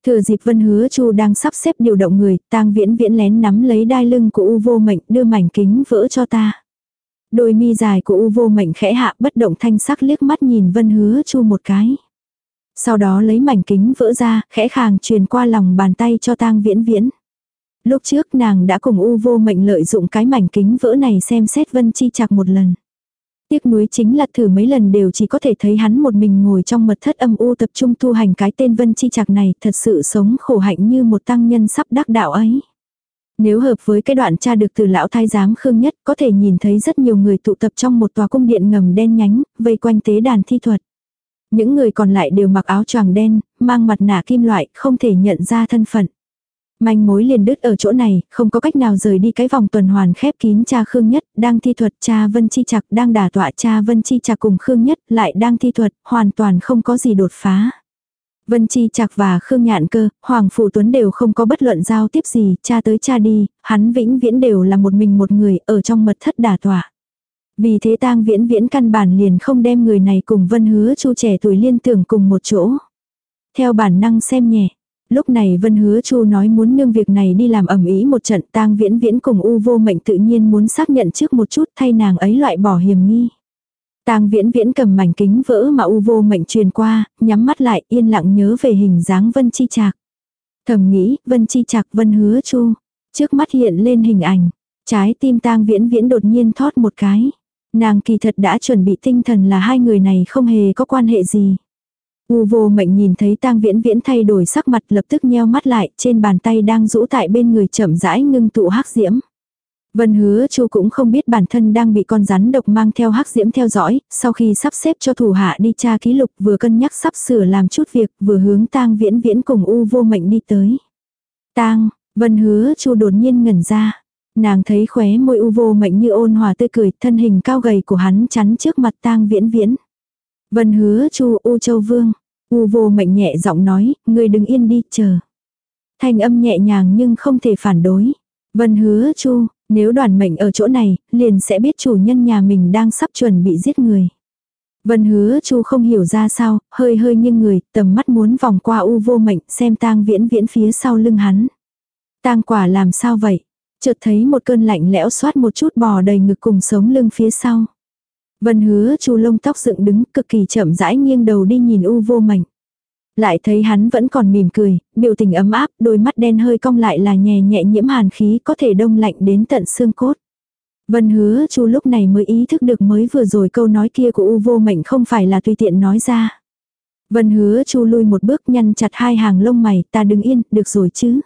Thừa dịp Vân Hứa Chu đang sắp xếp điều động người, tang viễn viễn lén nắm lấy đai lưng của U vô mệnh đưa mảnh kính vỡ cho ta. Đôi mi dài của U vô mệnh khẽ hạ bất động thanh sắc liếc mắt nhìn Vân Hứa Chu một cái. Sau đó lấy mảnh kính vỡ ra, khẽ khàng truyền qua lòng bàn tay cho tang viễn viễn. Lúc trước nàng đã cùng U vô mệnh lợi dụng cái mảnh kính vỡ này xem xét Vân Chi chặt một lần. Tiếc nuối chính là thử mấy lần đều chỉ có thể thấy hắn một mình ngồi trong mật thất âm u tập trung tu hành cái tên vân chi chạc này thật sự sống khổ hạnh như một tăng nhân sắp đắc đạo ấy. Nếu hợp với cái đoạn tra được từ lão thái giám Khương Nhất có thể nhìn thấy rất nhiều người tụ tập trong một tòa cung điện ngầm đen nhánh, vây quanh tế đàn thi thuật. Những người còn lại đều mặc áo choàng đen, mang mặt nạ kim loại, không thể nhận ra thân phận. Manh mối liền đứt ở chỗ này, không có cách nào rời đi cái vòng tuần hoàn khép kín cha Khương Nhất, đang thi thuật cha Vân Chi Chạc, đang đả tọa cha Vân Chi Chạc cùng Khương Nhất, lại đang thi thuật, hoàn toàn không có gì đột phá. Vân Chi Chạc và Khương Nhạn Cơ, Hoàng Phủ Tuấn đều không có bất luận giao tiếp gì, cha tới cha đi, hắn vĩnh viễn đều là một mình một người ở trong mật thất đả tọa. Vì thế tang viễn viễn căn bản liền không đem người này cùng Vân Hứa Chu trẻ tuổi liên tưởng cùng một chỗ. Theo bản năng xem nhẹ, Lúc này Vân Hứa Chu nói muốn nương việc này đi làm ẩm ý một trận tang viễn viễn cùng U vô mệnh tự nhiên muốn xác nhận trước một chút thay nàng ấy loại bỏ hiểm nghi. Tang viễn viễn cầm mảnh kính vỡ mà U vô mệnh truyền qua, nhắm mắt lại yên lặng nhớ về hình dáng Vân Chi Trạc. Thầm nghĩ, Vân Chi Trạc Vân Hứa Chu. Trước mắt hiện lên hình ảnh. Trái tim tang viễn viễn đột nhiên thót một cái. Nàng kỳ thật đã chuẩn bị tinh thần là hai người này không hề có quan hệ gì. U vô mệnh nhìn thấy tang viễn viễn thay đổi sắc mặt lập tức nheo mắt lại, trên bàn tay đang rũ tại bên người chậm rãi ngưng tụ hắc diễm. Vân hứa chu cũng không biết bản thân đang bị con rắn độc mang theo hắc diễm theo dõi, sau khi sắp xếp cho thủ hạ đi tra ký lục vừa cân nhắc sắp sửa làm chút việc vừa hướng tang viễn viễn cùng u vô mệnh đi tới. Tang, vân hứa chu đột nhiên ngẩn ra. Nàng thấy khóe môi u vô mệnh như ôn hòa tươi cười, thân hình cao gầy của hắn chắn trước mặt tang viễn viễn. Vân hứa chu U Châu Vương. U vô mệnh nhẹ giọng nói, người đừng yên đi, chờ. Thanh âm nhẹ nhàng nhưng không thể phản đối. Vân hứa chu, nếu đoàn mệnh ở chỗ này, liền sẽ biết chủ nhân nhà mình đang sắp chuẩn bị giết người. Vân hứa chu không hiểu ra sao, hơi hơi nghiêng người, tầm mắt muốn vòng qua u vô mệnh, xem tang viễn viễn phía sau lưng hắn. Tang quả làm sao vậy? Chợt thấy một cơn lạnh lẽo xoát một chút bò đầy ngực cùng sống lưng phía sau. Vân hứa chu lông tóc dựng đứng cực kỳ chậm rãi nghiêng đầu đi nhìn u vô mảnh Lại thấy hắn vẫn còn mỉm cười, biểu tình ấm áp, đôi mắt đen hơi cong lại là nhẹ nhẹ nhiễm hàn khí có thể đông lạnh đến tận xương cốt. Vân hứa chu lúc này mới ý thức được mới vừa rồi câu nói kia của U vô mệnh không phải là tùy tiện nói ra. Vân hứa chu lui một bước nhăn chặt hai hàng lông mày ta đứng yên, được rồi chứ.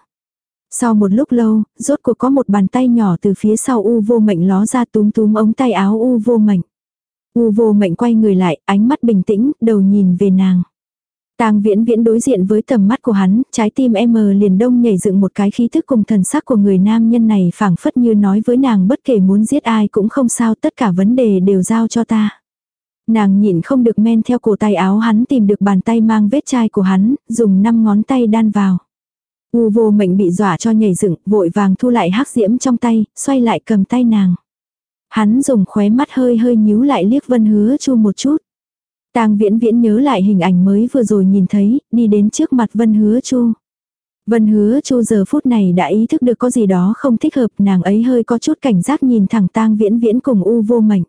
Sau một lúc lâu, rốt cuộc có một bàn tay nhỏ từ phía sau U vô mệnh ló ra túm túm ống tay áo U vô mệnh. U vô mệnh quay người lại, ánh mắt bình tĩnh, đầu nhìn về nàng. Tang viễn viễn đối diện với tầm mắt của hắn, trái tim em liền đông nhảy dựng một cái khí thức cùng thần sắc của người nam nhân này phảng phất như nói với nàng bất kể muốn giết ai cũng không sao tất cả vấn đề đều giao cho ta. Nàng nhịn không được men theo cổ tay áo hắn tìm được bàn tay mang vết chai của hắn, dùng năm ngón tay đan vào. U vô mệnh bị dọa cho nhảy dựng, vội vàng thu lại hắc diễm trong tay, xoay lại cầm tay nàng. Hắn dùng khóe mắt hơi hơi nhíu lại liếc vân hứa chu một chút. Tang viễn viễn nhớ lại hình ảnh mới vừa rồi nhìn thấy, đi đến trước mặt Vân Hứa Chu. Vân Hứa Chu giờ phút này đã ý thức được có gì đó không thích hợp, nàng ấy hơi có chút cảnh giác nhìn thẳng Tang viễn viễn cùng u vô mảnh.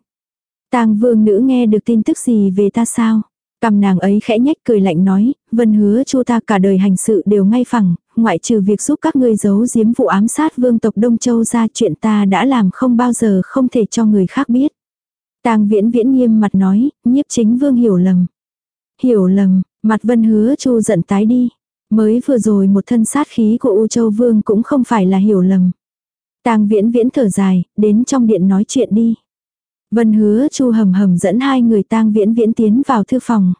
Tang vương nữ nghe được tin tức gì về ta sao? Cầm nàng ấy khẽ nhách cười lạnh nói, Vân Hứa Chu ta cả đời hành sự đều ngay phẳng, ngoại trừ việc giúp các ngươi giấu giếm vụ ám sát vương tộc Đông Châu ra chuyện ta đã làm không bao giờ không thể cho người khác biết. Tang viễn viễn nghiêm mặt nói, nhiếp chính vương hiểu lầm. Hiểu lầm, mặt vân hứa chu giận tái đi. Mới vừa rồi một thân sát khí của U Châu Vương cũng không phải là hiểu lầm. Tang viễn viễn thở dài, đến trong điện nói chuyện đi. Vân hứa chu hầm hầm dẫn hai người tang viễn viễn tiến vào thư phòng.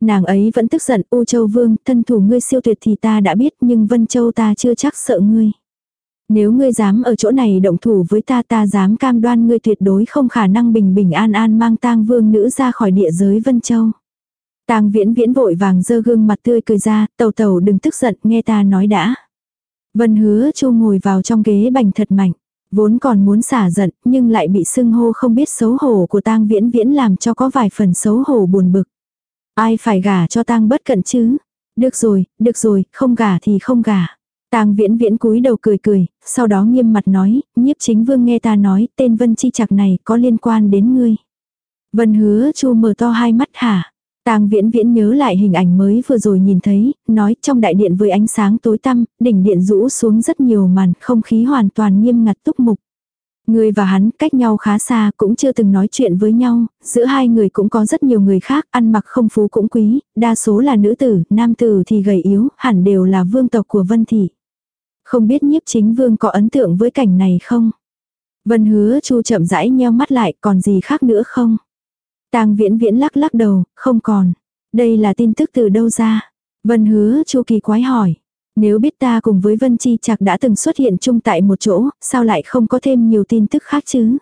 Nàng ấy vẫn tức giận U Châu Vương, thân thủ ngươi siêu tuyệt thì ta đã biết nhưng Vân Châu ta chưa chắc sợ ngươi. Nếu ngươi dám ở chỗ này động thủ với ta ta dám cam đoan ngươi tuyệt đối không khả năng bình bình an an mang tang vương nữ ra khỏi địa giới Vân Châu. Tang viễn viễn vội vàng dơ gương mặt tươi cười ra, tàu tàu đừng tức giận nghe ta nói đã. Vân hứa chu ngồi vào trong ghế bành thật mạnh. Vốn còn muốn xả giận, nhưng lại bị sưng hô không biết xấu hổ của tang viễn viễn làm cho có vài phần xấu hổ buồn bực. Ai phải gả cho tang bất cận chứ? Được rồi, được rồi, không gả thì không gả. Tang viễn viễn cúi đầu cười cười, sau đó nghiêm mặt nói, nhiếp chính vương nghe ta nói, tên vân chi chặt này có liên quan đến ngươi. Vân hứa chu mở to hai mắt hả. Tang viễn viễn nhớ lại hình ảnh mới vừa rồi nhìn thấy, nói trong đại điện với ánh sáng tối tăm, đỉnh điện rũ xuống rất nhiều màn, không khí hoàn toàn nghiêm ngặt túc mục. Người và hắn cách nhau khá xa cũng chưa từng nói chuyện với nhau, giữa hai người cũng có rất nhiều người khác, ăn mặc không phú cũng quý, đa số là nữ tử, nam tử thì gầy yếu, hẳn đều là vương tộc của Vân Thị. Không biết nhiếp chính vương có ấn tượng với cảnh này không? Vân hứa chu chậm rãi nheo mắt lại còn gì khác nữa không? tang viễn viễn lắc lắc đầu, không còn. Đây là tin tức từ đâu ra? Vân hứa chu kỳ quái hỏi. Nếu biết ta cùng với Vân Chi Chạc đã từng xuất hiện chung tại một chỗ, sao lại không có thêm nhiều tin tức khác chứ?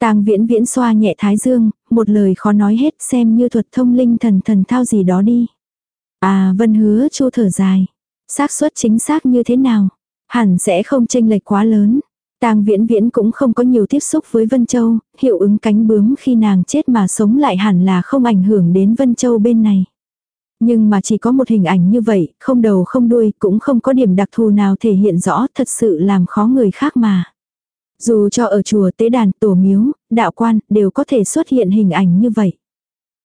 Tang viễn viễn xoa nhẹ thái dương, một lời khó nói hết xem như thuật thông linh thần thần thao gì đó đi. À Vân hứa chu thở dài. xác suất chính xác như thế nào? Hẳn sẽ không tranh lệch quá lớn. Tang Viễn Viễn cũng không có nhiều tiếp xúc với Vân Châu, hiệu ứng cánh bướm khi nàng chết mà sống lại hẳn là không ảnh hưởng đến Vân Châu bên này. Nhưng mà chỉ có một hình ảnh như vậy, không đầu không đuôi, cũng không có điểm đặc thù nào thể hiện rõ, thật sự làm khó người khác mà. Dù cho ở chùa tế đàn, tổ miếu, đạo quan, đều có thể xuất hiện hình ảnh như vậy.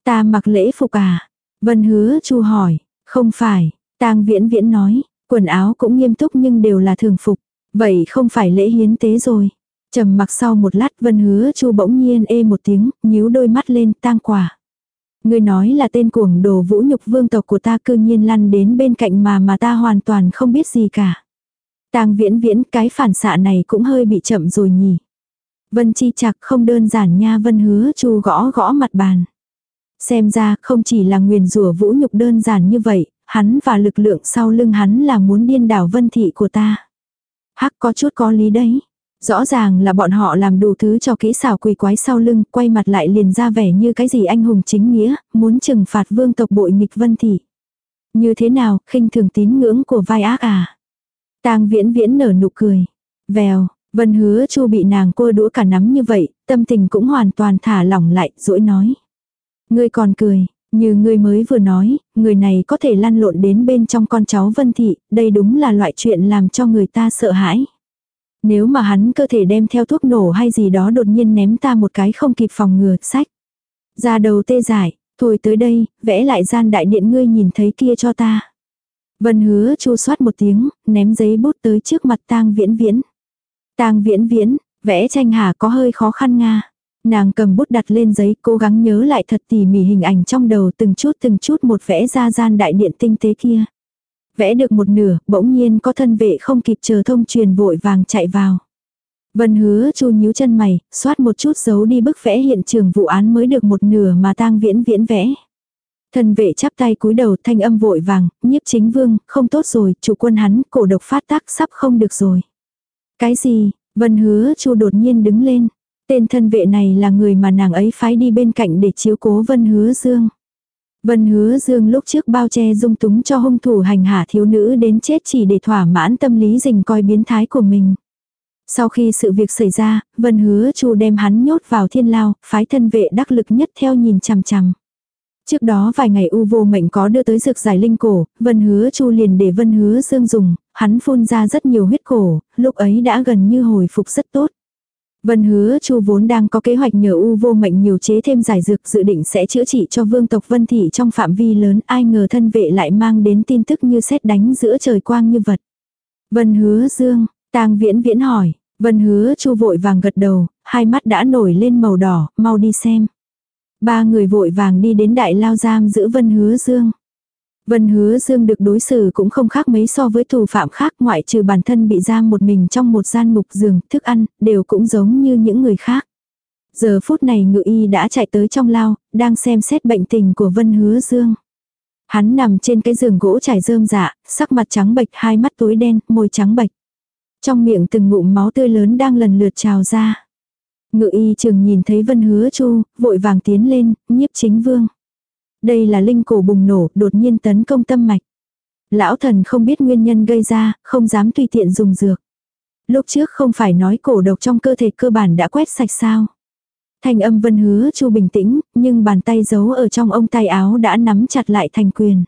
Ta mặc lễ phục à? Vân hứa chu hỏi, không phải, tang viễn viễn nói, Quần áo cũng nghiêm túc nhưng đều là thường phục. Vậy không phải lễ hiến tế rồi. trầm mặc sau một lát vân hứa chu bỗng nhiên ê một tiếng, nhíu đôi mắt lên tang quả ngươi nói là tên cuồng đồ vũ nhục vương tộc của ta cư nhiên lăn đến bên cạnh mà mà ta hoàn toàn không biết gì cả. Tang viễn viễn cái phản xạ này cũng hơi bị chậm rồi nhỉ. Vân chi chặt không đơn giản nha vân hứa chu gõ gõ mặt bàn. Xem ra không chỉ là nguyền rủa vũ nhục đơn giản như vậy, hắn và lực lượng sau lưng hắn là muốn điên đảo vân thị của ta. Hắc có chút có lý đấy. Rõ ràng là bọn họ làm đủ thứ cho kỹ xảo quỷ quái sau lưng, quay mặt lại liền ra vẻ như cái gì anh hùng chính nghĩa, muốn trừng phạt vương tộc bội nghịch vân thị. Như thế nào, khinh thường tín ngưỡng của vai ác à? tang viễn viễn nở nụ cười. Vèo, vân hứa chu bị nàng cua đũa cả nắm như vậy, tâm tình cũng hoàn toàn thả lỏng lại, dỗi nói. Ngươi còn cười, như ngươi mới vừa nói, người này có thể lăn lộn đến bên trong con cháu Vân Thị, đây đúng là loại chuyện làm cho người ta sợ hãi. Nếu mà hắn cơ thể đem theo thuốc nổ hay gì đó đột nhiên ném ta một cái không kịp phòng ngừa, sách. Ra đầu tê giải, thôi tới đây, vẽ lại gian đại điện ngươi nhìn thấy kia cho ta. Vân hứa chu soát một tiếng, ném giấy bút tới trước mặt tang viễn viễn. tang viễn viễn, vẽ tranh hà có hơi khó khăn nga. Nàng cầm bút đặt lên giấy cố gắng nhớ lại thật tỉ mỉ hình ảnh trong đầu từng chút từng chút một vẽ ra gian đại điện tinh tế kia. Vẽ được một nửa, bỗng nhiên có thân vệ không kịp chờ thông truyền vội vàng chạy vào. Vân hứa chu nhíu chân mày, xoát một chút giấu đi bức vẽ hiện trường vụ án mới được một nửa mà tang viễn viễn vẽ. Thân vệ chắp tay cúi đầu thanh âm vội vàng, nhiếp chính vương, không tốt rồi, chủ quân hắn, cổ độc phát tác sắp không được rồi. Cái gì, vân hứa chu đột nhiên đứng lên. Tên thân vệ này là người mà nàng ấy phái đi bên cạnh để chiếu cố vân hứa dương. Vân hứa dương lúc trước bao che dung túng cho hung thủ hành hạ thiếu nữ đến chết chỉ để thỏa mãn tâm lý rình coi biến thái của mình. Sau khi sự việc xảy ra, Vân hứa chu đem hắn nhốt vào thiên lao, phái thân vệ đắc lực nhất theo nhìn chằm chằm. Trước đó vài ngày u vô mệnh có đưa tới dược giải linh cổ, Vân hứa chu liền để Vân hứa dương dùng, hắn phun ra rất nhiều huyết cổ, lúc ấy đã gần như hồi phục rất tốt. Vân hứa chu vốn đang có kế hoạch nhờ u vô mệnh nhiều chế thêm giải dược dự định sẽ chữa trị cho vương tộc vân thị trong phạm vi lớn ai ngờ thân vệ lại mang đến tin tức như xét đánh giữa trời quang như vật. Vân hứa dương, tang viễn viễn hỏi, vân hứa chu vội vàng gật đầu, hai mắt đã nổi lên màu đỏ, mau đi xem. Ba người vội vàng đi đến đại lao giam giữ vân hứa dương. Vân hứa dương được đối xử cũng không khác mấy so với tù phạm khác ngoại trừ bản thân bị giam một mình trong một gian ngục giường, thức ăn, đều cũng giống như những người khác. Giờ phút này ngự y đã chạy tới trong lao, đang xem xét bệnh tình của Vân hứa dương. Hắn nằm trên cái giường gỗ trải rơm dạ, sắc mặt trắng bệch hai mắt tối đen, môi trắng bệch. Trong miệng từng ngụm máu tươi lớn đang lần lượt trào ra. Ngự y trường nhìn thấy Vân hứa chu, vội vàng tiến lên, nhiếp chính vương. Đây là linh cổ bùng nổ, đột nhiên tấn công tâm mạch. Lão thần không biết nguyên nhân gây ra, không dám tùy tiện dùng dược. Lúc trước không phải nói cổ độc trong cơ thể cơ bản đã quét sạch sao. Thanh âm vân hứa chu bình tĩnh, nhưng bàn tay giấu ở trong ông tay áo đã nắm chặt lại thành quyền.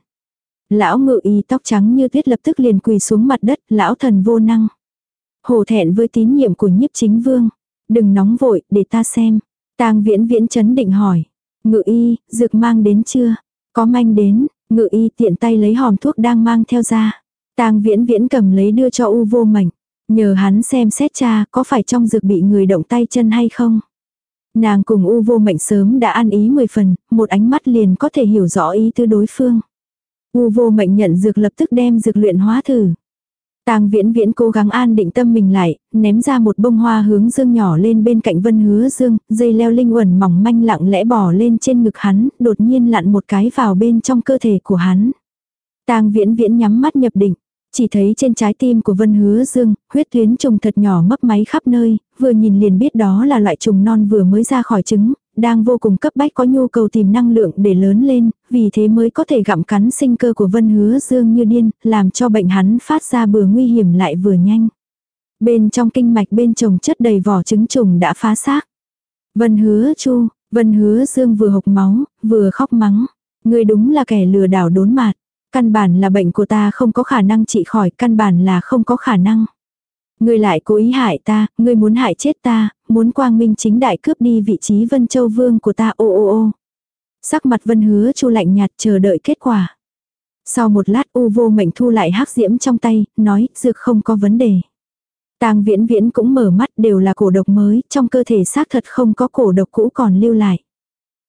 Lão ngự y tóc trắng như tuyết lập tức liền quỳ xuống mặt đất, lão thần vô năng. Hổ thẹn với tín nhiệm của nhiếp chính vương. Đừng nóng vội, để ta xem. tang viễn viễn chấn định hỏi. Ngự y, dược mang đến chưa? Có manh đến, ngự y tiện tay lấy hòm thuốc đang mang theo ra. tang viễn viễn cầm lấy đưa cho u vô mảnh. Nhờ hắn xem xét cha có phải trong dược bị người động tay chân hay không. Nàng cùng u vô mệnh sớm đã ăn ý 10 phần, một ánh mắt liền có thể hiểu rõ ý tư đối phương. U vô mệnh nhận dược lập tức đem dược luyện hóa thử. Tang viễn viễn cố gắng an định tâm mình lại, ném ra một bông hoa hướng dương nhỏ lên bên cạnh vân hứa dương, dây leo linh uẩn mỏng manh lặng lẽ bò lên trên ngực hắn, đột nhiên lặn một cái vào bên trong cơ thể của hắn. Tang viễn viễn nhắm mắt nhập định, chỉ thấy trên trái tim của Vân Hứa Dương, huyết tuyến trùng thật nhỏ mấp máy khắp nơi, vừa nhìn liền biết đó là loại trùng non vừa mới ra khỏi trứng, đang vô cùng cấp bách có nhu cầu tìm năng lượng để lớn lên, vì thế mới có thể gặm cắn sinh cơ của Vân Hứa Dương như điên, làm cho bệnh hắn phát ra vừa nguy hiểm lại vừa nhanh. Bên trong kinh mạch bên chồng chất đầy vỏ trứng trùng đã phá xác. Vân Hứa Chu, Vân Hứa Dương vừa hộc máu, vừa khóc mắng. Người đúng là kẻ lừa đảo đốn mạt. Căn bản là bệnh của ta không có khả năng trị khỏi, căn bản là không có khả năng. Ngươi lại cố ý hại ta, ngươi muốn hại chết ta, muốn quang minh chính đại cướp đi vị trí Vân Châu Vương của ta ô ô ô. Sắc mặt Vân hứa chu lạnh nhạt chờ đợi kết quả. Sau một lát u vô mệnh thu lại hắc diễm trong tay, nói dược không có vấn đề. Tang viễn viễn cũng mở mắt đều là cổ độc mới, trong cơ thể xác thật không có cổ độc cũ còn lưu lại.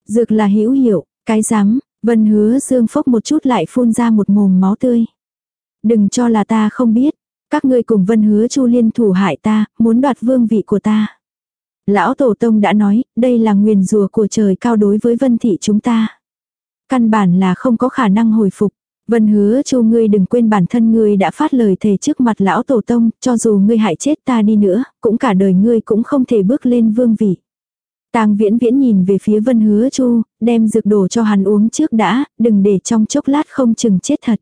Dược là hữu hiệu, cái dám, Vân hứa dương phốc một chút lại phun ra một mồm máu tươi. Đừng cho là ta không biết, các ngươi cùng vân hứa chu liên thủ hại ta, muốn đoạt vương vị của ta. Lão Tổ Tông đã nói, đây là nguyền rùa của trời cao đối với vân thị chúng ta. Căn bản là không có khả năng hồi phục. Vân hứa chu ngươi đừng quên bản thân ngươi đã phát lời thề trước mặt lão tổ tông, cho dù ngươi hại chết ta đi nữa, cũng cả đời ngươi cũng không thể bước lên vương vị. Tang viễn viễn nhìn về phía vân hứa chu, đem dược đổ cho hắn uống trước đã, đừng để trong chốc lát không chừng chết thật.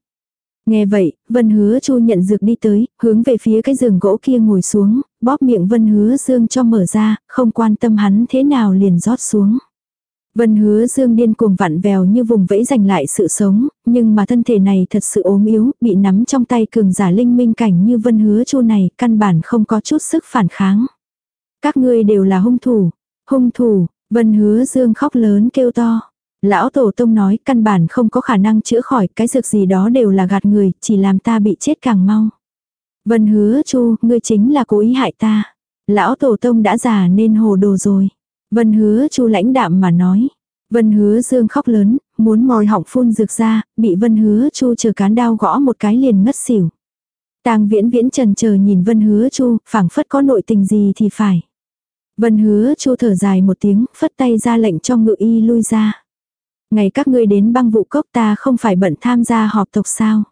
Nghe vậy, Vân Hứa Chu nhận dược đi tới, hướng về phía cái giường gỗ kia ngồi xuống, bóp miệng Vân Hứa Dương cho mở ra, không quan tâm hắn thế nào liền rót xuống. Vân hứa dương điên cuồng vặn vèo như vùng vẫy giành lại sự sống, nhưng mà thân thể này thật sự ốm yếu, bị nắm trong tay cường giả linh minh cảnh như vân hứa chu này, căn bản không có chút sức phản kháng. Các ngươi đều là hung thủ, hung thủ, vân hứa dương khóc lớn kêu to. Lão Tổ Tông nói căn bản không có khả năng chữa khỏi cái dược gì đó đều là gạt người, chỉ làm ta bị chết càng mau. Vân hứa chu, ngươi chính là cố ý hại ta. Lão Tổ Tông đã già nên hồ đồ rồi. Vân hứa chu lãnh đạm mà nói. Vân hứa dương khóc lớn, muốn mòi họng phun dược ra, bị vân hứa chu chờ cán đao gõ một cái liền ngất xỉu. Tang viễn viễn trần chờ nhìn vân hứa chu, phảng phất có nội tình gì thì phải. Vân hứa chu thở dài một tiếng, phất tay ra lệnh cho ngự y lui ra. Ngày các ngươi đến băng vụ cốc ta không phải bận tham gia họp tộc sao.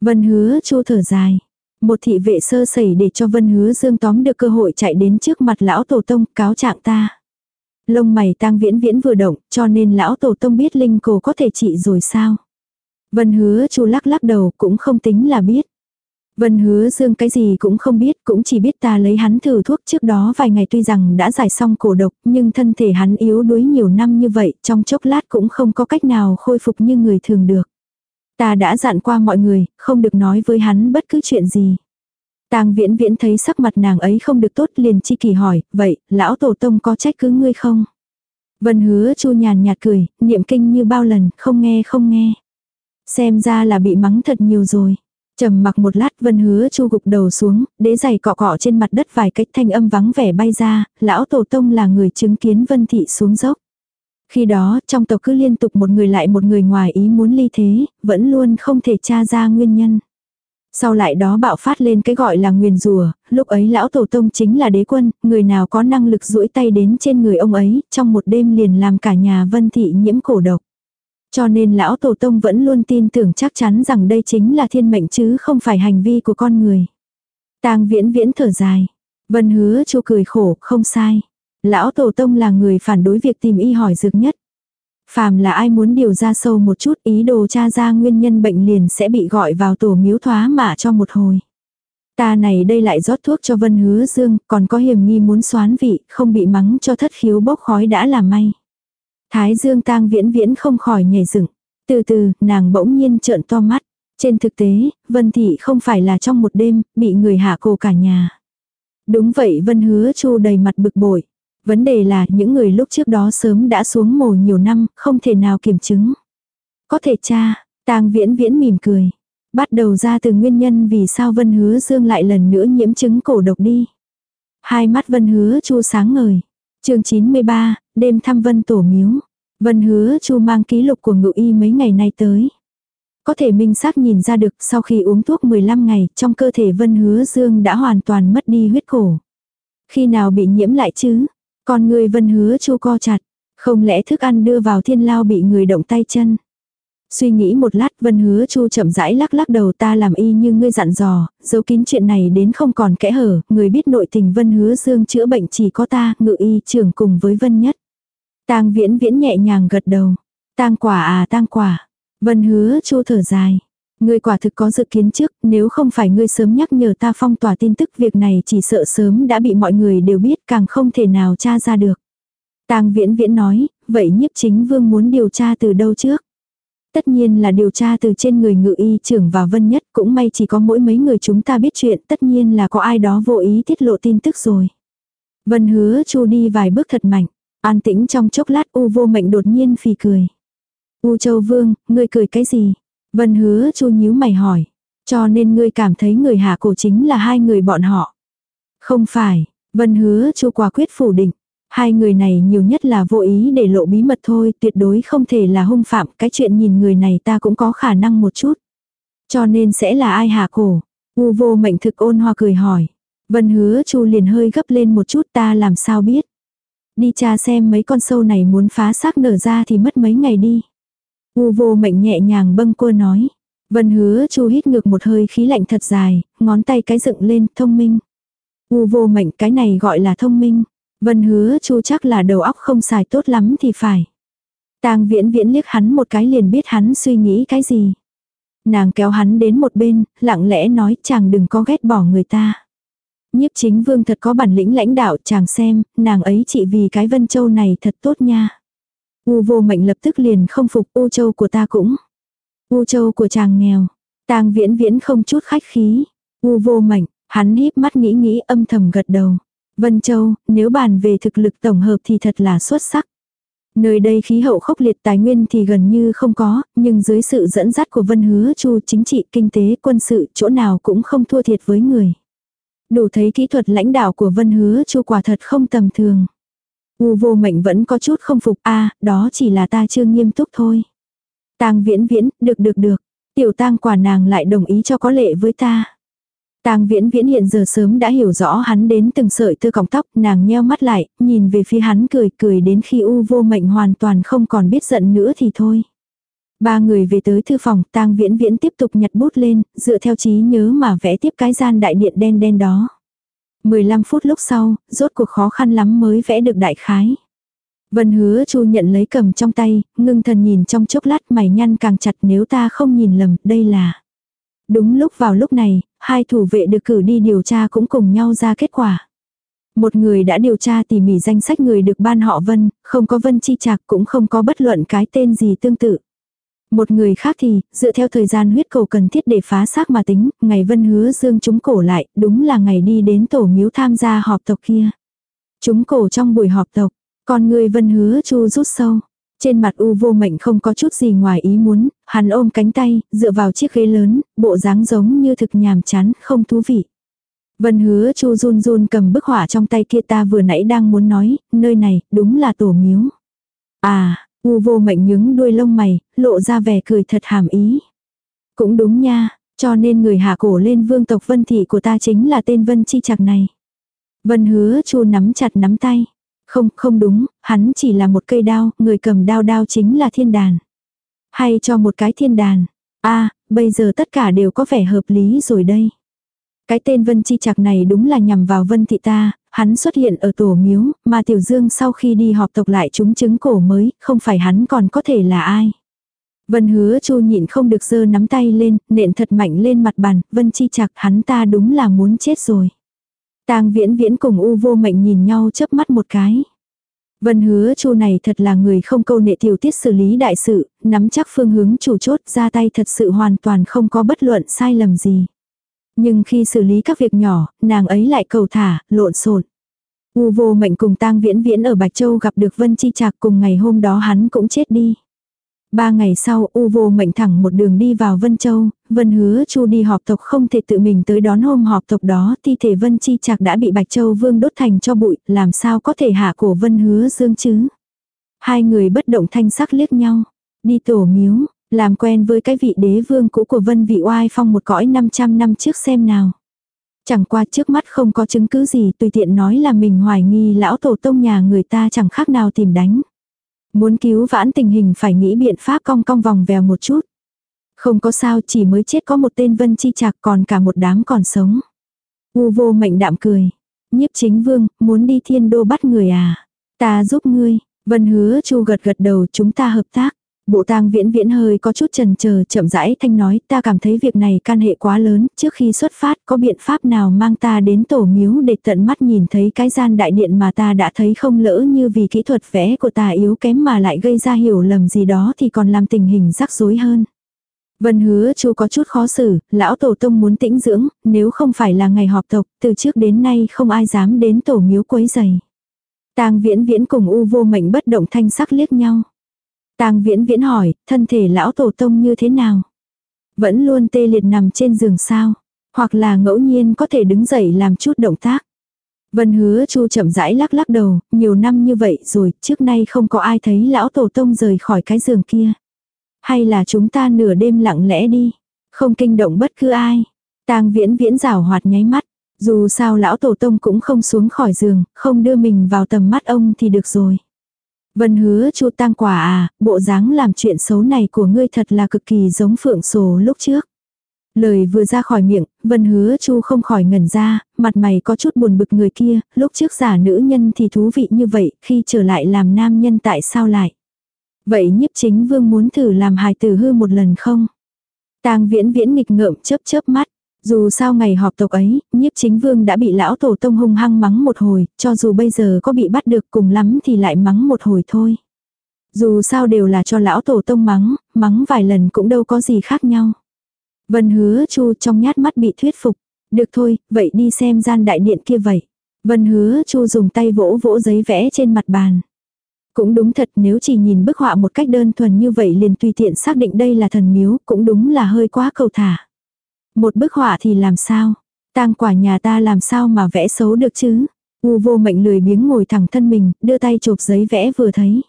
Vân hứa chu thở dài. Một thị vệ sơ sẩy để cho Vân Hứa Dương tóm được cơ hội chạy đến trước mặt lão tổ tông cáo trạng ta. Lông mày tang viễn viễn vừa động, cho nên lão tổ tông biết linh cổ có thể trị rồi sao. Vân hứa chu lắc lắc đầu cũng không tính là biết. Vân hứa dương cái gì cũng không biết, cũng chỉ biết ta lấy hắn thử thuốc trước đó vài ngày tuy rằng đã giải xong cổ độc, nhưng thân thể hắn yếu đuối nhiều năm như vậy, trong chốc lát cũng không có cách nào khôi phục như người thường được. Ta đã dặn qua mọi người, không được nói với hắn bất cứ chuyện gì. Tang viễn viễn thấy sắc mặt nàng ấy không được tốt liền chi kỳ hỏi, vậy, lão tổ tông có trách cứ ngươi không? Vân hứa chu nhàn nhạt cười, niệm kinh như bao lần, không nghe không nghe. Xem ra là bị mắng thật nhiều rồi trầm mặc một lát vân hứa chu gục đầu xuống, đế giày cọ cọ trên mặt đất vài cách thanh âm vắng vẻ bay ra, lão tổ tông là người chứng kiến vân thị xuống dốc. Khi đó, trong tộc cứ liên tục một người lại một người ngoài ý muốn ly thế, vẫn luôn không thể tra ra nguyên nhân. Sau lại đó bạo phát lên cái gọi là nguyền rùa, lúc ấy lão tổ tông chính là đế quân, người nào có năng lực duỗi tay đến trên người ông ấy, trong một đêm liền làm cả nhà vân thị nhiễm cổ độc. Cho nên lão tổ tông vẫn luôn tin tưởng chắc chắn rằng đây chính là thiên mệnh chứ không phải hành vi của con người. tang viễn viễn thở dài. Vân hứa chu cười khổ, không sai. Lão tổ tông là người phản đối việc tìm y hỏi dược nhất. Phàm là ai muốn điều ra sâu một chút ý đồ tra ra nguyên nhân bệnh liền sẽ bị gọi vào tổ miếu thoá mạ cho một hồi. Ta này đây lại rót thuốc cho Vân Hứa Dương, còn có hiểm nghi muốn xoán vị, không bị mắng cho thất khiếu bốc khói đã là may. Thái Dương tang viễn viễn không khỏi nhảy dựng. Từ từ, nàng bỗng nhiên trợn to mắt. Trên thực tế, Vân Thị không phải là trong một đêm, bị người hạ cô cả nhà. Đúng vậy Vân Hứa Chu đầy mặt bực bội. Vấn đề là những người lúc trước đó sớm đã xuống mồ nhiều năm, không thể nào kiểm chứng. Có thể cha, tang viễn viễn mỉm cười. Bắt đầu ra từ nguyên nhân vì sao Vân Hứa Dương lại lần nữa nhiễm chứng cổ độc đi. Hai mắt Vân Hứa Chu sáng ngời chương 93, đêm thăm Vân Tổ Miếu. Vân Hứa Chu mang ký lục của ngự y mấy ngày nay tới. Có thể minh xác nhìn ra được sau khi uống thuốc 15 ngày trong cơ thể Vân Hứa Dương đã hoàn toàn mất đi huyết cổ. Khi nào bị nhiễm lại chứ? Con người vân hứa chu co chặt. Không lẽ thức ăn đưa vào thiên lao bị người động tay chân. Suy nghĩ một lát vân hứa chu chậm rãi lắc lắc đầu ta làm y như ngươi dặn dò, giấu kín chuyện này đến không còn kẽ hở, người biết nội tình vân hứa dương chữa bệnh chỉ có ta, ngự y trưởng cùng với vân nhất. tang viễn viễn nhẹ nhàng gật đầu. tang quả à tang quả. Vân hứa chu thở dài. Ngươi quả thực có dự kiến trước, nếu không phải ngươi sớm nhắc nhở ta phong tỏa tin tức việc này chỉ sợ sớm đã bị mọi người đều biết càng không thể nào tra ra được. Tang viễn viễn nói, vậy nhiếp chính vương muốn điều tra từ đâu trước? Tất nhiên là điều tra từ trên người ngự y trưởng và vân nhất, cũng may chỉ có mỗi mấy người chúng ta biết chuyện, tất nhiên là có ai đó vô ý tiết lộ tin tức rồi. Vân hứa chu đi vài bước thật mạnh, an tĩnh trong chốc lát u vô mệnh đột nhiên phì cười. U châu vương, ngươi cười cái gì? Vân hứa chu nhíu mày hỏi. Cho nên ngươi cảm thấy người hạ cổ chính là hai người bọn họ. Không phải, vân hứa chu quả quyết phủ định. Hai người này nhiều nhất là vô ý để lộ bí mật thôi, tuyệt đối không thể là hung phạm, cái chuyện nhìn người này ta cũng có khả năng một chút. Cho nên sẽ là ai hạ cổ? U vô mệnh thực ôn hoa cười hỏi. Vân hứa chu liền hơi gấp lên một chút ta làm sao biết. Đi tra xem mấy con sâu này muốn phá xác nở ra thì mất mấy ngày đi. U vô mệnh nhẹ nhàng bâng quơ nói. Vân hứa chu hít ngược một hơi khí lạnh thật dài, ngón tay cái dựng lên, thông minh. U vô mệnh cái này gọi là thông minh. Vân hứa chu chắc là đầu óc không xài tốt lắm thì phải. Tang viễn viễn liếc hắn một cái liền biết hắn suy nghĩ cái gì. Nàng kéo hắn đến một bên, lặng lẽ nói chàng đừng có ghét bỏ người ta. Nhiếp chính vương thật có bản lĩnh lãnh đạo chàng xem, nàng ấy chỉ vì cái vân châu này thật tốt nha. U vô mệnh lập tức liền không phục U châu của ta cũng. U châu của chàng nghèo. Tang viễn viễn không chút khách khí. U vô mệnh, hắn híp mắt nghĩ nghĩ âm thầm gật đầu. Vân Châu, nếu bàn về thực lực tổng hợp thì thật là xuất sắc. Nơi đây khí hậu khốc liệt tài nguyên thì gần như không có, nhưng dưới sự dẫn dắt của Vân Hứa Chu chính trị, kinh tế, quân sự, chỗ nào cũng không thua thiệt với người. Đủ thấy kỹ thuật lãnh đạo của Vân Hứa Chu quả thật không tầm thường. U vô mệnh vẫn có chút không phục a đó chỉ là ta chưa nghiêm túc thôi. tang viễn viễn, được được được. Tiểu tang quả nàng lại đồng ý cho có lệ với ta. Tang viễn viễn hiện giờ sớm đã hiểu rõ hắn đến từng sợi tơ cọng tóc, nàng nheo mắt lại, nhìn về phía hắn cười cười đến khi u vô mệnh hoàn toàn không còn biết giận nữa thì thôi. Ba người về tới thư phòng, tang viễn viễn tiếp tục nhặt bút lên, dựa theo trí nhớ mà vẽ tiếp cái gian đại điện đen đen đó. 15 phút lúc sau, rốt cuộc khó khăn lắm mới vẽ được đại khái. Vân hứa chu nhận lấy cầm trong tay, ngưng thần nhìn trong chốc lát mày nhăn càng chặt nếu ta không nhìn lầm, đây là. Đúng lúc vào lúc này, hai thủ vệ được cử đi điều tra cũng cùng nhau ra kết quả. Một người đã điều tra tỉ mỉ danh sách người được ban họ Vân, không có Vân Chi Trạc cũng không có bất luận cái tên gì tương tự. Một người khác thì, dựa theo thời gian huyết cầu cần thiết để phá xác mà tính, ngày Vân hứa dương chúng cổ lại, đúng là ngày đi đến tổ miếu tham gia họp tộc kia. Chúng cổ trong buổi họp tộc, con người Vân hứa chu rút sâu. Trên mặt u vô mệnh không có chút gì ngoài ý muốn, hắn ôm cánh tay, dựa vào chiếc ghế lớn, bộ dáng giống như thực nhàm chán, không thú vị. Vân hứa chu run run cầm bức họa trong tay kia ta vừa nãy đang muốn nói, nơi này, đúng là tổ miếu. À, u vô mệnh nhướng đuôi lông mày, lộ ra vẻ cười thật hàm ý. Cũng đúng nha, cho nên người hạ cổ lên vương tộc vân thị của ta chính là tên vân chi chặt này. Vân hứa chu nắm chặt nắm tay. Không, không đúng, hắn chỉ là một cây đao, người cầm đao đao chính là thiên đàn. Hay cho một cái thiên đàn. a bây giờ tất cả đều có vẻ hợp lý rồi đây. Cái tên Vân Chi Trạc này đúng là nhằm vào Vân Thị ta, hắn xuất hiện ở tổ miếu, mà Tiểu Dương sau khi đi họp tộc lại chúng chứng cổ mới, không phải hắn còn có thể là ai. Vân hứa chu nhịn không được giơ nắm tay lên, nện thật mạnh lên mặt bàn, Vân Chi Trạc hắn ta đúng là muốn chết rồi. Tang viễn viễn cùng u vô mệnh nhìn nhau chớp mắt một cái. Vân hứa chu này thật là người không câu nệ tiểu tiết xử lý đại sự, nắm chắc phương hướng chủ chốt ra tay thật sự hoàn toàn không có bất luận sai lầm gì. Nhưng khi xử lý các việc nhỏ, nàng ấy lại cầu thả, lộn xộn. U vô mệnh cùng tang viễn viễn ở Bạch Châu gặp được Vân Chi Trạc cùng ngày hôm đó hắn cũng chết đi. Ba ngày sau, U vô mệnh thẳng một đường đi vào Vân Châu, Vân hứa chu đi họp tộc không thể tự mình tới đón hôm họp tộc đó, thi thể Vân Chi Trạc đã bị Bạch Châu Vương đốt thành cho bụi, làm sao có thể hạ cổ Vân hứa dương chứ. Hai người bất động thanh sắc liếc nhau, đi tổ miếu, làm quen với cái vị đế vương cũ của Vân vị oai phong một cõi 500 năm trước xem nào. Chẳng qua trước mắt không có chứng cứ gì tùy tiện nói là mình hoài nghi lão tổ tông nhà người ta chẳng khác nào tìm đánh. Muốn cứu vãn tình hình phải nghĩ biện pháp cong cong vòng vèo một chút. Không có sao chỉ mới chết có một tên vân chi chạc còn cả một đám còn sống. U vô mệnh đạm cười. Nhiếp chính vương, muốn đi thiên đô bắt người à? Ta giúp ngươi. Vân hứa chu gật gật đầu chúng ta hợp tác. Bộ tang viễn viễn hơi có chút trần chờ chậm rãi thanh nói ta cảm thấy việc này can hệ quá lớn, trước khi xuất phát có biện pháp nào mang ta đến tổ miếu để tận mắt nhìn thấy cái gian đại điện mà ta đã thấy không lỡ như vì kỹ thuật vẽ của ta yếu kém mà lại gây ra hiểu lầm gì đó thì còn làm tình hình rắc rối hơn. Vân hứa chú có chút khó xử, lão tổ tông muốn tĩnh dưỡng, nếu không phải là ngày họp tộc, từ trước đến nay không ai dám đến tổ miếu quấy giày. Tang viễn viễn cùng u vô mệnh bất động thanh sắc liếc nhau. Tang viễn viễn hỏi, thân thể lão tổ tông như thế nào? Vẫn luôn tê liệt nằm trên giường sao? Hoặc là ngẫu nhiên có thể đứng dậy làm chút động tác. Vân hứa chu chậm rãi lắc lắc đầu, nhiều năm như vậy rồi, trước nay không có ai thấy lão tổ tông rời khỏi cái giường kia. Hay là chúng ta nửa đêm lặng lẽ đi, không kinh động bất cứ ai. Tang viễn viễn rào hoạt nháy mắt, dù sao lão tổ tông cũng không xuống khỏi giường, không đưa mình vào tầm mắt ông thì được rồi. Vân hứa chu tang quả à, bộ dáng làm chuyện xấu này của ngươi thật là cực kỳ giống phượng sổ lúc trước. Lời vừa ra khỏi miệng, vân hứa chu không khỏi ngẩn ra, mặt mày có chút buồn bực người kia, lúc trước giả nữ nhân thì thú vị như vậy, khi trở lại làm nam nhân tại sao lại. Vậy nhiếp chính vương muốn thử làm hài tử hư một lần không? tang viễn viễn nghịch ngợm chớp chớp mắt. Dù sao ngày họp tộc ấy, nhiếp chính vương đã bị lão tổ tông hung hăng mắng một hồi, cho dù bây giờ có bị bắt được cùng lắm thì lại mắng một hồi thôi. Dù sao đều là cho lão tổ tông mắng, mắng vài lần cũng đâu có gì khác nhau. Vân hứa chu trong nhát mắt bị thuyết phục. Được thôi, vậy đi xem gian đại điện kia vậy. Vân hứa chu dùng tay vỗ vỗ giấy vẽ trên mặt bàn. Cũng đúng thật nếu chỉ nhìn bức họa một cách đơn thuần như vậy liền tùy tiện xác định đây là thần miếu, cũng đúng là hơi quá cầu thả. Một bức họa thì làm sao? tang quả nhà ta làm sao mà vẽ xấu được chứ? U vô mệnh lười biếng ngồi thẳng thân mình, đưa tay chụp giấy vẽ vừa thấy.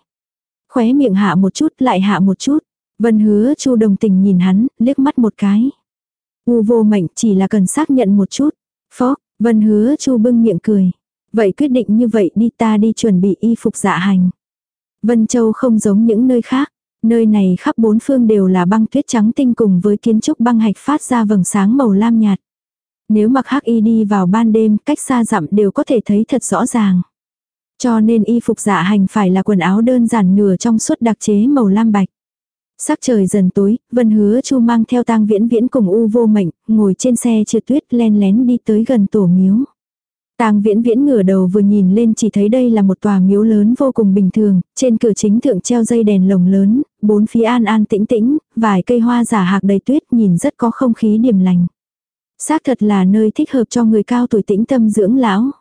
Khóe miệng hạ một chút lại hạ một chút. Vân hứa chu đồng tình nhìn hắn, liếc mắt một cái. U vô mệnh chỉ là cần xác nhận một chút. Phó, vân hứa chu bưng miệng cười. Vậy quyết định như vậy đi ta đi chuẩn bị y phục dạ hành. Vân Châu không giống những nơi khác. Nơi này khắp bốn phương đều là băng tuyết trắng tinh cùng với kiến trúc băng hạch phát ra vầng sáng màu lam nhạt. Nếu mặc hắc y đi vào ban đêm, cách xa dặm đều có thể thấy thật rõ ràng. Cho nên y phục dạ hành phải là quần áo đơn giản nửa trong suốt đặc chế màu lam bạch. Sắc trời dần tối, Vân Hứa Chu mang theo tang viễn viễn cùng U vô mệnh, ngồi trên xe trượt tuyết len lén đi tới gần tổ miếu. Tang viễn viễn ngửa đầu vừa nhìn lên chỉ thấy đây là một tòa miếu lớn vô cùng bình thường, trên cửa chính thượng treo dây đèn lồng lớn, bốn phía an an tĩnh tĩnh, vài cây hoa giả hạc đầy tuyết nhìn rất có không khí điềm lành. Xác thật là nơi thích hợp cho người cao tuổi tĩnh tâm dưỡng lão.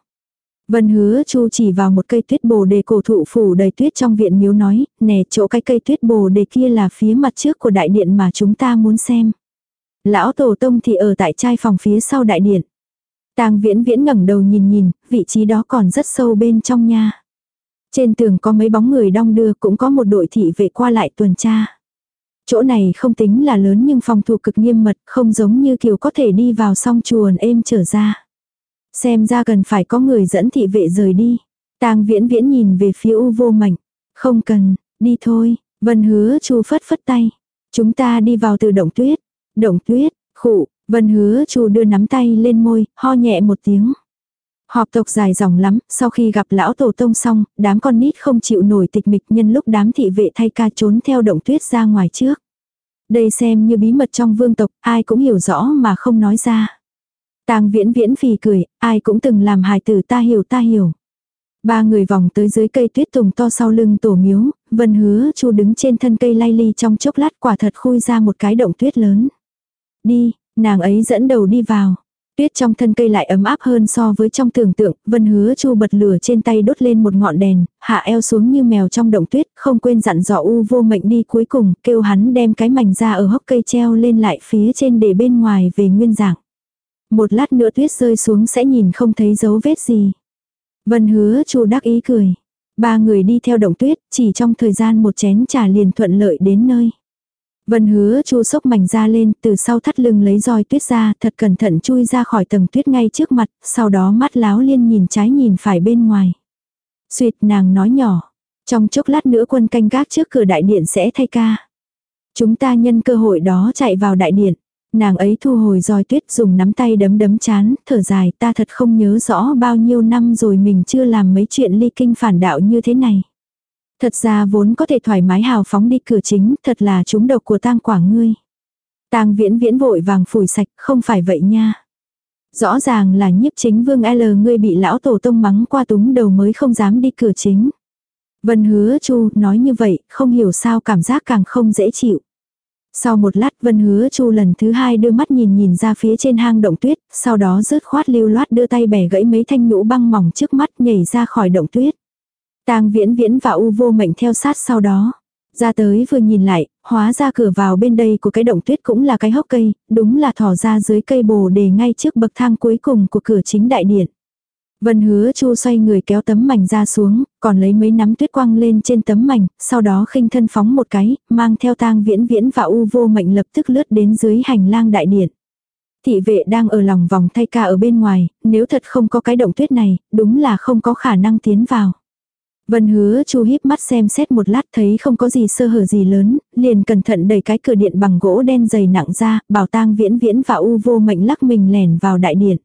Vân hứa chu chỉ vào một cây tuyết bồ đề cổ thụ phủ đầy tuyết trong viện miếu nói, nè chỗ cái cây tuyết bồ đề kia là phía mặt trước của đại điện mà chúng ta muốn xem. Lão tổ tông thì ở tại trai phòng phía sau đại điện. Tang viễn viễn ngẩng đầu nhìn nhìn, vị trí đó còn rất sâu bên trong nha. Trên tường có mấy bóng người đong đưa cũng có một đội thị vệ qua lại tuần tra. Chỗ này không tính là lớn nhưng phòng thủ cực nghiêm mật, không giống như kiểu có thể đi vào song chuồn êm trở ra. Xem ra cần phải có người dẫn thị vệ rời đi. Tang viễn viễn nhìn về phía u vô mảnh. Không cần, đi thôi, vân hứa chu phất phất tay. Chúng ta đi vào từ động tuyết. Động tuyết, khụ, vân hứa chu đưa nắm tay lên môi, ho nhẹ một tiếng. Họp tộc dài dòng lắm, sau khi gặp lão tổ tông xong, đám con nít không chịu nổi tịch mịch nhân lúc đám thị vệ thay ca trốn theo động tuyết ra ngoài trước. Đây xem như bí mật trong vương tộc, ai cũng hiểu rõ mà không nói ra. Tang viễn viễn phì cười, ai cũng từng làm hài tử ta hiểu ta hiểu. Ba người vòng tới dưới cây tuyết tùng to sau lưng tổ miếu, vân hứa chu đứng trên thân cây lay ly trong chốc lát quả thật khui ra một cái động tuyết lớn. Đi, nàng ấy dẫn đầu đi vào. Tuyết trong thân cây lại ấm áp hơn so với trong tưởng tượng, vân hứa chu bật lửa trên tay đốt lên một ngọn đèn, hạ eo xuống như mèo trong động tuyết, không quên dặn dò u vô mệnh đi cuối cùng, kêu hắn đem cái mảnh ra ở hốc cây treo lên lại phía trên để bên ngoài về nguyên dạng. Một lát nữa tuyết rơi xuống sẽ nhìn không thấy dấu vết gì. Vân hứa chu đắc ý cười. Ba người đi theo động tuyết, chỉ trong thời gian một chén trà liền thuận lợi đến nơi. Vân hứa chu sốc mảnh ra lên, từ sau thắt lưng lấy roi tuyết ra, thật cẩn thận chui ra khỏi tầng tuyết ngay trước mặt, sau đó mắt láo liên nhìn trái nhìn phải bên ngoài. Xuyệt nàng nói nhỏ, trong chốc lát nữa quân canh gác trước cửa đại điện sẽ thay ca. Chúng ta nhân cơ hội đó chạy vào đại điện. Nàng ấy thu hồi roi tuyết dùng nắm tay đấm đấm chán, thở dài ta thật không nhớ rõ bao nhiêu năm rồi mình chưa làm mấy chuyện ly kinh phản đạo như thế này. Thật ra vốn có thể thoải mái hào phóng đi cửa chính, thật là chúng độc của tang quả ngươi. Tang viễn viễn vội vàng phủi sạch, không phải vậy nha. Rõ ràng là nhiếp chính vương L ngươi bị lão tổ tông mắng qua túng đầu mới không dám đi cửa chính. Vân hứa chu nói như vậy, không hiểu sao cảm giác càng không dễ chịu. Sau một lát Vân Hứa Chu lần thứ hai đưa mắt nhìn nhìn ra phía trên hang động tuyết, sau đó rớt khoát lưu loát đưa tay bẻ gãy mấy thanh nhũ băng mỏng trước mắt nhảy ra khỏi động tuyết. Tang viễn viễn và u vô mệnh theo sát sau đó. Ra tới vừa nhìn lại, hóa ra cửa vào bên đây của cái động tuyết cũng là cái hốc cây, đúng là thỏ ra dưới cây bồ đề ngay trước bậc thang cuối cùng của cửa chính đại điện. Vân hứa chu xoay người kéo tấm mảnh ra xuống, còn lấy mấy nắm tuyết quăng lên trên tấm mảnh, sau đó khinh thân phóng một cái, mang theo tang viễn viễn và u vô mệnh lập tức lướt đến dưới hành lang đại điện. Thị vệ đang ở lòng vòng thay ca ở bên ngoài, nếu thật không có cái động tuyết này, đúng là không có khả năng tiến vào. Vân hứa chu híp mắt xem xét một lát thấy không có gì sơ hở gì lớn, liền cẩn thận đẩy cái cửa điện bằng gỗ đen dày nặng ra, bảo tang viễn viễn và u vô mệnh lắc mình lẻn vào đại điện.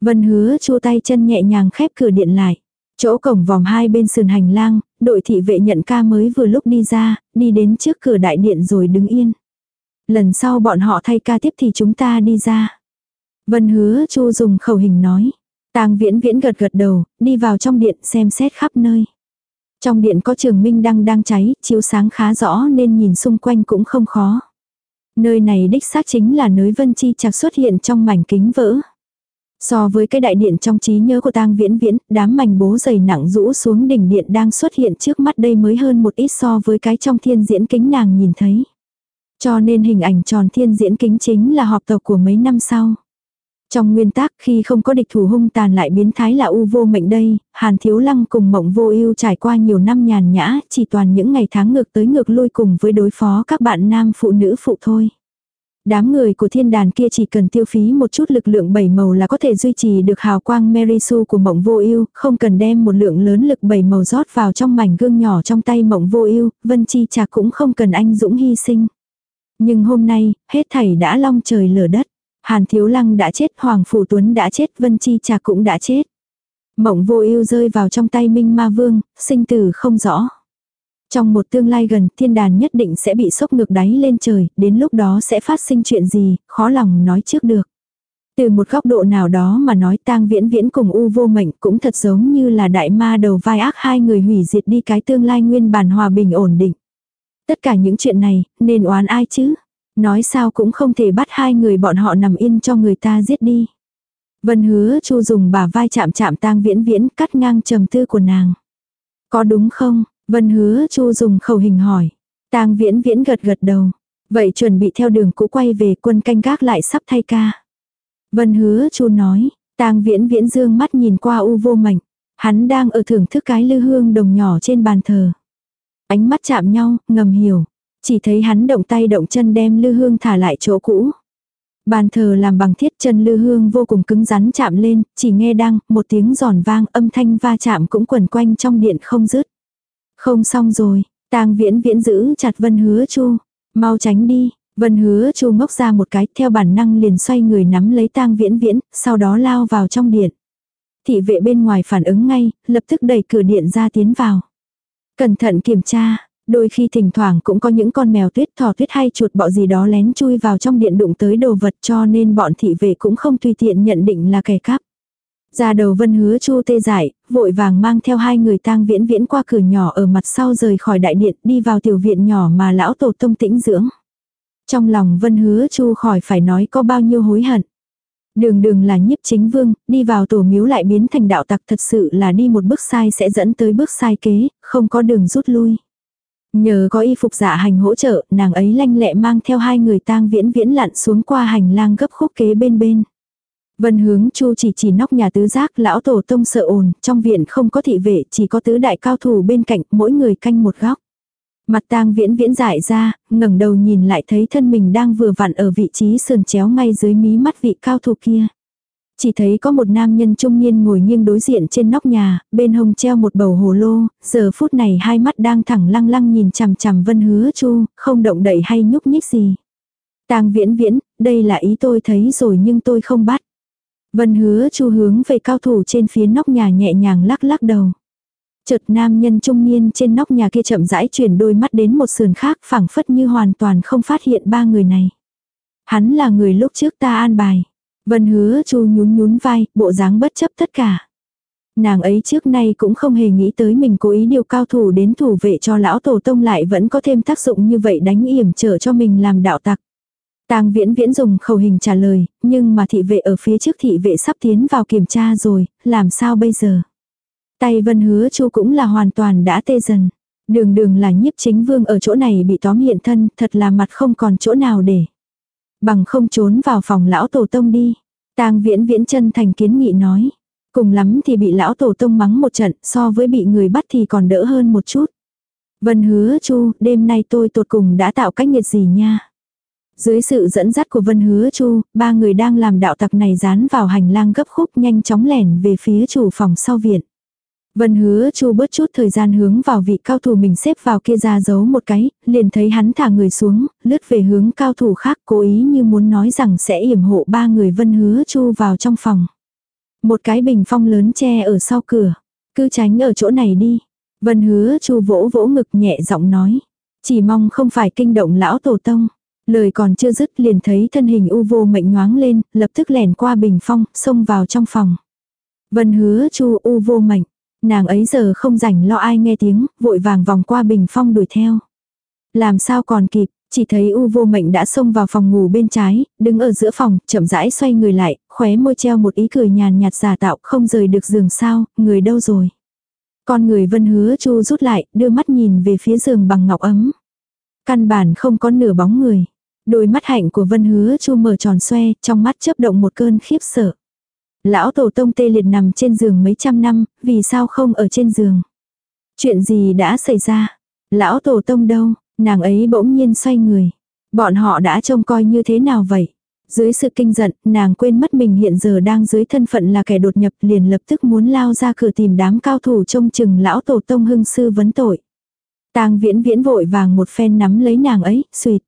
Vân hứa chu tay chân nhẹ nhàng khép cửa điện lại. Chỗ cổng vòng hai bên sườn hành lang, đội thị vệ nhận ca mới vừa lúc đi ra, đi đến trước cửa đại điện rồi đứng yên. Lần sau bọn họ thay ca tiếp thì chúng ta đi ra. Vân hứa chu dùng khẩu hình nói. Tang viễn viễn gật gật đầu, đi vào trong điện xem xét khắp nơi. Trong điện có trường minh đăng đang cháy, chiếu sáng khá rõ nên nhìn xung quanh cũng không khó. Nơi này đích xác chính là nơi Vân Chi chạc xuất hiện trong mảnh kính vỡ. So với cái đại điện trong trí nhớ của tang viễn viễn, đám mảnh bố dày nặng rũ xuống đỉnh điện đang xuất hiện trước mắt đây mới hơn một ít so với cái trong thiên diễn kính nàng nhìn thấy. Cho nên hình ảnh tròn thiên diễn kính chính là họp tộc của mấy năm sau. Trong nguyên tắc khi không có địch thủ hung tàn lại biến thái là u vô mệnh đây, Hàn Thiếu Lăng cùng mộng vô ưu trải qua nhiều năm nhàn nhã, chỉ toàn những ngày tháng ngược tới ngược lui cùng với đối phó các bạn nam phụ nữ phụ thôi. Đám người của thiên đàn kia chỉ cần tiêu phí một chút lực lượng bảy màu là có thể duy trì được hào quang Merisu của mộng vô ưu, không cần đem một lượng lớn lực bảy màu rót vào trong mảnh gương nhỏ trong tay mộng vô ưu, Vân Chi Trạc cũng không cần anh dũng hy sinh. Nhưng hôm nay, hết thảy đã long trời lở đất. Hàn Thiếu Lăng đã chết, Hoàng Phủ Tuấn đã chết, Vân Chi Trà cũng đã chết. Mộng vô ưu rơi vào trong tay Minh Ma Vương, sinh tử không rõ. Trong một tương lai gần, thiên đàn nhất định sẽ bị sốc ngược đáy lên trời, đến lúc đó sẽ phát sinh chuyện gì, khó lòng nói trước được. Từ một góc độ nào đó mà nói tang viễn viễn cùng u vô mệnh cũng thật giống như là đại ma đầu vai ác hai người hủy diệt đi cái tương lai nguyên bản hòa bình ổn định. Tất cả những chuyện này, nên oán ai chứ? Nói sao cũng không thể bắt hai người bọn họ nằm yên cho người ta giết đi. Vân hứa chu dùng bà vai chạm chạm tang viễn viễn cắt ngang trầm tư của nàng. Có đúng không? Vân hứa chu dùng khẩu hình hỏi. tang viễn viễn gật gật đầu. Vậy chuẩn bị theo đường cũ quay về quân canh gác lại sắp thay ca. Vân hứa chu nói. tang viễn viễn dương mắt nhìn qua u vô mảnh. Hắn đang ở thưởng thức cái lư hương đồng nhỏ trên bàn thờ. Ánh mắt chạm nhau, ngầm hiểu. Chỉ thấy hắn động tay động chân đem lư hương thả lại chỗ cũ. Bàn thờ làm bằng thiết chân lư hương vô cùng cứng rắn chạm lên, chỉ nghe đang một tiếng giòn vang âm thanh va chạm cũng quẩn quanh trong điện không dứt. Không xong rồi, tang viễn viễn giữ chặt vân hứa chu, mau tránh đi, vân hứa chu ngốc ra một cái theo bản năng liền xoay người nắm lấy tang viễn viễn, sau đó lao vào trong điện. Thị vệ bên ngoài phản ứng ngay, lập tức đẩy cửa điện ra tiến vào. Cẩn thận kiểm tra, Đôi khi thỉnh thoảng cũng có những con mèo tuyết thỏ tuyết hay chuột bọ gì đó lén chui vào trong điện đụng tới đồ vật cho nên bọn thị vệ cũng không tùy tiện nhận định là kẻ cắp. Ra đầu vân hứa chu tê giải, vội vàng mang theo hai người tang viễn viễn qua cửa nhỏ ở mặt sau rời khỏi đại điện đi vào tiểu viện nhỏ mà lão tổ tông tĩnh dưỡng. Trong lòng vân hứa chu khỏi phải nói có bao nhiêu hối hận. Đường đường là nhiếp chính vương, đi vào tổ miếu lại biến thành đạo tặc thật sự là đi một bước sai sẽ dẫn tới bước sai kế, không có đường rút lui. Nhờ có y phục dạ hành hỗ trợ, nàng ấy lanh lẹ mang theo hai người tang viễn viễn lặn xuống qua hành lang gấp khúc kế bên bên. Vân hướng chu chỉ chỉ nóc nhà tứ giác lão tổ tông sợ ồn, trong viện không có thị vệ, chỉ có tứ đại cao thủ bên cạnh, mỗi người canh một góc. Mặt tang viễn viễn dại ra, ngẩng đầu nhìn lại thấy thân mình đang vừa vặn ở vị trí sườn chéo ngay dưới mí mắt vị cao thủ kia. Chỉ thấy có một nam nhân trung niên ngồi nghiêng đối diện trên nóc nhà, bên hông treo một bầu hồ lô, giờ phút này hai mắt đang thẳng lăng lăng nhìn chằm chằm vân hứa chu, không động đậy hay nhúc nhích gì. tang viễn viễn, đây là ý tôi thấy rồi nhưng tôi không bắt. Vân hứa chu hướng về cao thủ trên phía nóc nhà nhẹ nhàng lắc lắc đầu. Chợt nam nhân trung niên trên nóc nhà kia chậm rãi chuyển đôi mắt đến một sườn khác phảng phất như hoàn toàn không phát hiện ba người này. Hắn là người lúc trước ta an bài. Vân hứa chu nhún nhún vai, bộ dáng bất chấp tất cả. Nàng ấy trước nay cũng không hề nghĩ tới mình cố ý điều cao thủ đến thủ vệ cho lão tổ tông lại vẫn có thêm tác dụng như vậy đánh yểm trở cho mình làm đạo tặc. Tang viễn viễn dùng khẩu hình trả lời, nhưng mà thị vệ ở phía trước thị vệ sắp tiến vào kiểm tra rồi, làm sao bây giờ? Tay vân hứa chu cũng là hoàn toàn đã tê dần. Đường đường là nhiếp chính vương ở chỗ này bị tóm hiện thân, thật là mặt không còn chỗ nào để. Bằng không trốn vào phòng lão tổ tông đi. tang viễn viễn chân thành kiến nghị nói. Cùng lắm thì bị lão tổ tông mắng một trận, so với bị người bắt thì còn đỡ hơn một chút. Vân hứa chu, đêm nay tôi tột cùng đã tạo cách nghiệt gì nha. Dưới sự dẫn dắt của Vân Hứa Chu, ba người đang làm đạo tặc này dán vào hành lang gấp khúc nhanh chóng lẻn về phía chủ phòng sau viện. Vân hứa chu bớt chút thời gian hướng vào vị cao thủ mình xếp vào kia ra giấu một cái, liền thấy hắn thả người xuống, lướt về hướng cao thủ khác cố ý như muốn nói rằng sẽ yểm hộ ba người vân hứa chu vào trong phòng. Một cái bình phong lớn che ở sau cửa, cứ tránh ở chỗ này đi. Vân hứa chu vỗ vỗ ngực nhẹ giọng nói, chỉ mong không phải kinh động lão tổ tông. Lời còn chưa dứt liền thấy thân hình u vô mệnh nhoáng lên, lập tức lẻn qua bình phong, xông vào trong phòng. Vân hứa chu u vô mệnh, Nàng ấy giờ không rảnh lo ai nghe tiếng, vội vàng vòng qua bình phong đuổi theo. Làm sao còn kịp, chỉ thấy U vô mệnh đã xông vào phòng ngủ bên trái, đứng ở giữa phòng, chậm rãi xoay người lại, khóe môi treo một ý cười nhàn nhạt giả tạo, không rời được giường sao, người đâu rồi. Con người vân hứa chu rút lại, đưa mắt nhìn về phía giường bằng ngọc ấm. Căn bản không có nửa bóng người. Đôi mắt hạnh của vân hứa chu mở tròn xoe, trong mắt chớp động một cơn khiếp sợ. Lão tổ tông tê liệt nằm trên giường mấy trăm năm, vì sao không ở trên giường? Chuyện gì đã xảy ra? Lão tổ tông đâu? Nàng ấy bỗng nhiên xoay người. Bọn họ đã trông coi như thế nào vậy? Dưới sự kinh giận, nàng quên mất mình hiện giờ đang dưới thân phận là kẻ đột nhập liền lập tức muốn lao ra cửa tìm đám cao thủ trông chừng lão tổ tông hưng sư vấn tội. tang viễn viễn vội vàng một phen nắm lấy nàng ấy, suyệt.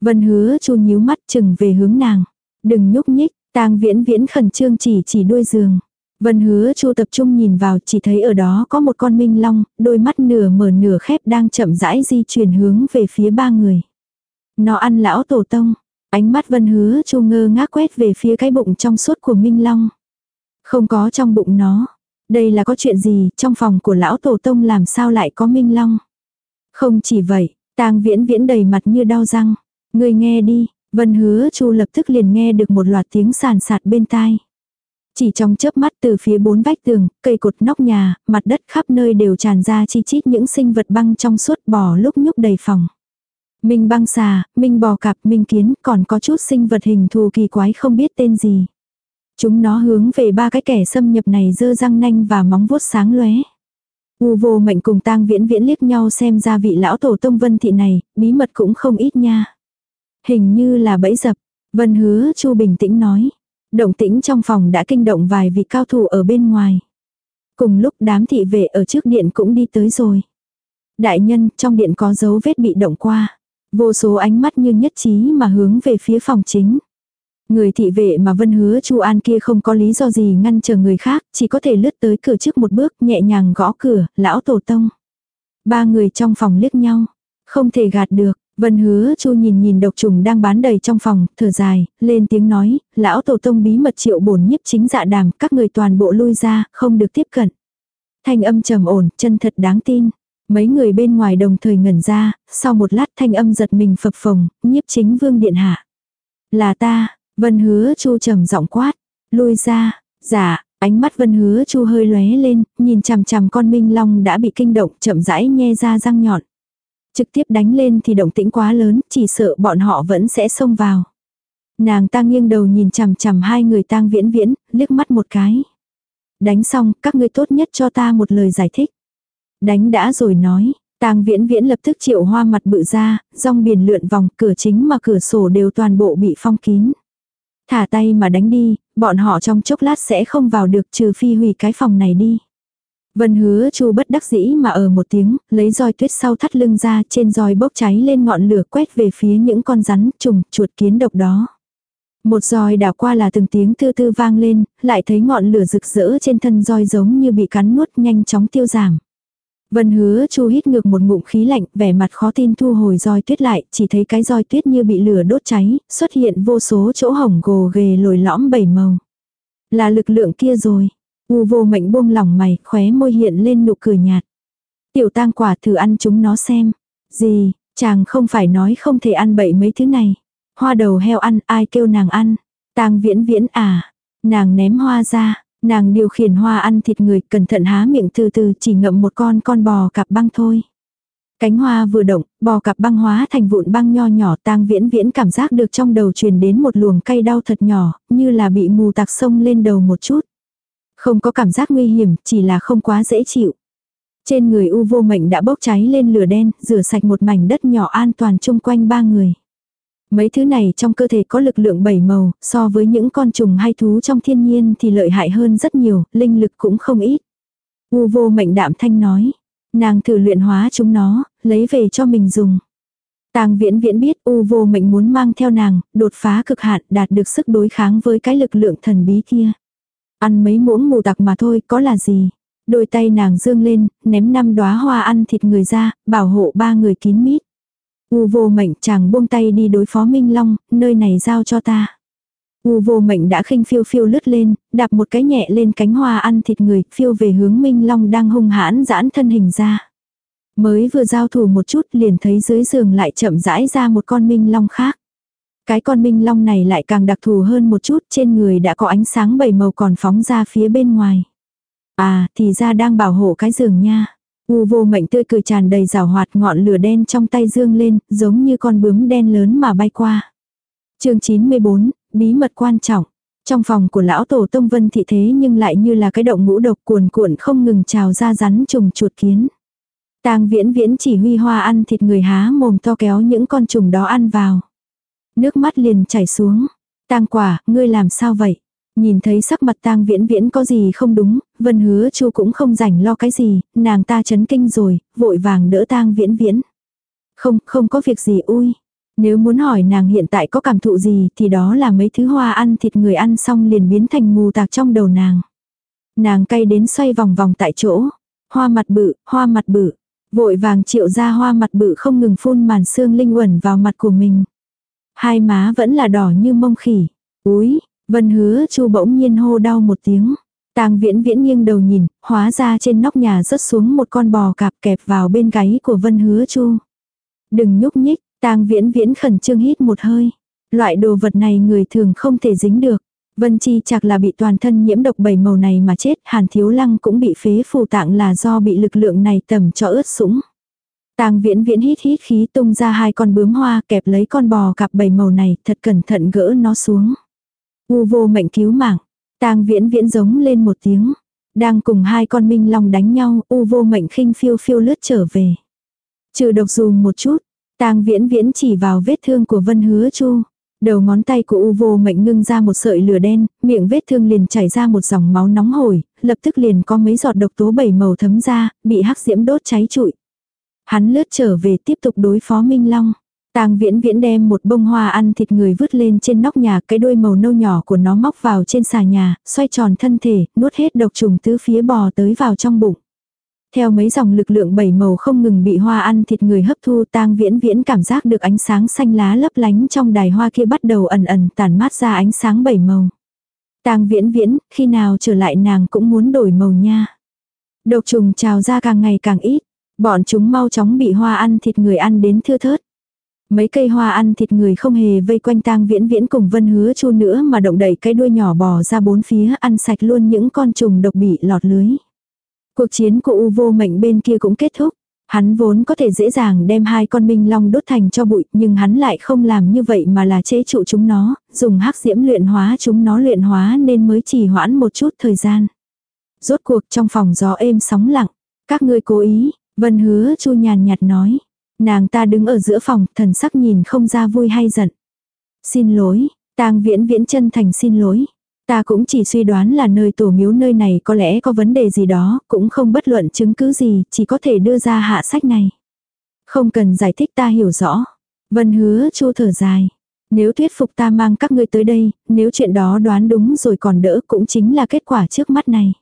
Vân hứa chu nhíu mắt chừng về hướng nàng. Đừng nhúc nhích, tang viễn viễn khẩn trương chỉ chỉ đuôi giường. Vân hứa chu tập trung nhìn vào chỉ thấy ở đó có một con minh long, đôi mắt nửa mở nửa khép đang chậm rãi di chuyển hướng về phía ba người. Nó ăn lão tổ tông, ánh mắt vân hứa chu ngơ ngác quét về phía cái bụng trong suốt của minh long. Không có trong bụng nó. Đây là có chuyện gì, trong phòng của lão tổ tông làm sao lại có minh long. Không chỉ vậy, tang viễn viễn đầy mặt như đau răng. Người nghe đi, vân hứa chu lập tức liền nghe được một loạt tiếng sàn sạt bên tai. Chỉ trong chớp mắt từ phía bốn vách tường, cây cột nóc nhà, mặt đất khắp nơi đều tràn ra chi chít những sinh vật băng trong suốt bò lúc nhúc đầy phòng. Minh băng xà, minh bò cạp, minh kiến, còn có chút sinh vật hình thù kỳ quái không biết tên gì. Chúng nó hướng về ba cái kẻ xâm nhập này dơ răng nanh và móng vuốt sáng lóe. U vô mệnh cùng tang viễn viễn liếc nhau xem ra vị lão tổ tông vân thị này, bí mật cũng không ít nha. Hình như là bẫy dập. Vân hứa chu bình tĩnh nói. Động tĩnh trong phòng đã kinh động vài vị cao thủ ở bên ngoài. Cùng lúc đám thị vệ ở trước điện cũng đi tới rồi. Đại nhân, trong điện có dấu vết bị động qua. Vô số ánh mắt như nhất trí mà hướng về phía phòng chính. Người thị vệ mà Vân hứa Chu An kia không có lý do gì ngăn chờ người khác, chỉ có thể lướt tới cửa trước một bước, nhẹ nhàng gõ cửa, lão tổ tông. Ba người trong phòng liếc nhau, không thể gạt được, Vân hứa chu nhìn nhìn độc trùng đang bán đầy trong phòng, thở dài, lên tiếng nói, lão tổ tông bí mật triệu bổn nhiếp chính dạ đàm, các người toàn bộ lui ra, không được tiếp cận. Thanh âm trầm ổn, chân thật đáng tin. Mấy người bên ngoài đồng thời ngẩn ra, sau một lát thanh âm giật mình phập phồng, nhiếp chính vương điện hạ. Là ta, vân hứa chu trầm giọng quát, lui ra, dạ, ánh mắt vân hứa chu hơi lóe lên, nhìn chằm chằm con minh long đã bị kinh động chậm rãi nhe ra răng nhọn. Trực tiếp đánh lên thì động tĩnh quá lớn, chỉ sợ bọn họ vẫn sẽ xông vào. Nàng ta nghiêng đầu nhìn chằm chằm hai người tang viễn viễn, liếc mắt một cái. Đánh xong, các ngươi tốt nhất cho ta một lời giải thích. Đánh đã rồi nói, tang viễn viễn lập tức triệu hoa mặt bự ra, rong biển lượn vòng, cửa chính mà cửa sổ đều toàn bộ bị phong kín. Thả tay mà đánh đi, bọn họ trong chốc lát sẽ không vào được trừ phi hủy cái phòng này đi. Vân hứa chu bất đắc dĩ mà ở một tiếng, lấy roi tuyết sau thắt lưng ra trên roi bốc cháy lên ngọn lửa quét về phía những con rắn, trùng, chuột kiến độc đó. Một roi đảo qua là từng tiếng tư tư vang lên, lại thấy ngọn lửa rực rỡ trên thân roi giống như bị cắn nuốt nhanh chóng tiêu giảm. Vân hứa chu hít ngược một ngụm khí lạnh, vẻ mặt khó tin thu hồi roi tuyết lại, chỉ thấy cái roi tuyết như bị lửa đốt cháy, xuất hiện vô số chỗ hỏng gồ ghề lồi lõm bảy màu. Là lực lượng kia rồi. U vô mệnh buông lỏng mày, khóe môi hiện lên nụ cười nhạt. Tiểu tang quả thử ăn chúng nó xem. Gì, chàng không phải nói không thể ăn bậy mấy thứ này. Hoa đầu heo ăn, ai kêu nàng ăn. Tang viễn viễn à. Nàng ném hoa ra, nàng điều khiển hoa ăn thịt người, cẩn thận há miệng từ từ chỉ ngậm một con con bò cặp băng thôi. Cánh hoa vừa động, bò cặp băng hóa thành vụn băng nho nhỏ tang viễn viễn cảm giác được trong đầu truyền đến một luồng cay đau thật nhỏ, như là bị mù tạc sông lên đầu một chút. Không có cảm giác nguy hiểm, chỉ là không quá dễ chịu. Trên người u vô mệnh đã bốc cháy lên lửa đen, rửa sạch một mảnh đất nhỏ an toàn chung quanh ba người. Mấy thứ này trong cơ thể có lực lượng bảy màu, so với những con trùng hay thú trong thiên nhiên thì lợi hại hơn rất nhiều, linh lực cũng không ít. U vô mệnh đạm thanh nói, nàng thử luyện hóa chúng nó, lấy về cho mình dùng. Tàng viễn viễn biết U vô mệnh muốn mang theo nàng, đột phá cực hạn đạt được sức đối kháng với cái lực lượng thần bí kia. Ăn mấy muỗng mù tặc mà thôi, có là gì. Đôi tay nàng dương lên, ném năm đóa hoa ăn thịt người ra, bảo hộ ba người kín mít. U vô mệnh chàng buông tay đi đối phó Minh Long, nơi này giao cho ta. U vô mệnh đã khinh phiêu phiêu lướt lên, đạp một cái nhẹ lên cánh hoa ăn thịt người, phiêu về hướng Minh Long đang hung hãn giãn thân hình ra. Mới vừa giao thủ một chút liền thấy dưới giường lại chậm rãi ra một con Minh Long khác. Cái con Minh Long này lại càng đặc thù hơn một chút, trên người đã có ánh sáng bảy màu còn phóng ra phía bên ngoài. À, thì ra đang bảo hộ cái giường nha. U vô mệnh tươi cười tràn đầy rào hoạt ngọn lửa đen trong tay dương lên, giống như con bướm đen lớn mà bay qua. chương 94, bí mật quan trọng. Trong phòng của lão tổ tông vân thị thế nhưng lại như là cái động ngũ độc cuồn cuộn không ngừng trào ra rắn trùng chuột kiến. Tang viễn viễn chỉ huy hoa ăn thịt người há mồm to kéo những con trùng đó ăn vào. Nước mắt liền chảy xuống. Tang quả, ngươi làm sao vậy? Nhìn thấy sắc mặt tang viễn viễn có gì không đúng, vân hứa chu cũng không rảnh lo cái gì, nàng ta chấn kinh rồi, vội vàng đỡ tang viễn viễn. Không, không có việc gì ui. Nếu muốn hỏi nàng hiện tại có cảm thụ gì thì đó là mấy thứ hoa ăn thịt người ăn xong liền biến thành mù tạc trong đầu nàng. Nàng cay đến xoay vòng vòng tại chỗ. Hoa mặt bự, hoa mặt bự. Vội vàng triệu ra hoa mặt bự không ngừng phun màn xương linh uẩn vào mặt của mình. Hai má vẫn là đỏ như mông khỉ. Úi, vân hứa chu bỗng nhiên hô đau một tiếng. Tang viễn viễn nghiêng đầu nhìn, hóa ra trên nóc nhà rớt xuống một con bò cạp kẹp vào bên gáy của vân hứa chu. Đừng nhúc nhích, tang viễn viễn khẩn trương hít một hơi. Loại đồ vật này người thường không thể dính được. Vân Chi chạc là bị toàn thân nhiễm độc bảy màu này mà chết, Hàn Thiếu Lăng cũng bị phế phù tạng là do bị lực lượng này tầm cho ướt sũng. Tang viễn viễn hít hít khí tung ra hai con bướm hoa kẹp lấy con bò cặp bảy màu này, thật cẩn thận gỡ nó xuống. U vô mệnh cứu mạng. Tang viễn viễn giống lên một tiếng. Đang cùng hai con minh long đánh nhau, u vô mệnh khinh phiêu phiêu lướt trở về. Trừ độc dùm một chút, tang viễn viễn chỉ vào vết thương của vân hứa chu. Đầu ngón tay của u vô mệnh ngưng ra một sợi lửa đen, miệng vết thương liền chảy ra một dòng máu nóng hổi, lập tức liền có mấy giọt độc tố bảy màu thấm ra, bị hắc diễm đốt cháy trụi. Hắn lướt trở về tiếp tục đối phó Minh Long. Tang viễn viễn đem một bông hoa ăn thịt người vứt lên trên nóc nhà, cái đuôi màu nâu nhỏ của nó móc vào trên xà nhà, xoay tròn thân thể, nuốt hết độc trùng tứ phía bò tới vào trong bụng. Theo mấy dòng lực lượng bảy màu không ngừng bị hoa ăn thịt người hấp thu tang viễn viễn cảm giác được ánh sáng xanh lá lấp lánh trong đài hoa kia bắt đầu ẩn ẩn tản mát ra ánh sáng bảy màu. tang viễn viễn, khi nào trở lại nàng cũng muốn đổi màu nha. Độc trùng trào ra càng ngày càng ít. Bọn chúng mau chóng bị hoa ăn thịt người ăn đến thưa thớt. Mấy cây hoa ăn thịt người không hề vây quanh tang viễn viễn cùng vân hứa chu nữa mà động đẩy cái đuôi nhỏ bò ra bốn phía ăn sạch luôn những con trùng độc bị lọt lưới. Cuộc chiến của U vô mệnh bên kia cũng kết thúc. Hắn vốn có thể dễ dàng đem hai con minh long đốt thành cho bụi, nhưng hắn lại không làm như vậy mà là chế trụ chúng nó, dùng hắc diễm luyện hóa chúng nó luyện hóa nên mới chỉ hoãn một chút thời gian. Rốt cuộc trong phòng gió êm sóng lặng, các ngươi cố ý, Vân hứa chu nhàn nhạt nói. Nàng ta đứng ở giữa phòng, thần sắc nhìn không ra vui hay giận. Xin lỗi, tang viễn viễn chân thành xin lỗi. Ta cũng chỉ suy đoán là nơi tổ miếu nơi này có lẽ có vấn đề gì đó, cũng không bất luận chứng cứ gì, chỉ có thể đưa ra hạ sách này. Không cần giải thích ta hiểu rõ. Vân hứa chu thở dài. Nếu thuyết phục ta mang các ngươi tới đây, nếu chuyện đó đoán đúng rồi còn đỡ cũng chính là kết quả trước mắt này.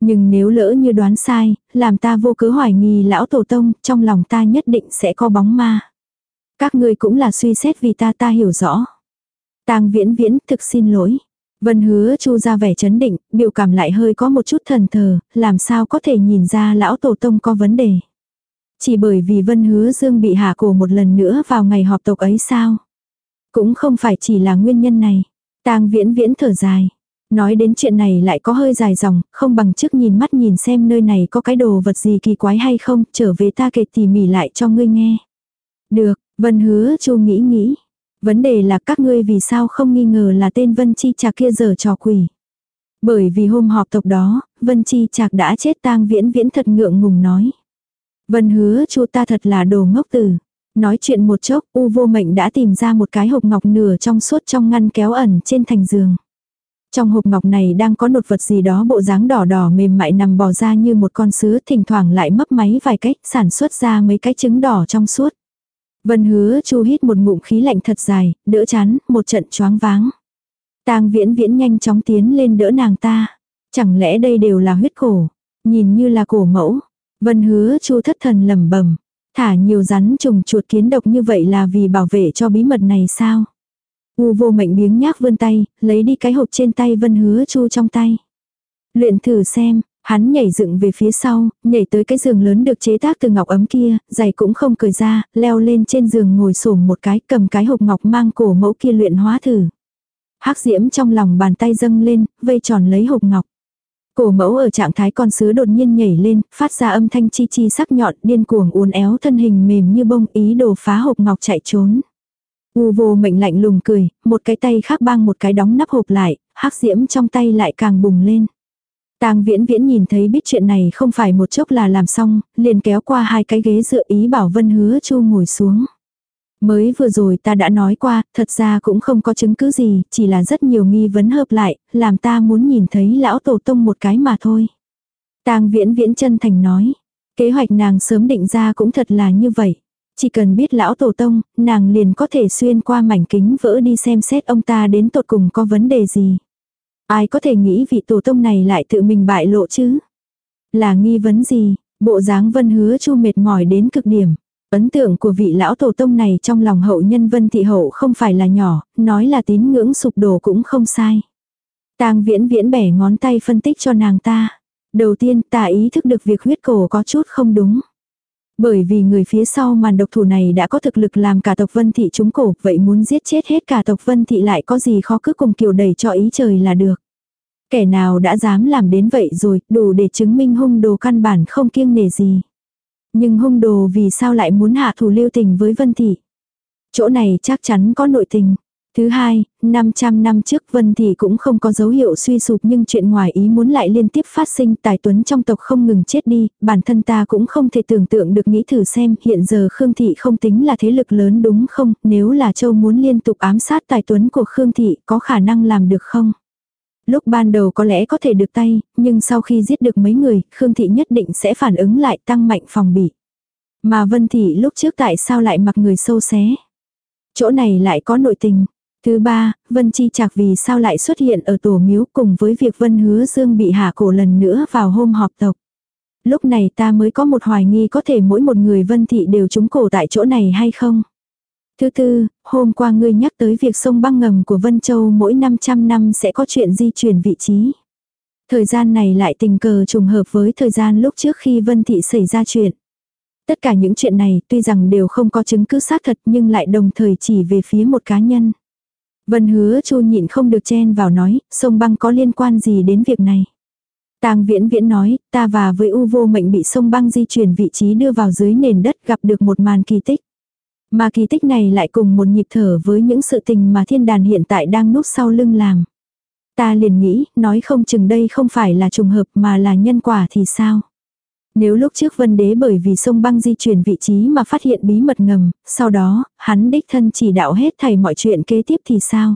Nhưng nếu lỡ như đoán sai, làm ta vô cớ hoài nghi lão tổ tông, trong lòng ta nhất định sẽ có bóng ma. Các ngươi cũng là suy xét vì ta ta hiểu rõ. Tang viễn viễn thực xin lỗi. Vân hứa chu ra vẻ chấn định, biểu cảm lại hơi có một chút thần thờ, làm sao có thể nhìn ra lão tổ tông có vấn đề. Chỉ bởi vì vân hứa dương bị hạ cổ một lần nữa vào ngày họp tộc ấy sao. Cũng không phải chỉ là nguyên nhân này. Tang viễn viễn thở dài. Nói đến chuyện này lại có hơi dài dòng, không bằng trước nhìn mắt nhìn xem nơi này có cái đồ vật gì kỳ quái hay không, trở về ta kể tỉ mỉ lại cho ngươi nghe. Được, Vân hứa chu nghĩ nghĩ. Vấn đề là các ngươi vì sao không nghi ngờ là tên Vân Chi Trạc kia giờ trò quỷ. Bởi vì hôm họp tộc đó, Vân Chi Trạc đã chết tang viễn viễn thật ngượng ngùng nói. Vân hứa chu ta thật là đồ ngốc tử. Nói chuyện một chốc, U vô mệnh đã tìm ra một cái hộp ngọc nửa trong suốt trong ngăn kéo ẩn trên thành giường. Trong hộp ngọc này đang có nột vật gì đó bộ dáng đỏ đỏ mềm mại nằm bò ra như một con sứ thỉnh thoảng lại mấp máy vài cách sản xuất ra mấy cái trứng đỏ trong suốt. Vân hứa chu hít một ngụm khí lạnh thật dài, đỡ chán, một trận choáng váng. tang viễn viễn nhanh chóng tiến lên đỡ nàng ta. Chẳng lẽ đây đều là huyết cổ, nhìn như là cổ mẫu. Vân hứa chu thất thần lẩm bẩm Thả nhiều rắn trùng chuột kiến độc như vậy là vì bảo vệ cho bí mật này sao? U vô mệnh biếng nhác vươn tay, lấy đi cái hộp trên tay vân hứa chu trong tay. Luyện thử xem, hắn nhảy dựng về phía sau, nhảy tới cái giường lớn được chế tác từ ngọc ấm kia, giày cũng không cởi ra, leo lên trên giường ngồi xổm một cái cầm cái hộp ngọc mang cổ mẫu kia luyện hóa thử. hắc diễm trong lòng bàn tay dâng lên, vây tròn lấy hộp ngọc. Cổ mẫu ở trạng thái con sứ đột nhiên nhảy lên, phát ra âm thanh chi chi sắc nhọn, điên cuồng uốn éo thân hình mềm như bông ý đồ phá hộp ngọc chạy trốn. U vô mệnh lạnh lùng cười, một cái tay khác bang một cái đóng nắp hộp lại, hắc diễm trong tay lại càng bùng lên. Tang viễn viễn nhìn thấy biết chuyện này không phải một chốc là làm xong, liền kéo qua hai cái ghế dựa ý bảo Vân hứa chu ngồi xuống. Mới vừa rồi ta đã nói qua, thật ra cũng không có chứng cứ gì, chỉ là rất nhiều nghi vấn hợp lại, làm ta muốn nhìn thấy lão tổ tông một cái mà thôi. Tang viễn viễn chân thành nói, kế hoạch nàng sớm định ra cũng thật là như vậy. Chỉ cần biết lão tổ tông, nàng liền có thể xuyên qua mảnh kính vỡ đi xem xét ông ta đến tột cùng có vấn đề gì. Ai có thể nghĩ vị tổ tông này lại tự mình bại lộ chứ? Là nghi vấn gì? Bộ dáng vân hứa chu mệt mỏi đến cực điểm. Ấn tượng của vị lão tổ tông này trong lòng hậu nhân vân thị hậu không phải là nhỏ, nói là tín ngưỡng sụp đổ cũng không sai. tang viễn viễn bẻ ngón tay phân tích cho nàng ta. Đầu tiên ta ý thức được việc huyết cổ có chút không đúng. Bởi vì người phía sau màn độc thủ này đã có thực lực làm cả tộc Vân Thị trúng cổ, vậy muốn giết chết hết cả tộc Vân Thị lại có gì khó cứ cùng kiều đẩy cho ý trời là được. Kẻ nào đã dám làm đến vậy rồi, đủ để chứng minh hung đồ căn bản không kiêng nể gì. Nhưng hung đồ vì sao lại muốn hạ thủ lưu tình với Vân Thị? Chỗ này chắc chắn có nội tình. Thứ hai, 500 năm trước Vân Thị cũng không có dấu hiệu suy sụp nhưng chuyện ngoài ý muốn lại liên tiếp phát sinh tài tuấn trong tộc không ngừng chết đi, bản thân ta cũng không thể tưởng tượng được nghĩ thử xem hiện giờ Khương Thị không tính là thế lực lớn đúng không, nếu là Châu muốn liên tục ám sát tài tuấn của Khương Thị có khả năng làm được không? Lúc ban đầu có lẽ có thể được tay, nhưng sau khi giết được mấy người, Khương Thị nhất định sẽ phản ứng lại tăng mạnh phòng bị. Mà Vân Thị lúc trước tại sao lại mặc người sâu xé? Chỗ này lại có nội tình. Thứ ba, Vân Chi Trạc vì sao lại xuất hiện ở tổ miếu cùng với việc Vân Hứa Dương bị hạ cổ lần nữa vào hôm họp tộc. Lúc này ta mới có một hoài nghi có thể mỗi một người Vân Thị đều trúng cổ tại chỗ này hay không. Thứ tư, hôm qua ngươi nhắc tới việc sông băng ngầm của Vân Châu mỗi 500 năm sẽ có chuyện di chuyển vị trí. Thời gian này lại tình cờ trùng hợp với thời gian lúc trước khi Vân Thị xảy ra chuyện. Tất cả những chuyện này tuy rằng đều không có chứng cứ xác thật nhưng lại đồng thời chỉ về phía một cá nhân. Vân hứa chu nhịn không được chen vào nói, sông băng có liên quan gì đến việc này. Tang viễn viễn nói, ta và với u vô mệnh bị sông băng di chuyển vị trí đưa vào dưới nền đất gặp được một màn kỳ tích. Mà kỳ tích này lại cùng một nhịp thở với những sự tình mà thiên đàn hiện tại đang núp sau lưng làm. Ta liền nghĩ, nói không chừng đây không phải là trùng hợp mà là nhân quả thì sao. Nếu lúc trước vân đế bởi vì sông băng di chuyển vị trí mà phát hiện bí mật ngầm, sau đó, hắn đích thân chỉ đạo hết thầy mọi chuyện kế tiếp thì sao?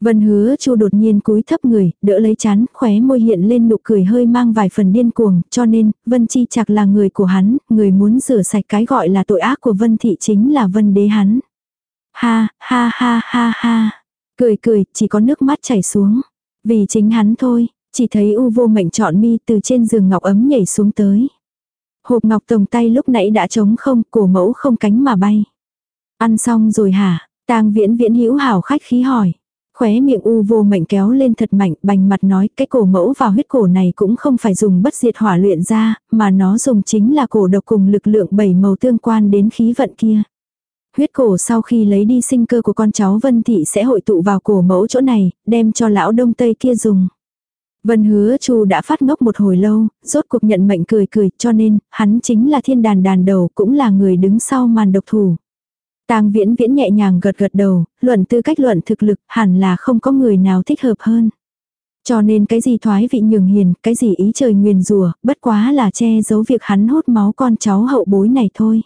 Vân hứa chu đột nhiên cúi thấp người, đỡ lấy chán, khóe môi hiện lên nụ cười hơi mang vài phần điên cuồng, cho nên, Vân Chi chặt là người của hắn, người muốn rửa sạch cái gọi là tội ác của Vân Thị chính là Vân đế hắn. Ha, ha ha ha ha. Cười cười, chỉ có nước mắt chảy xuống. Vì chính hắn thôi, chỉ thấy u vô mệnh chọn mi từ trên giường ngọc ấm nhảy xuống tới. Hộp ngọc tổng tay lúc nãy đã trống không, cổ mẫu không cánh mà bay. Ăn xong rồi hả? tang viễn viễn hữu hảo khách khí hỏi. Khóe miệng u vô mệnh kéo lên thật mạnh, bành mặt nói cái cổ mẫu vào huyết cổ này cũng không phải dùng bất diệt hỏa luyện ra, mà nó dùng chính là cổ độc cùng lực lượng bảy màu tương quan đến khí vận kia. Huyết cổ sau khi lấy đi sinh cơ của con cháu Vân Thị sẽ hội tụ vào cổ mẫu chỗ này, đem cho lão đông tây kia dùng. Vân hứa chu đã phát ngốc một hồi lâu, rốt cuộc nhận mệnh cười cười cho nên, hắn chính là thiên đàn đàn đầu cũng là người đứng sau màn độc thủ. Tang viễn viễn nhẹ nhàng gật gật đầu, luận tư cách luận thực lực hẳn là không có người nào thích hợp hơn. Cho nên cái gì thoái vị nhường hiền, cái gì ý trời nguyền rùa, bất quá là che giấu việc hắn hút máu con cháu hậu bối này thôi.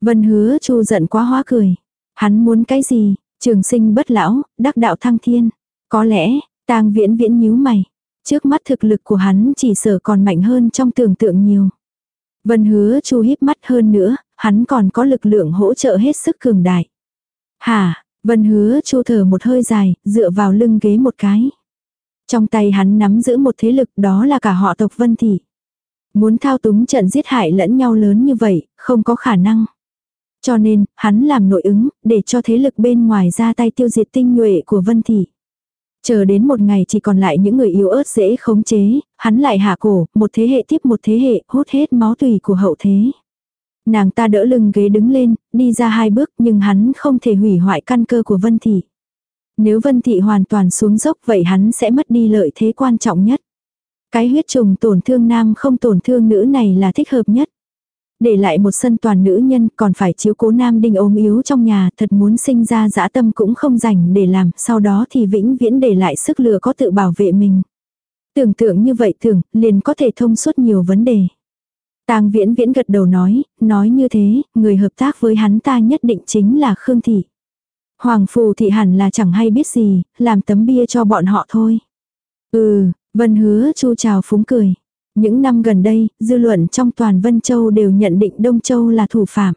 Vân hứa chu giận quá hóa cười. Hắn muốn cái gì, trường sinh bất lão, đắc đạo thăng thiên. Có lẽ, tang viễn viễn nhíu mày. Trước mắt thực lực của hắn chỉ sở còn mạnh hơn trong tưởng tượng nhiều. Vân hứa chu híp mắt hơn nữa, hắn còn có lực lượng hỗ trợ hết sức cường đại. Hả, vân hứa chu thở một hơi dài, dựa vào lưng ghế một cái. Trong tay hắn nắm giữ một thế lực đó là cả họ tộc vân thị. Muốn thao túng trận giết hại lẫn nhau lớn như vậy, không có khả năng. Cho nên, hắn làm nội ứng, để cho thế lực bên ngoài ra tay tiêu diệt tinh nhuệ của Vân Thị. Chờ đến một ngày chỉ còn lại những người yếu ớt dễ khống chế, hắn lại hạ cổ, một thế hệ tiếp một thế hệ, hút hết máu tùy của hậu thế. Nàng ta đỡ lưng ghế đứng lên, đi ra hai bước nhưng hắn không thể hủy hoại căn cơ của Vân Thị. Nếu Vân Thị hoàn toàn xuống dốc vậy hắn sẽ mất đi lợi thế quan trọng nhất. Cái huyết trùng tổn thương nam không tổn thương nữ này là thích hợp nhất. Để lại một sân toàn nữ nhân còn phải chiếu cố nam đinh ốm yếu trong nhà thật muốn sinh ra dã tâm cũng không dành để làm, sau đó thì vĩnh viễn để lại sức lừa có tự bảo vệ mình. Tưởng tượng như vậy thường, liền có thể thông suốt nhiều vấn đề. Tang viễn viễn gật đầu nói, nói như thế, người hợp tác với hắn ta nhất định chính là Khương Thị. Hoàng Phù Thị hẳn là chẳng hay biết gì, làm tấm bia cho bọn họ thôi. Ừ, Vân hứa chu chào phúng cười. Những năm gần đây, dư luận trong toàn Vân Châu đều nhận định Đông Châu là thủ phạm.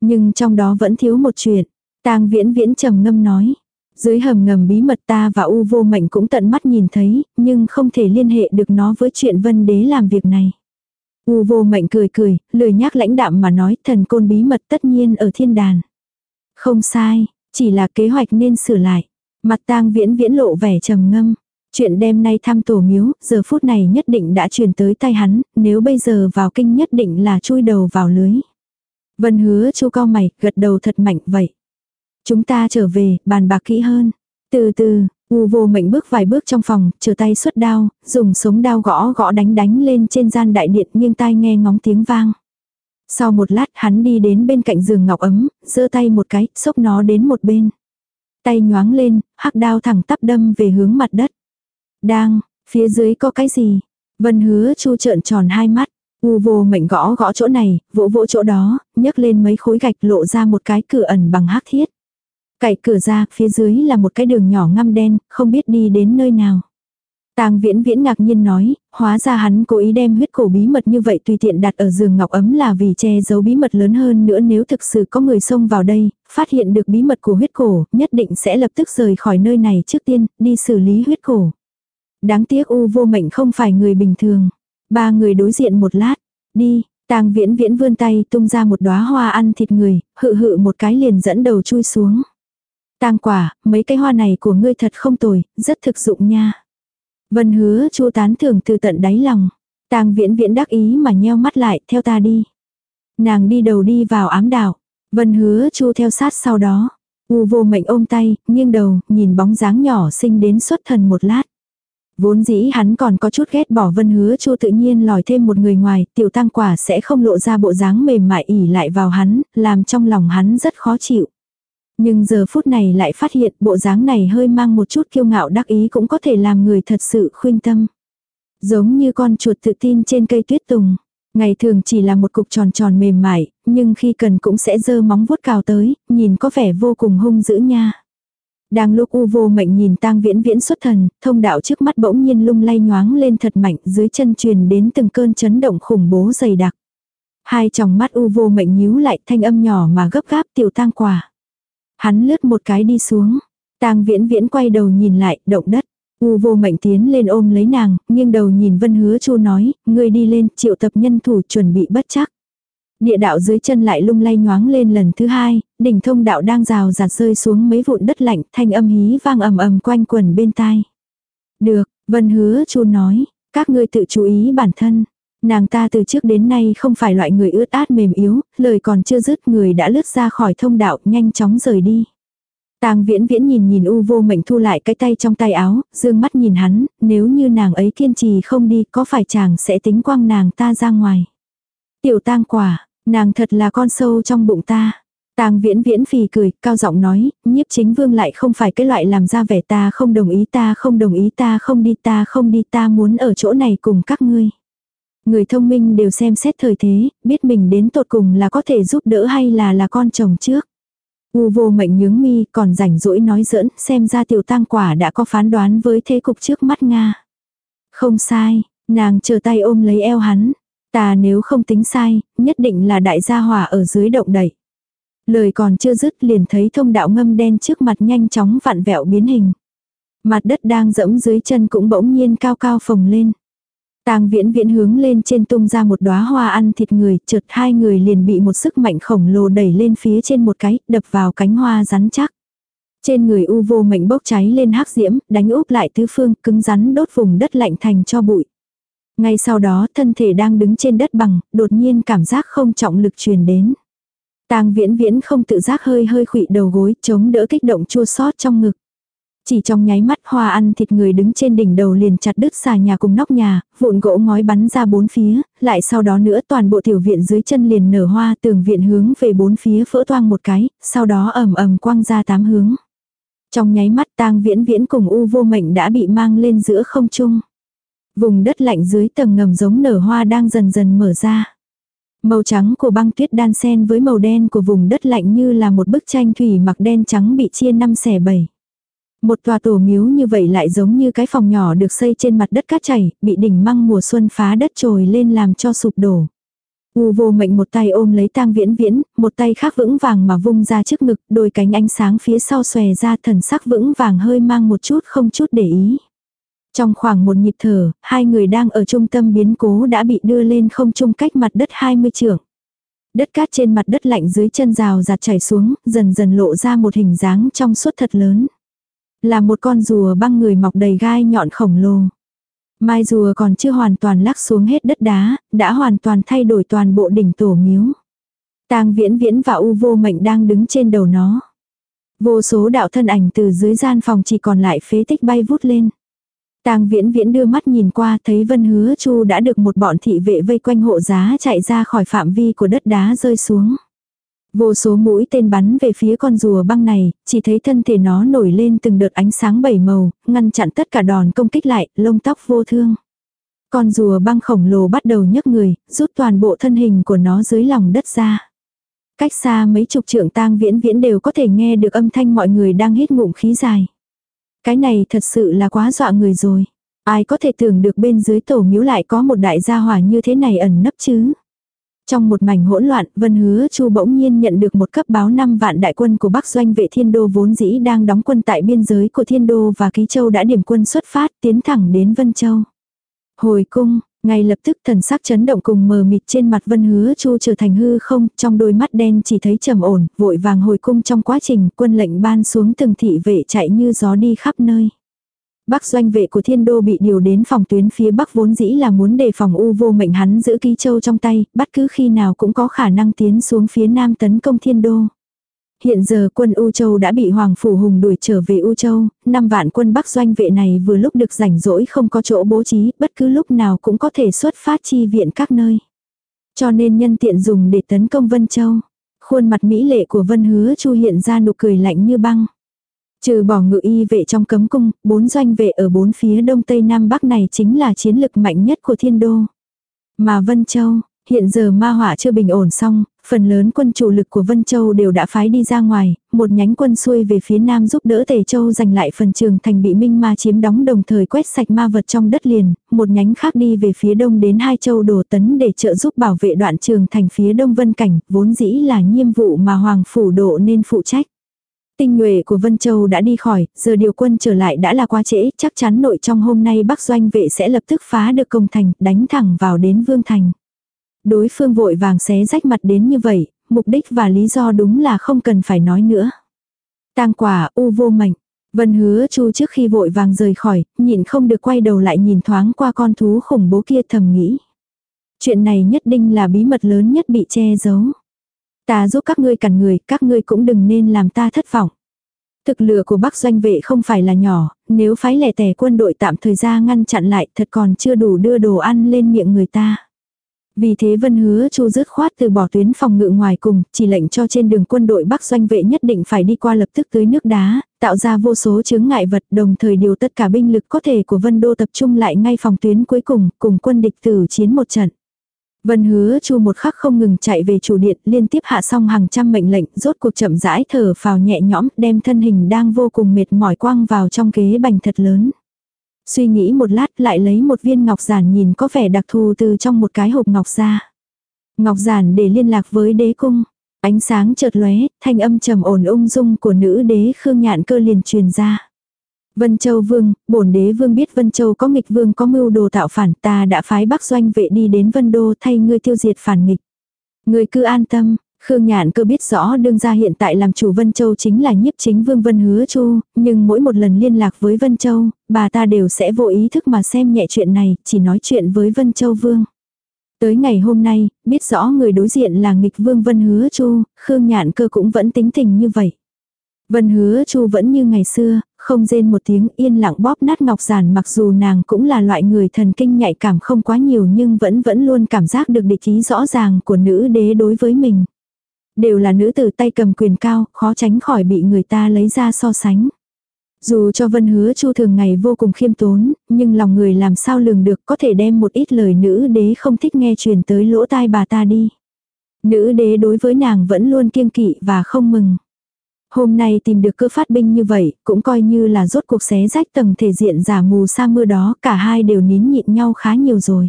Nhưng trong đó vẫn thiếu một chuyện. Tang viễn viễn trầm ngâm nói. Dưới hầm ngầm bí mật ta và U vô mệnh cũng tận mắt nhìn thấy, nhưng không thể liên hệ được nó với chuyện Vân Đế làm việc này. U vô mệnh cười cười, lười nhắc lãnh đạm mà nói thần côn bí mật tất nhiên ở thiên đàn. Không sai, chỉ là kế hoạch nên sửa lại. Mặt tang viễn viễn lộ vẻ trầm ngâm. Chuyện đêm nay thăm tổ miếu, giờ phút này nhất định đã truyền tới tay hắn, nếu bây giờ vào kinh nhất định là chui đầu vào lưới. Vân hứa chu cao mày, gật đầu thật mạnh vậy. Chúng ta trở về, bàn bạc kỹ hơn. Từ từ, U vô mệnh bước vài bước trong phòng, trở tay xuất đao, dùng sống đao gõ gõ đánh đánh lên trên gian đại điện nghiêng tai nghe ngóng tiếng vang. Sau một lát hắn đi đến bên cạnh giường ngọc ấm, giơ tay một cái, xốc nó đến một bên. Tay nhoáng lên, hắc đao thẳng tắp đâm về hướng mặt đất. Đang, phía dưới có cái gì? Vân hứa chu trợn tròn hai mắt. U vô mệnh gõ gõ chỗ này, vỗ vỗ chỗ đó, nhấc lên mấy khối gạch lộ ra một cái cửa ẩn bằng hắc thiết. Cậy cửa ra, phía dưới là một cái đường nhỏ ngăm đen, không biết đi đến nơi nào. Tang viễn viễn ngạc nhiên nói, hóa ra hắn cố ý đem huyết cổ bí mật như vậy tùy tiện đặt ở giường ngọc ấm là vì che giấu bí mật lớn hơn nữa nếu thực sự có người xông vào đây, phát hiện được bí mật của huyết cổ, nhất định sẽ lập tức rời khỏi nơi này trước tiên, đi xử lý huyết cổ. Đáng tiếc U vô mệnh không phải người bình thường. Ba người đối diện một lát, đi, Tang viễn viễn vươn tay tung ra một đóa hoa ăn thịt người, hự hự một cái liền dẫn đầu chui xuống. Tang quả, mấy cái hoa này của ngươi thật không tồi, rất thực dụng nha. Vân hứa chu tán thưởng từ tận đáy lòng. Tang viễn viễn đắc ý mà nheo mắt lại, theo ta đi. Nàng đi đầu đi vào ám đảo. Vân hứa chu theo sát sau đó. U vô mệnh ôm tay, nghiêng đầu, nhìn bóng dáng nhỏ xinh đến xuất thần một lát. Vốn dĩ hắn còn có chút ghét bỏ vân hứa chu tự nhiên lòi thêm một người ngoài, tiểu tăng quả sẽ không lộ ra bộ dáng mềm mại ỉ lại vào hắn, làm trong lòng hắn rất khó chịu. Nhưng giờ phút này lại phát hiện bộ dáng này hơi mang một chút kiêu ngạo đắc ý cũng có thể làm người thật sự khuyên tâm. Giống như con chuột tự tin trên cây tuyết tùng. Ngày thường chỉ là một cục tròn tròn mềm mại, nhưng khi cần cũng sẽ dơ móng vuốt cào tới, nhìn có vẻ vô cùng hung dữ nha. Đang lúc u vô mệnh nhìn tang viễn viễn xuất thần, thông đạo trước mắt bỗng nhiên lung lay nhoáng lên thật mạnh dưới chân truyền đến từng cơn chấn động khủng bố dày đặc. Hai tròng mắt u vô mệnh nhíu lại thanh âm nhỏ mà gấp gáp tiểu tang quả. Hắn lướt một cái đi xuống. Tang viễn viễn quay đầu nhìn lại, động đất. U vô mệnh tiến lên ôm lấy nàng, nghiêng đầu nhìn vân hứa chu nói, ngươi đi lên, triệu tập nhân thủ chuẩn bị bất chắc. Địa đạo dưới chân lại lung lay nhoáng lên lần thứ hai, đỉnh thông đạo đang rào rạt rơi xuống mấy vụn đất lạnh, thanh âm hí vang ầm ầm quanh quần bên tai. Được, vân hứa chu nói, các ngươi tự chú ý bản thân. Nàng ta từ trước đến nay không phải loại người ướt át mềm yếu, lời còn chưa dứt người đã lướt ra khỏi thông đạo nhanh chóng rời đi. Tang viễn viễn nhìn nhìn u vô mệnh thu lại cái tay trong tay áo, dương mắt nhìn hắn, nếu như nàng ấy kiên trì không đi có phải chàng sẽ tính quăng nàng ta ra ngoài. Tiểu tang quả, nàng thật là con sâu trong bụng ta. Tang viễn viễn phì cười, cao giọng nói, nhiếp chính vương lại không phải cái loại làm ra vẻ ta không đồng ý ta không đồng ý ta không đi ta không đi ta muốn ở chỗ này cùng các ngươi. Người thông minh đều xem xét thời thế, biết mình đến tột cùng là có thể giúp đỡ hay là là con chồng trước. U vô mệnh nhướng mi còn rảnh rỗi nói giỡn, xem ra tiểu tăng quả đã có phán đoán với thế cục trước mắt Nga. Không sai, nàng chờ tay ôm lấy eo hắn. Ta nếu không tính sai, nhất định là đại gia hỏa ở dưới động đẩy. Lời còn chưa dứt liền thấy thông đạo ngâm đen trước mặt nhanh chóng vặn vẹo biến hình. Mặt đất đang dẫm dưới chân cũng bỗng nhiên cao cao phồng lên. Tang viễn viễn hướng lên trên tung ra một đóa hoa ăn thịt người, chợt hai người liền bị một sức mạnh khổng lồ đẩy lên phía trên một cái, đập vào cánh hoa rắn chắc. Trên người u vô mệnh bốc cháy lên hắc diễm, đánh úp lại tứ phương, cứng rắn đốt vùng đất lạnh thành cho bụi. Ngay sau đó thân thể đang đứng trên đất bằng, đột nhiên cảm giác không trọng lực truyền đến. Tang viễn viễn không tự giác hơi hơi khụy đầu gối, chống đỡ kích động chua sót trong ngực. Chỉ trong nháy mắt hoa ăn thịt người đứng trên đỉnh đầu liền chặt đứt xà nhà cùng nóc nhà, vụn gỗ ngói bắn ra bốn phía, lại sau đó nữa toàn bộ tiểu viện dưới chân liền nở hoa tường viện hướng về bốn phía vỡ toang một cái, sau đó ầm ầm quăng ra tám hướng. Trong nháy mắt tang viễn viễn cùng u vô mệnh đã bị mang lên giữa không trung. Vùng đất lạnh dưới tầng ngầm giống nở hoa đang dần dần mở ra. Màu trắng của băng tuyết đan xen với màu đen của vùng đất lạnh như là một bức tranh thủy mặc đen trắng bị chia năm xẻ bảy. Một tòa tổ miếu như vậy lại giống như cái phòng nhỏ được xây trên mặt đất cát chảy, bị đỉnh măng mùa xuân phá đất trồi lên làm cho sụp đổ. U vô mệnh một tay ôm lấy tang viễn viễn, một tay khác vững vàng mà vung ra trước ngực, đôi cánh ánh sáng phía sau xòe ra thần sắc vững vàng hơi mang một chút không chút để ý. Trong khoảng một nhịp thở, hai người đang ở trung tâm biến cố đã bị đưa lên không trung cách mặt đất 20 trượng. Đất cát trên mặt đất lạnh dưới chân rào giạt chảy xuống, dần dần lộ ra một hình dáng trong suốt thật lớn. Là một con rùa băng người mọc đầy gai nhọn khổng lồ. Mai rùa còn chưa hoàn toàn lắc xuống hết đất đá, đã hoàn toàn thay đổi toàn bộ đỉnh tổ miếu. Tang viễn viễn và u vô mệnh đang đứng trên đầu nó. Vô số đạo thân ảnh từ dưới gian phòng chỉ còn lại phế tích bay vút lên. Tang viễn viễn đưa mắt nhìn qua thấy vân hứa chu đã được một bọn thị vệ vây quanh hộ giá chạy ra khỏi phạm vi của đất đá rơi xuống. Vô số mũi tên bắn về phía con rùa băng này, chỉ thấy thân thể nó nổi lên từng đợt ánh sáng bảy màu, ngăn chặn tất cả đòn công kích lại, lông tóc vô thương. Con rùa băng khổng lồ bắt đầu nhấc người, rút toàn bộ thân hình của nó dưới lòng đất ra. Cách xa mấy chục trượng tang viễn viễn đều có thể nghe được âm thanh mọi người đang hít ngụm khí dài. Cái này thật sự là quá dọa người rồi. Ai có thể tưởng được bên dưới tổ miếu lại có một đại gia hỏa như thế này ẩn nấp chứ. Trong một mảnh hỗn loạn, Vân Hứa Chu bỗng nhiên nhận được một cấp báo 5 vạn đại quân của Bắc Doanh vệ Thiên Đô vốn dĩ đang đóng quân tại biên giới của Thiên Đô và Ký Châu đã điểm quân xuất phát tiến thẳng đến Vân Châu. Hồi cung, ngay lập tức thần sắc chấn động cùng mờ mịt trên mặt Vân Hứa Chu trở thành hư không, trong đôi mắt đen chỉ thấy trầm ổn, vội vàng hồi cung trong quá trình quân lệnh ban xuống từng thị vệ chạy như gió đi khắp nơi. Bắc doanh vệ của thiên đô bị điều đến phòng tuyến phía bắc vốn dĩ là muốn đề phòng u vô mệnh hắn giữ ký châu trong tay, bất cứ khi nào cũng có khả năng tiến xuống phía nam tấn công thiên đô. Hiện giờ quân U Châu đã bị Hoàng Phủ Hùng đuổi trở về U Châu, năm vạn quân Bắc doanh vệ này vừa lúc được rảnh rỗi không có chỗ bố trí, bất cứ lúc nào cũng có thể xuất phát chi viện các nơi. Cho nên nhân tiện dùng để tấn công Vân Châu. Khuôn mặt mỹ lệ của Vân Hứa Chu hiện ra nụ cười lạnh như băng. Trừ bỏ ngự y vệ trong cấm cung, bốn doanh vệ ở bốn phía đông tây nam bắc này chính là chiến lực mạnh nhất của thiên đô. Mà Vân Châu, hiện giờ ma họa chưa bình ổn xong, phần lớn quân chủ lực của Vân Châu đều đã phái đi ra ngoài, một nhánh quân xuôi về phía nam giúp đỡ Tề Châu giành lại phần trường thành bị Minh Ma chiếm đóng đồng thời quét sạch ma vật trong đất liền, một nhánh khác đi về phía đông đến hai châu đồ tấn để trợ giúp bảo vệ đoạn trường thành phía đông Vân Cảnh, vốn dĩ là nhiệm vụ mà Hoàng Phủ Độ nên phụ trách. Tinh nhuệ của Vân Châu đã đi khỏi, giờ điều quân trở lại đã là quá trễ, chắc chắn nội trong hôm nay Bắc Doanh vệ sẽ lập tức phá được công thành, đánh thẳng vào đến Vương Thành. Đối phương vội vàng xé rách mặt đến như vậy, mục đích và lý do đúng là không cần phải nói nữa. Tang quả u vô mạnh. Vân hứa chu trước khi vội vàng rời khỏi, nhìn không được quay đầu lại nhìn thoáng qua con thú khủng bố kia thầm nghĩ. Chuyện này nhất định là bí mật lớn nhất bị che giấu. Ta giúp các ngươi cản người, các ngươi cũng đừng nên làm ta thất vọng. Thực lửa của Bắc doanh vệ không phải là nhỏ, nếu phái lẻ tẻ quân đội tạm thời ra ngăn chặn lại thật còn chưa đủ đưa đồ ăn lên miệng người ta. Vì thế Vân hứa Chu dứt khoát từ bỏ tuyến phòng ngự ngoài cùng, chỉ lệnh cho trên đường quân đội Bắc doanh vệ nhất định phải đi qua lập tức tới nước đá, tạo ra vô số chướng ngại vật đồng thời điều tất cả binh lực có thể của Vân Đô tập trung lại ngay phòng tuyến cuối cùng, cùng quân địch tử chiến một trận. Vân hứa chu một khắc không ngừng chạy về chủ điện liên tiếp hạ xong hàng trăm mệnh lệnh rốt cuộc chậm rãi thở vào nhẹ nhõm đem thân hình đang vô cùng mệt mỏi quăng vào trong ghế bành thật lớn. Suy nghĩ một lát lại lấy một viên ngọc giản nhìn có vẻ đặc thù từ trong một cái hộp ngọc ra. Ngọc giản để liên lạc với đế cung. Ánh sáng chợt lóe, thanh âm trầm ổn ung dung của nữ đế Khương Nhạn cơ liền truyền ra. Vân Châu Vương, bổn đế vương biết Vân Châu có nghịch vương có mưu đồ tạo phản ta đã phái bắc doanh vệ đi đến Vân Đô thay ngươi tiêu diệt phản nghịch. Ngươi cứ an tâm, Khương Nhạn cơ biết rõ đương gia hiện tại làm chủ Vân Châu chính là nhiếp chính vương Vân Hứa Chu, nhưng mỗi một lần liên lạc với Vân Châu, bà ta đều sẽ vô ý thức mà xem nhẹ chuyện này, chỉ nói chuyện với Vân Châu Vương. Tới ngày hôm nay, biết rõ người đối diện là nghịch vương Vân Hứa Chu, Khương Nhạn cơ cũng vẫn tính tình như vậy. Vân Hứa Chu vẫn như ngày xưa, không rên một tiếng yên lặng bóp nát ngọc giản mặc dù nàng cũng là loại người thần kinh nhạy cảm không quá nhiều nhưng vẫn vẫn luôn cảm giác được địch ý rõ ràng của nữ đế đối với mình. Đều là nữ tử tay cầm quyền cao, khó tránh khỏi bị người ta lấy ra so sánh. Dù cho vân hứa chu thường ngày vô cùng khiêm tốn, nhưng lòng người làm sao lường được có thể đem một ít lời nữ đế không thích nghe truyền tới lỗ tai bà ta đi. Nữ đế đối với nàng vẫn luôn kiêng kỵ và không mừng. Hôm nay tìm được cơ phát binh như vậy, cũng coi như là rốt cuộc xé rách tầng thể diện giả mù sa mưa đó, cả hai đều nín nhịn nhau khá nhiều rồi.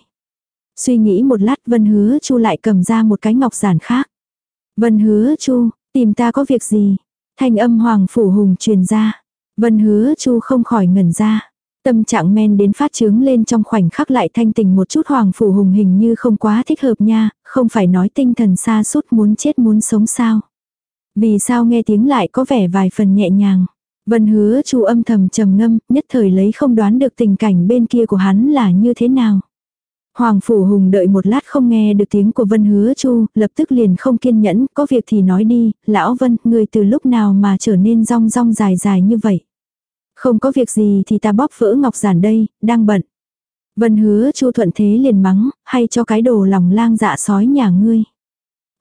Suy nghĩ một lát Vân Hứa Chu lại cầm ra một cái ngọc giản khác. Vân Hứa Chu, tìm ta có việc gì? Thanh âm Hoàng Phủ Hùng truyền ra. Vân Hứa Chu không khỏi ngẩn ra. Tâm trạng men đến phát trướng lên trong khoảnh khắc lại thanh tình một chút Hoàng Phủ Hùng hình như không quá thích hợp nha, không phải nói tinh thần xa suốt muốn chết muốn sống sao. Vì sao nghe tiếng lại có vẻ vài phần nhẹ nhàng. Vân hứa chu âm thầm trầm ngâm, nhất thời lấy không đoán được tình cảnh bên kia của hắn là như thế nào. Hoàng Phủ Hùng đợi một lát không nghe được tiếng của Vân Hứa Chu, lập tức liền không kiên nhẫn, có việc thì nói đi, lão Vân, người từ lúc nào mà trở nên rong rong dài dài như vậy. Không có việc gì thì ta bóp vỡ ngọc giản đây, đang bận. Vân Hứa Chu thuận thế liền mắng, hay cho cái đồ lòng lang dạ sói nhà ngươi.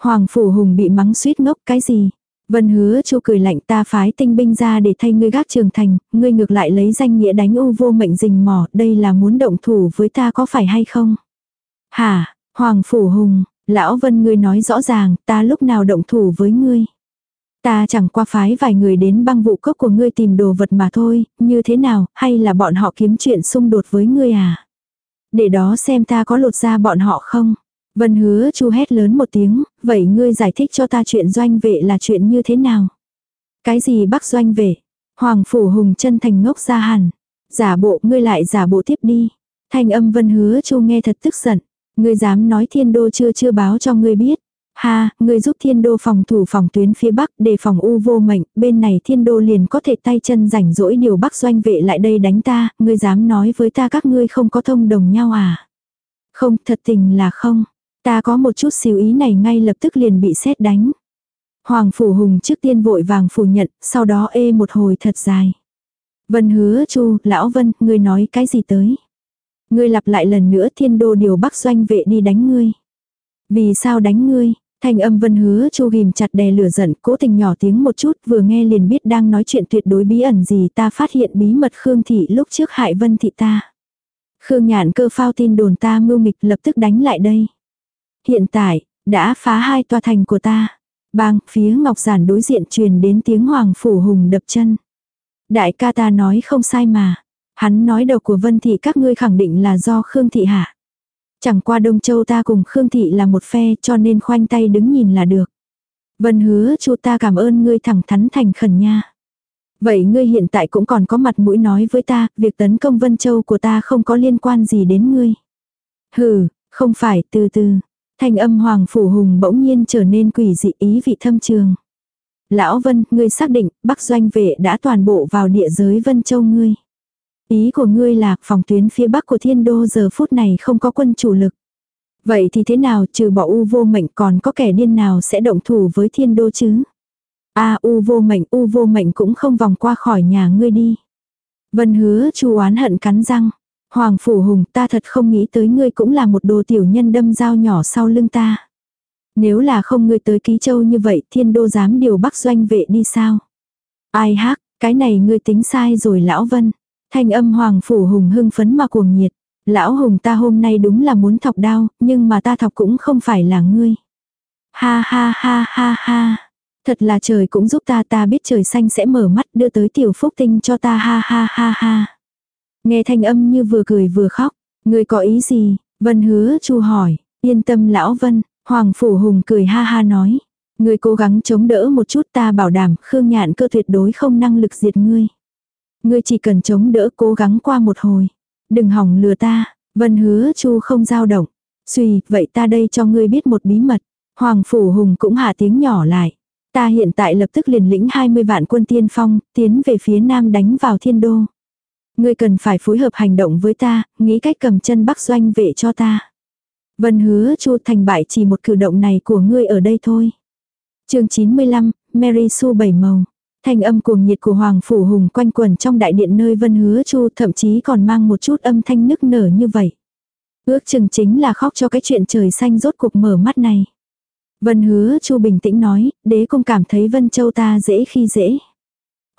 Hoàng Phủ Hùng bị mắng suýt ngốc cái gì, Vân hứa chu cười lạnh ta phái tinh binh ra để thay ngươi gác trường thành, ngươi ngược lại lấy danh nghĩa đánh u vô mệnh rình mỏ, đây là muốn động thủ với ta có phải hay không? Hả, Hoàng Phủ Hùng, lão Vân ngươi nói rõ ràng, ta lúc nào động thủ với ngươi? Ta chẳng qua phái vài người đến băng vụ cốc của ngươi tìm đồ vật mà thôi, như thế nào, hay là bọn họ kiếm chuyện xung đột với ngươi à? Để đó xem ta có lột ra bọn họ không? Vân hứa chu hét lớn một tiếng, vậy ngươi giải thích cho ta chuyện doanh vệ là chuyện như thế nào? Cái gì bắc doanh vệ? Hoàng phủ hùng chân thành ngốc ra hẳn. Giả bộ ngươi lại giả bộ tiếp đi. Thanh âm vân hứa chu nghe thật tức giận. Ngươi dám nói thiên đô chưa chưa báo cho ngươi biết. Ha, ngươi giúp thiên đô phòng thủ phòng tuyến phía bắc để phòng u vô mệnh, bên này thiên đô liền có thể tay chân rảnh rỗi điều bắc doanh vệ lại đây đánh ta, ngươi dám nói với ta các ngươi không có thông đồng nhau à? Không, thật tình là không. Ta có một chút xíu ý này ngay lập tức liền bị xét đánh. Hoàng Phủ Hùng trước tiên vội vàng phủ nhận, sau đó ê một hồi thật dài. Vân hứa chu, lão Vân, ngươi nói cái gì tới? Ngươi lặp lại lần nữa thiên đô điều bắc doanh vệ đi đánh ngươi. Vì sao đánh ngươi? Thanh âm vân hứa chu ghim chặt đè lửa giận, cố tình nhỏ tiếng một chút, vừa nghe liền biết đang nói chuyện tuyệt đối bí ẩn gì ta phát hiện bí mật Khương Thị lúc trước hại vân thị ta. Khương nhạn cơ phao tin đồn ta mưu nghịch lập tức đánh lại đây. Hiện tại, đã phá hai tòa thành của ta. Bang, phía ngọc giản đối diện truyền đến tiếng hoàng phủ hùng đập chân. Đại ca ta nói không sai mà. Hắn nói đầu của Vân Thị các ngươi khẳng định là do Khương Thị hạ. Chẳng qua Đông Châu ta cùng Khương Thị là một phe cho nên khoanh tay đứng nhìn là được. Vân hứa chu ta cảm ơn ngươi thẳng thắn thành khẩn nha. Vậy ngươi hiện tại cũng còn có mặt mũi nói với ta, việc tấn công Vân Châu của ta không có liên quan gì đến ngươi. Hừ, không phải, từ từ, Thanh âm Hoàng Phủ Hùng bỗng nhiên trở nên quỷ dị ý vị thâm trường. Lão Vân, ngươi xác định, Bắc Doanh vệ đã toàn bộ vào địa giới Vân Châu ngươi. Ý của ngươi là, phòng tuyến phía Bắc của thiên đô giờ phút này không có quân chủ lực. Vậy thì thế nào, trừ bỏ u vô mệnh còn có kẻ điên nào sẽ động thủ với thiên đô chứ? a u vô mệnh, u vô mệnh cũng không vòng qua khỏi nhà ngươi đi. Vân hứa chu oán hận cắn răng. Hoàng Phủ Hùng ta thật không nghĩ tới ngươi cũng là một đồ tiểu nhân đâm dao nhỏ sau lưng ta. Nếu là không ngươi tới ký châu như vậy thiên đô dám điều bắc doanh vệ đi sao? Ai hắc, cái này ngươi tính sai rồi lão Vân. Thanh âm Hoàng Phủ Hùng hưng phấn mà cuồng nhiệt. Lão Hùng ta hôm nay đúng là muốn thọc đao, nhưng mà ta thọc cũng không phải là ngươi. Ha ha ha ha ha. Thật là trời cũng giúp ta ta biết trời xanh sẽ mở mắt đưa tới tiểu phúc tinh cho ta ha ha ha ha. Nghe thanh âm như vừa cười vừa khóc. ngươi có ý gì? Vân hứa chu hỏi. Yên tâm lão Vân. Hoàng Phủ Hùng cười ha ha nói. ngươi cố gắng chống đỡ một chút ta bảo đảm Khương Nhạn cơ tuyệt đối không năng lực diệt ngươi. Ngươi chỉ cần chống đỡ cố gắng qua một hồi. Đừng hỏng lừa ta, Vân hứa chu không dao động. Suy, vậy ta đây cho ngươi biết một bí mật. Hoàng Phủ Hùng cũng hạ tiếng nhỏ lại. Ta hiện tại lập tức liền lĩnh 20 vạn quân tiên phong, tiến về phía nam đánh vào thiên đô. Ngươi cần phải phối hợp hành động với ta, nghĩ cách cầm chân bắc doanh vệ cho ta. Vân hứa chu thành bại chỉ một cử động này của ngươi ở đây thôi. chương 95, Mary Sue bảy màu. Thanh âm cuồng nhiệt của Hoàng Phủ Hùng quanh quẩn trong đại điện nơi Vân Hứa Chu thậm chí còn mang một chút âm thanh nức nở như vậy. Ước chừng chính là khóc cho cái chuyện trời xanh rốt cuộc mở mắt này. Vân Hứa Chu bình tĩnh nói, đế công cảm thấy Vân Châu ta dễ khi dễ.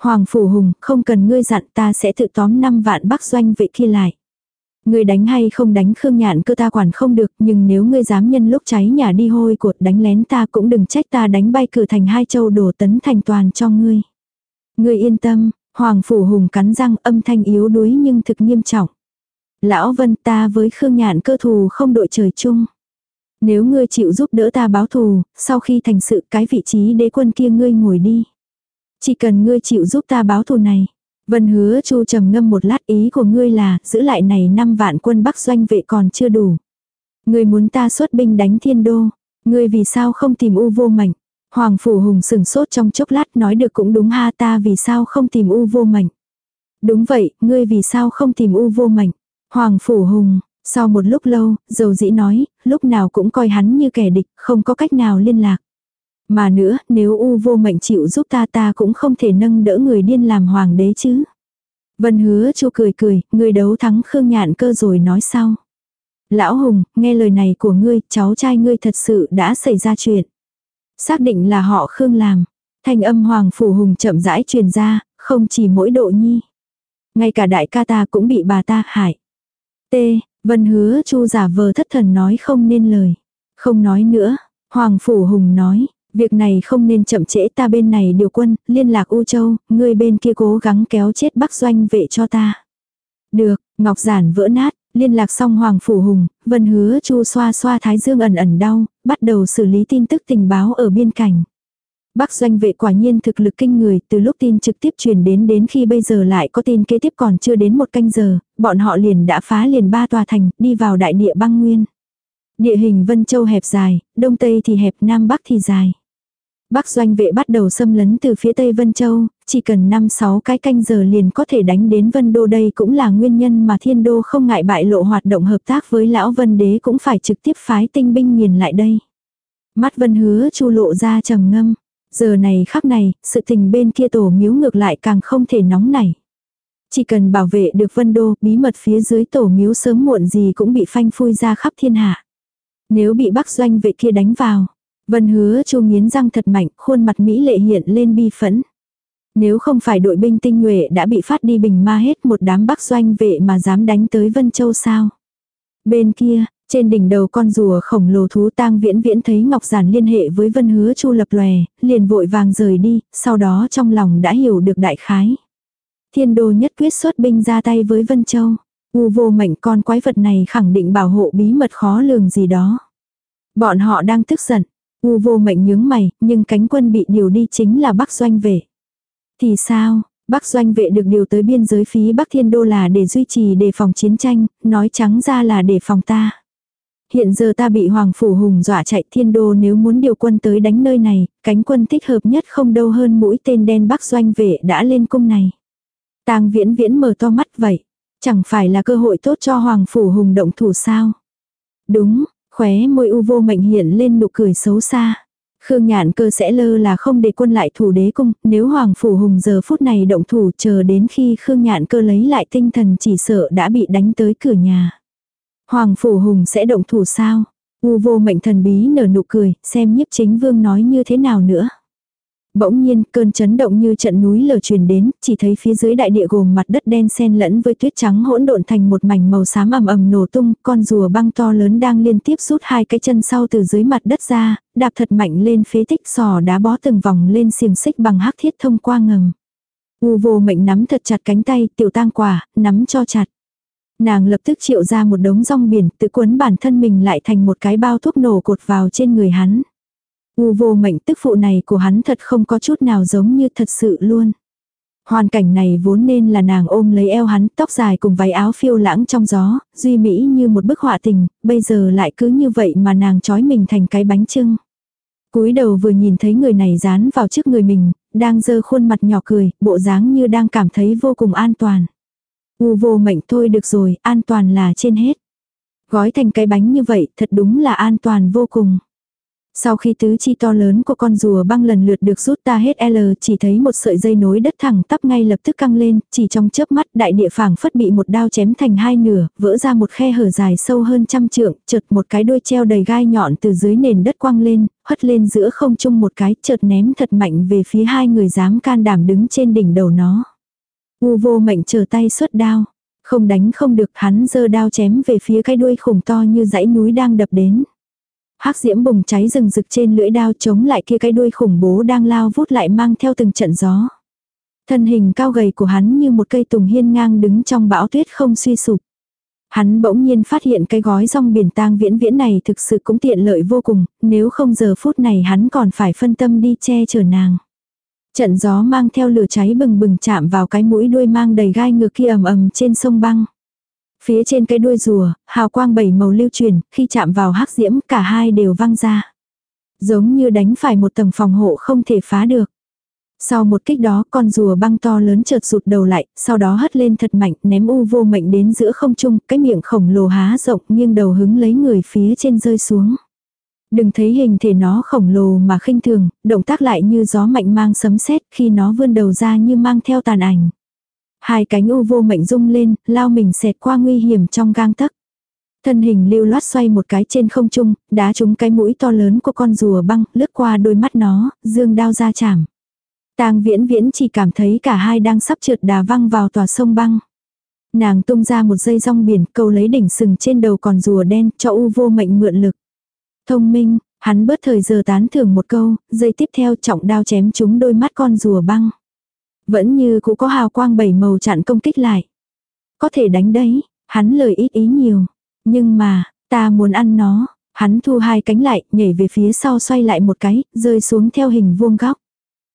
Hoàng Phủ Hùng, không cần ngươi dặn ta sẽ tự tóm năm vạn bắc doanh vệ kia lại. Ngươi đánh hay không đánh Khương Nhạn cơ ta quản không được, nhưng nếu ngươi dám nhân lúc cháy nhà đi hôi cột đánh lén ta cũng đừng trách ta đánh bay cử thành hai châu đổ tấn thành toàn cho ngươi. Ngươi yên tâm, Hoàng Phủ Hùng cắn răng âm thanh yếu đuối nhưng thực nghiêm trọng. Lão Vân ta với Khương Nhạn cơ thù không đội trời chung. Nếu ngươi chịu giúp đỡ ta báo thù, sau khi thành sự cái vị trí đế quân kia ngươi ngồi đi. Chỉ cần ngươi chịu giúp ta báo thù này. Vân hứa chu trầm ngâm một lát ý của ngươi là giữ lại này năm vạn quân bắc doanh vệ còn chưa đủ. Ngươi muốn ta xuất binh đánh thiên đô. Ngươi vì sao không tìm u vô mảnh? Hoàng Phủ Hùng sừng sốt trong chốc lát nói được cũng đúng ha ta vì sao không tìm u vô mệnh. Đúng vậy, ngươi vì sao không tìm u vô mệnh. Hoàng Phủ Hùng, sau một lúc lâu, dầu dĩ nói, lúc nào cũng coi hắn như kẻ địch, không có cách nào liên lạc. Mà nữa, nếu u vô mệnh chịu giúp ta ta cũng không thể nâng đỡ người điên làm hoàng đế chứ. Vân hứa chu cười cười, người đấu thắng Khương Nhạn cơ rồi nói sau. Lão Hùng, nghe lời này của ngươi, cháu trai ngươi thật sự đã xảy ra chuyện. Xác định là họ Khương làm. Thanh âm Hoàng Phủ Hùng chậm rãi truyền ra, không chỉ mỗi độ nhi. Ngay cả đại ca ta cũng bị bà ta hại. T. Vân hứa chu giả vờ thất thần nói không nên lời. Không nói nữa. Hoàng Phủ Hùng nói. Việc này không nên chậm trễ ta bên này điều quân, liên lạc U Châu, người bên kia cố gắng kéo chết Bắc Doanh vệ cho ta. Được, Ngọc Giản vỡ nát, liên lạc xong Hoàng Phủ Hùng, Vân hứa chu xoa xoa thái dương ẩn ẩn đau, bắt đầu xử lý tin tức tình báo ở biên cảnh. Bắc doanh vệ quả nhiên thực lực kinh người, từ lúc tin trực tiếp truyền đến đến khi bây giờ lại có tin kế tiếp còn chưa đến một canh giờ, bọn họ liền đã phá liền ba tòa thành, đi vào đại địa băng nguyên. Địa hình Vân Châu hẹp dài, đông tây thì hẹp, nam bắc thì dài. Bắc doanh vệ bắt đầu xâm lấn từ phía tây Vân Châu, chỉ cần 5-6 cái canh giờ liền có thể đánh đến Vân Đô đây cũng là nguyên nhân mà Thiên Đô không ngại bại lộ hoạt động hợp tác với lão Vân Đế cũng phải trực tiếp phái tinh binh nghiền lại đây. Mắt Vân hứa chu lộ ra trầm ngâm. Giờ này khắc này, sự tình bên kia tổ miếu ngược lại càng không thể nóng nảy. Chỉ cần bảo vệ được Vân Đô, bí mật phía dưới tổ miếu sớm muộn gì cũng bị phanh phui ra khắp thiên hạ. Nếu bị Bắc doanh vệ kia đánh vào, Vân hứa chu nghiến răng thật mạnh, khuôn mặt Mỹ lệ hiện lên bi phẫn. Nếu không phải đội binh tinh nhuệ đã bị phát đi bình ma hết một đám bắc doanh vệ mà dám đánh tới Vân Châu sao. Bên kia, trên đỉnh đầu con rùa khổng lồ thú tang viễn viễn thấy Ngọc Giản liên hệ với Vân Hứa Chu lập lòe, liền vội vàng rời đi, sau đó trong lòng đã hiểu được đại khái. Thiên đô nhất quyết xuất binh ra tay với Vân Châu. U vô mệnh con quái vật này khẳng định bảo hộ bí mật khó lường gì đó. Bọn họ đang tức giận. U vô mệnh nhướng mày, nhưng cánh quân bị điều đi chính là Bắc Doanh vệ. Thì sao, Bắc Doanh vệ được điều tới biên giới phí Bắc Thiên Đô là để duy trì đề phòng chiến tranh, nói trắng ra là để phòng ta. Hiện giờ ta bị Hoàng Phủ Hùng dọa chạy Thiên Đô nếu muốn điều quân tới đánh nơi này, cánh quân thích hợp nhất không đâu hơn mũi tên đen Bắc Doanh vệ đã lên cung này. tang viễn viễn mở to mắt vậy. Chẳng phải là cơ hội tốt cho Hoàng Phủ Hùng động thủ sao? Đúng, Khóe môi u vô mệnh hiện lên nụ cười xấu xa. Khương Nhạn cơ sẽ lơ là không để quân lại thủ đế cung, nếu Hoàng Phủ Hùng giờ phút này động thủ chờ đến khi Khương Nhạn cơ lấy lại tinh thần chỉ sợ đã bị đánh tới cửa nhà. Hoàng Phủ Hùng sẽ động thủ sao? U vô mệnh thần bí nở nụ cười, xem nhiếp chính vương nói như thế nào nữa. Bỗng nhiên, cơn chấn động như trận núi lở truyền đến, chỉ thấy phía dưới đại địa gồm mặt đất đen xen lẫn với tuyết trắng hỗn độn thành một mảnh màu xám ầm ầm nổ tung, con rùa băng to lớn đang liên tiếp rút hai cái chân sau từ dưới mặt đất ra, đạp thật mạnh lên phế tích sò đá bó từng vòng lên xiềng xích bằng hắc thiết thông qua ngầm. U vô mệnh nắm thật chặt cánh tay, tiểu tang quả, nắm cho chặt. Nàng lập tức triệu ra một đống rong biển, tự cuốn bản thân mình lại thành một cái bao thuốc nổ cột vào trên người hắn. U vô mệnh tức phụ này của hắn thật không có chút nào giống như thật sự luôn. Hoàn cảnh này vốn nên là nàng ôm lấy eo hắn, tóc dài cùng váy áo phiêu lãng trong gió, duy mỹ như một bức họa tình, bây giờ lại cứ như vậy mà nàng trói mình thành cái bánh trưng. cúi đầu vừa nhìn thấy người này dán vào trước người mình, đang dơ khuôn mặt nhỏ cười, bộ dáng như đang cảm thấy vô cùng an toàn. U vô mệnh thôi được rồi, an toàn là trên hết. Gói thành cái bánh như vậy, thật đúng là an toàn vô cùng. Sau khi tứ chi to lớn của con rùa băng lần lượt được rút ta hết L chỉ thấy một sợi dây nối đất thẳng tắp ngay lập tức căng lên, chỉ trong chớp mắt đại địa phảng phất bị một đao chém thành hai nửa, vỡ ra một khe hở dài sâu hơn trăm trượng, chợt một cái đuôi treo đầy gai nhọn từ dưới nền đất quăng lên, hất lên giữa không trung một cái chợt ném thật mạnh về phía hai người dám can đảm đứng trên đỉnh đầu nó. U vô mệnh chờ tay xuất đao. Không đánh không được hắn giơ đao chém về phía cái đuôi khủng to như dãy núi đang đập đến hắc diễm bùng cháy rừng rực trên lưỡi đao chống lại kia cái đuôi khủng bố đang lao vút lại mang theo từng trận gió. Thân hình cao gầy của hắn như một cây tùng hiên ngang đứng trong bão tuyết không suy sụp. Hắn bỗng nhiên phát hiện cái gói rong biển tang viễn viễn này thực sự cũng tiện lợi vô cùng, nếu không giờ phút này hắn còn phải phân tâm đi che chở nàng. Trận gió mang theo lửa cháy bừng bừng chạm vào cái mũi đuôi mang đầy gai ngược kia ầm ầm trên sông băng. Phía trên cái đuôi rùa, hào quang bảy màu lưu truyền, khi chạm vào hắc diễm cả hai đều văng ra. Giống như đánh phải một tầng phòng hộ không thể phá được. Sau một kích đó con rùa băng to lớn chợt rụt đầu lại, sau đó hất lên thật mạnh ném u vô mệnh đến giữa không trung, cái miệng khổng lồ há rộng nghiêng đầu hứng lấy người phía trên rơi xuống. Đừng thấy hình thể nó khổng lồ mà khinh thường, động tác lại như gió mạnh mang sấm sét khi nó vươn đầu ra như mang theo tàn ảnh. Hai cánh u vô mệnh rung lên, lao mình xẹt qua nguy hiểm trong gang tấc. Thân hình lưu loát xoay một cái trên không trung, đá trúng cái mũi to lớn của con rùa băng, lướt qua đôi mắt nó, dương đao ra chảm. Tang viễn viễn chỉ cảm thấy cả hai đang sắp trượt đà văng vào tòa sông băng. Nàng tung ra một dây rong biển câu lấy đỉnh sừng trên đầu con rùa đen cho u vô mệnh mượn lực. Thông minh, hắn bớt thời giờ tán thưởng một câu, dây tiếp theo trọng đao chém trúng đôi mắt con rùa băng. Vẫn như cũ có hào quang bảy màu chặn công kích lại. Có thể đánh đấy, hắn lời ít ý nhiều. Nhưng mà, ta muốn ăn nó. Hắn thu hai cánh lại, nhảy về phía sau xoay lại một cái, rơi xuống theo hình vuông góc.